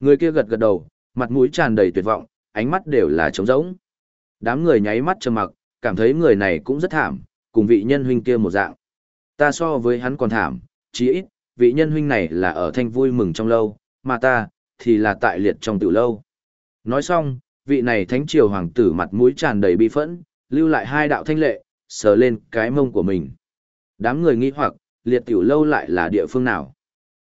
[SPEAKER 1] Người kia gật gật đầu, mặt mũi tràn đầy tuyệt vọng, ánh mắt đều là trống rỗng. Đám người nháy mắt trầm mặc, cảm thấy người này cũng rất thảm, cùng vị nhân huynh kia một dạng. Ta so với hắn còn thảm, chí ít, vị nhân huynh này là ở thanh vui mừng trong lâu, mà ta, thì là tại liệt trong tự lâu. Nói xong, vị này thánh triều hoàng tử mặt mũi tràn đầy bi phẫn, lưu lại hai đạo thanh lệ, sờ lên cái mông của mình. Đám người nghĩ hoặc, liệt tiểu lâu lại là địa phương nào?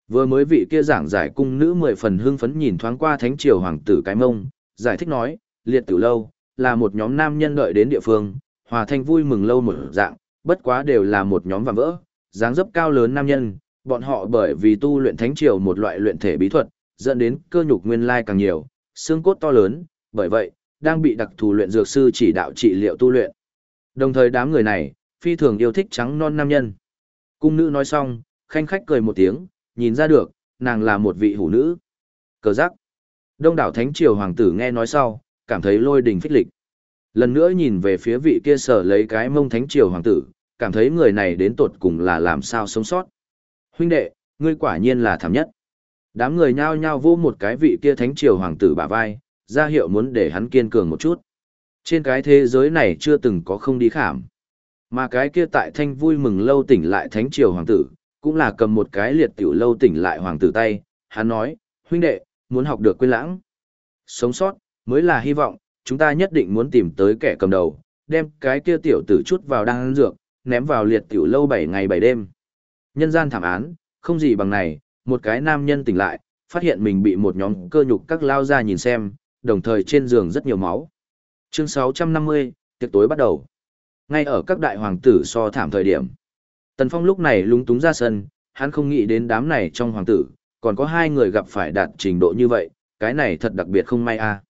[SPEAKER 1] Vừa mới vị kia giảng giải cung nữ mười phần hưng phấn nhìn thoáng qua thánh triều hoàng tử cái mông, giải thích nói, liệt tiểu lâu, là một nhóm nam nhân đợi đến địa phương, hòa thanh vui mừng lâu một dạng, bất quá đều là một nhóm vạm vỡ, dáng dấp cao lớn nam nhân, bọn họ bởi vì tu luyện thánh triều một loại luyện thể bí thuật, dẫn đến cơ nhục nguyên lai càng nhiều, xương cốt to lớn, bởi vậy, đang bị đặc thù luyện dược sư chỉ đạo trị liệu tu luyện. Đồng thời đám người này, phi thường yêu thích trắng non nam nhân. Cung nữ nói xong, khanh khách cười một tiếng, nhìn ra được, nàng là một vị hủ nữ. Cờ giác. Đông đảo thánh triều hoàng tử nghe nói sau, cảm thấy lôi đình phích lịch. Lần nữa nhìn về phía vị kia sở lấy cái mông thánh triều hoàng tử, cảm thấy người này đến tột cùng là làm sao sống sót. Huynh đệ, ngươi quả nhiên là thảm nhất. Đám người nhao nhao vô một cái vị kia thánh triều hoàng tử bả vai, ra hiệu muốn để hắn kiên cường một chút. Trên cái thế giới này chưa từng có không đi khảm. Mà cái kia tại thanh vui mừng lâu tỉnh lại thánh triều hoàng tử, cũng là cầm một cái liệt tiểu lâu tỉnh lại hoàng tử tay, hắn nói, huynh đệ, muốn học được quên lãng. Sống sót, mới là hy vọng, chúng ta nhất định muốn tìm tới kẻ cầm đầu, đem cái kia tiểu tử chút vào đang dược, ném vào liệt tiểu lâu 7 ngày 7 đêm. Nhân gian thảm án, không gì bằng này, một cái nam nhân tỉnh lại, phát hiện mình bị một nhóm cơ nhục các lao ra nhìn xem, đồng thời trên giường rất nhiều máu. Chương 650, tiệc tối bắt đầu. Ngay ở các đại hoàng tử so thảm thời điểm. Tần Phong lúc này lúng túng ra sân, hắn không nghĩ đến đám này trong hoàng tử, còn có hai người gặp phải đạt trình độ như vậy, cái này thật đặc biệt không may a.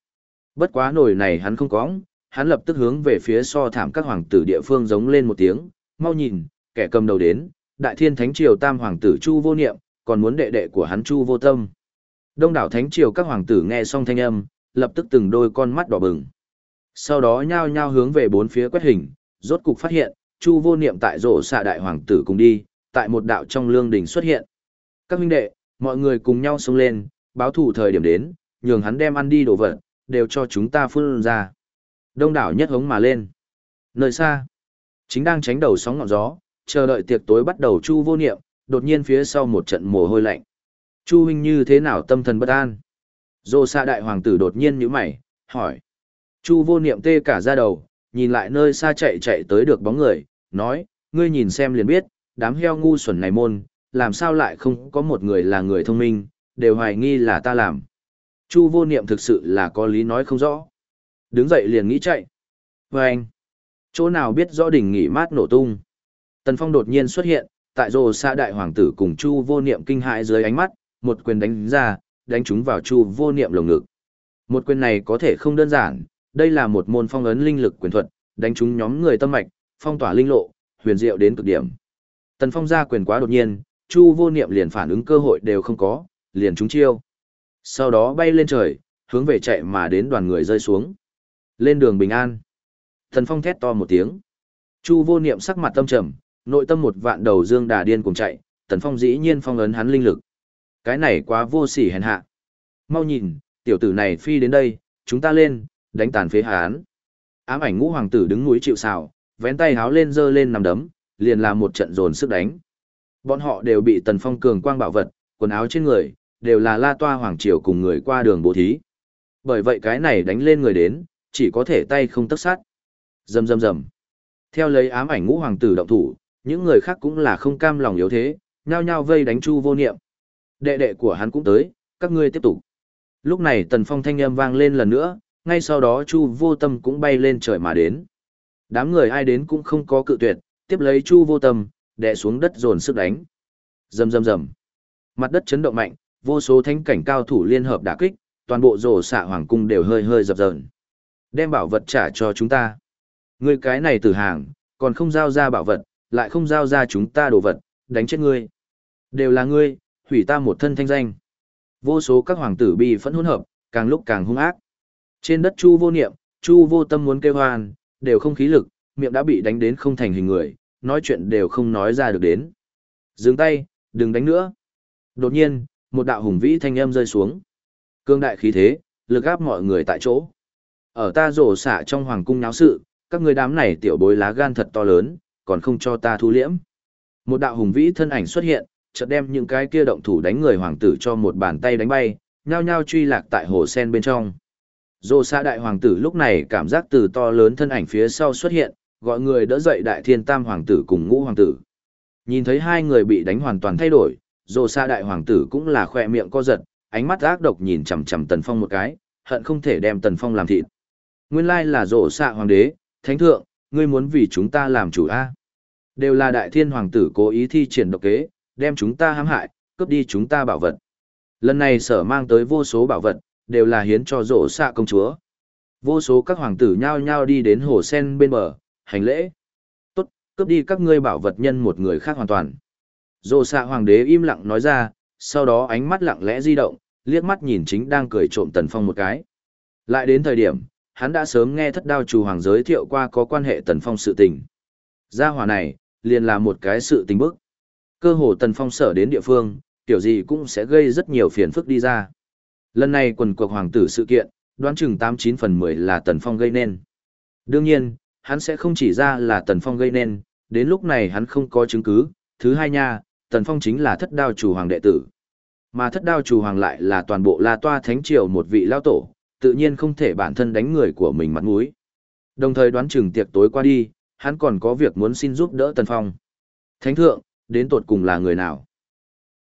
[SPEAKER 1] Bất quá nổi này hắn không có, hắn lập tức hướng về phía so thảm các hoàng tử địa phương giống lên một tiếng, mau nhìn, kẻ cầm đầu đến, đại thiên thánh triều tam hoàng tử Chu vô niệm, còn muốn đệ đệ của hắn Chu vô tâm. Đông đảo thánh triều các hoàng tử nghe xong thanh âm, lập tức từng đôi con mắt đỏ bừng. Sau đó nhao nhao hướng về bốn phía quét hình, rốt cục phát hiện, Chu vô niệm tại rổ xạ đại hoàng tử cùng đi, tại một đạo trong lương đình xuất hiện. Các huynh đệ, mọi người cùng nhau xông lên, báo thủ thời điểm đến, nhường hắn đem ăn đi đồ vật, đều cho chúng ta phun ra. Đông đảo nhất hống mà lên. Nơi xa, chính đang tránh đầu sóng ngọn gió, chờ đợi tiệc tối bắt đầu Chu vô niệm, đột nhiên phía sau một trận mồ hôi lạnh. Chu huynh như thế nào tâm thần bất an? Dô xa đại hoàng tử đột nhiên nhíu mày, hỏi. Chu vô niệm tê cả ra đầu, nhìn lại nơi xa chạy chạy tới được bóng người, nói, ngươi nhìn xem liền biết, đám heo ngu xuẩn này môn, làm sao lại không có một người là người thông minh, đều hoài nghi là ta làm. Chu vô niệm thực sự là có lý nói không rõ. Đứng dậy liền nghĩ chạy. Và anh, chỗ nào biết rõ đỉnh nghỉ mát nổ tung. Tần Phong đột nhiên xuất hiện, tại rồ xa đại hoàng tử cùng Chu vô niệm kinh hãi dưới ánh mắt, một quyền đánh ra, đánh chúng vào Chu vô niệm lồng ngực. Một quyền này có thể không đơn giản, đây là một môn phong ấn linh lực quyền thuật, đánh chúng nhóm người tâm mạch, phong tỏa linh lộ, huyền diệu đến cực điểm. Tần Phong ra quyền quá đột nhiên, Chu Vô Niệm liền phản ứng cơ hội đều không có, liền trúng chiêu. Sau đó bay lên trời, hướng về chạy mà đến đoàn người rơi xuống. Lên đường bình an. Tần Phong thét to một tiếng. Chu Vô Niệm sắc mặt tâm trầm, nội tâm một vạn đầu dương đà điên cùng chạy, Tần Phong dĩ nhiên phong ấn hắn linh lực. Cái này quá vô sỉ hèn hạ. Mau nhìn, tiểu tử này phi đến đây, chúng ta lên, đánh tàn phế hán. Ám ảnh ngũ hoàng tử đứng núi chịu sào, vén tay háo lên dơ lên nằm đấm, liền là một trận dồn sức đánh. Bọn họ đều bị tần phong cường quang bảo vật, quần áo trên người, đều là la toa hoàng triều cùng người qua đường bố thí. Bởi vậy cái này đánh lên người đến, chỉ có thể tay không tất sát. Rầm rầm rầm. Theo lấy ám ảnh ngũ hoàng tử động thủ, những người khác cũng là không cam lòng yếu thế, nhao nhao vây đánh chu vô niệm. Đệ đệ của hắn cũng tới, các ngươi tiếp tục. Lúc này tần phong thanh âm vang lên lần nữa, ngay sau đó Chu Vô Tâm cũng bay lên trời mà đến. Đám người ai đến cũng không có cự tuyệt, tiếp lấy Chu Vô Tâm, đè xuống đất dồn sức đánh. Rầm rầm rầm. Mặt đất chấn động mạnh, vô số thánh cảnh cao thủ liên hợp đả kích, toàn bộ rổ xạ hoàng cung đều hơi hơi dập dờn. Đem bảo vật trả cho chúng ta. Ngươi cái này tử hàng, còn không giao ra bảo vật, lại không giao ra chúng ta đồ vật, đánh chết ngươi. Đều là ngươi, hủy ta một thân thanh danh. Vô số các hoàng tử bi phẫn hỗn hợp, càng lúc càng hung ác. Trên đất Chu vô niệm, Chu vô tâm muốn kêu hoan, đều không khí lực, miệng đã bị đánh đến không thành hình người, nói chuyện đều không nói ra được đến. Dừng tay, đừng đánh nữa. Đột nhiên, một đạo hùng vĩ thanh âm rơi xuống. Cương đại khí thế, lực áp mọi người tại chỗ. Ở ta rổ xả trong hoàng cung náo sự, các người đám này tiểu bối lá gan thật to lớn, còn không cho ta thu liễm. Một đạo hùng vĩ thân ảnh xuất hiện, chợt đem những cái kia động thủ đánh người hoàng tử cho một bàn tay đánh bay, nhao nhao truy lạc tại hồ sen bên trong. Dô xa đại hoàng tử lúc này cảm giác từ to lớn thân ảnh phía sau xuất hiện, gọi người đỡ dậy đại thiên tam hoàng tử cùng ngũ hoàng tử. Nhìn thấy hai người bị đánh hoàn toàn thay đổi, Dô xa đại hoàng tử cũng là khoe miệng co giật, ánh mắt ác độc nhìn chằm chằm Tần Phong một cái, hận không thể đem Tần Phong làm thịt. Nguyên lai là dô xa hoàng đế, thánh thượng, ngươi muốn vì chúng ta làm chủ a? Đều là đại thiên hoàng tử cố ý thi triển độc kế, đem chúng ta hãm hại, cướp đi chúng ta bảo vật. Lần này sở mang tới vô số bảo vật, đều là hiến cho rổ xạ công chúa. Vô số các hoàng tử nhao nhao đi đến hồ sen bên bờ, hành lễ. Tốt, cướp đi các ngươi bảo vật nhân một người khác hoàn toàn. Rổ xạ hoàng đế im lặng nói ra, sau đó ánh mắt lặng lẽ di động, liếc mắt nhìn chính đang cười trộm tần phong một cái. Lại đến thời điểm, hắn đã sớm nghe thất đao chủ hoàng giới thiệu qua có quan hệ tần phong sự tình. Gia hỏa này, liền là một cái sự tình bức. Cơ hồ tần phong sở đến địa phương, kiểu gì cũng sẽ gây rất nhiều phiền phức đi ra. Lần này quần cuộc hoàng tử sự kiện, đoán chừng 89 phần 10 là tần phong gây nên. Đương nhiên, hắn sẽ không chỉ ra là tần phong gây nên, đến lúc này hắn không có chứng cứ. Thứ hai nha, tần phong chính là thất đao chủ hoàng đệ tử. Mà thất đao chủ hoàng lại là toàn bộ la toa thánh triều một vị lao tổ, tự nhiên không thể bản thân đánh người của mình mặt mũi. Đồng thời đoán chừng tiệc tối qua đi, hắn còn có việc muốn xin giúp đỡ Tần Phong. Thánh thượng, đến tột cùng là người nào?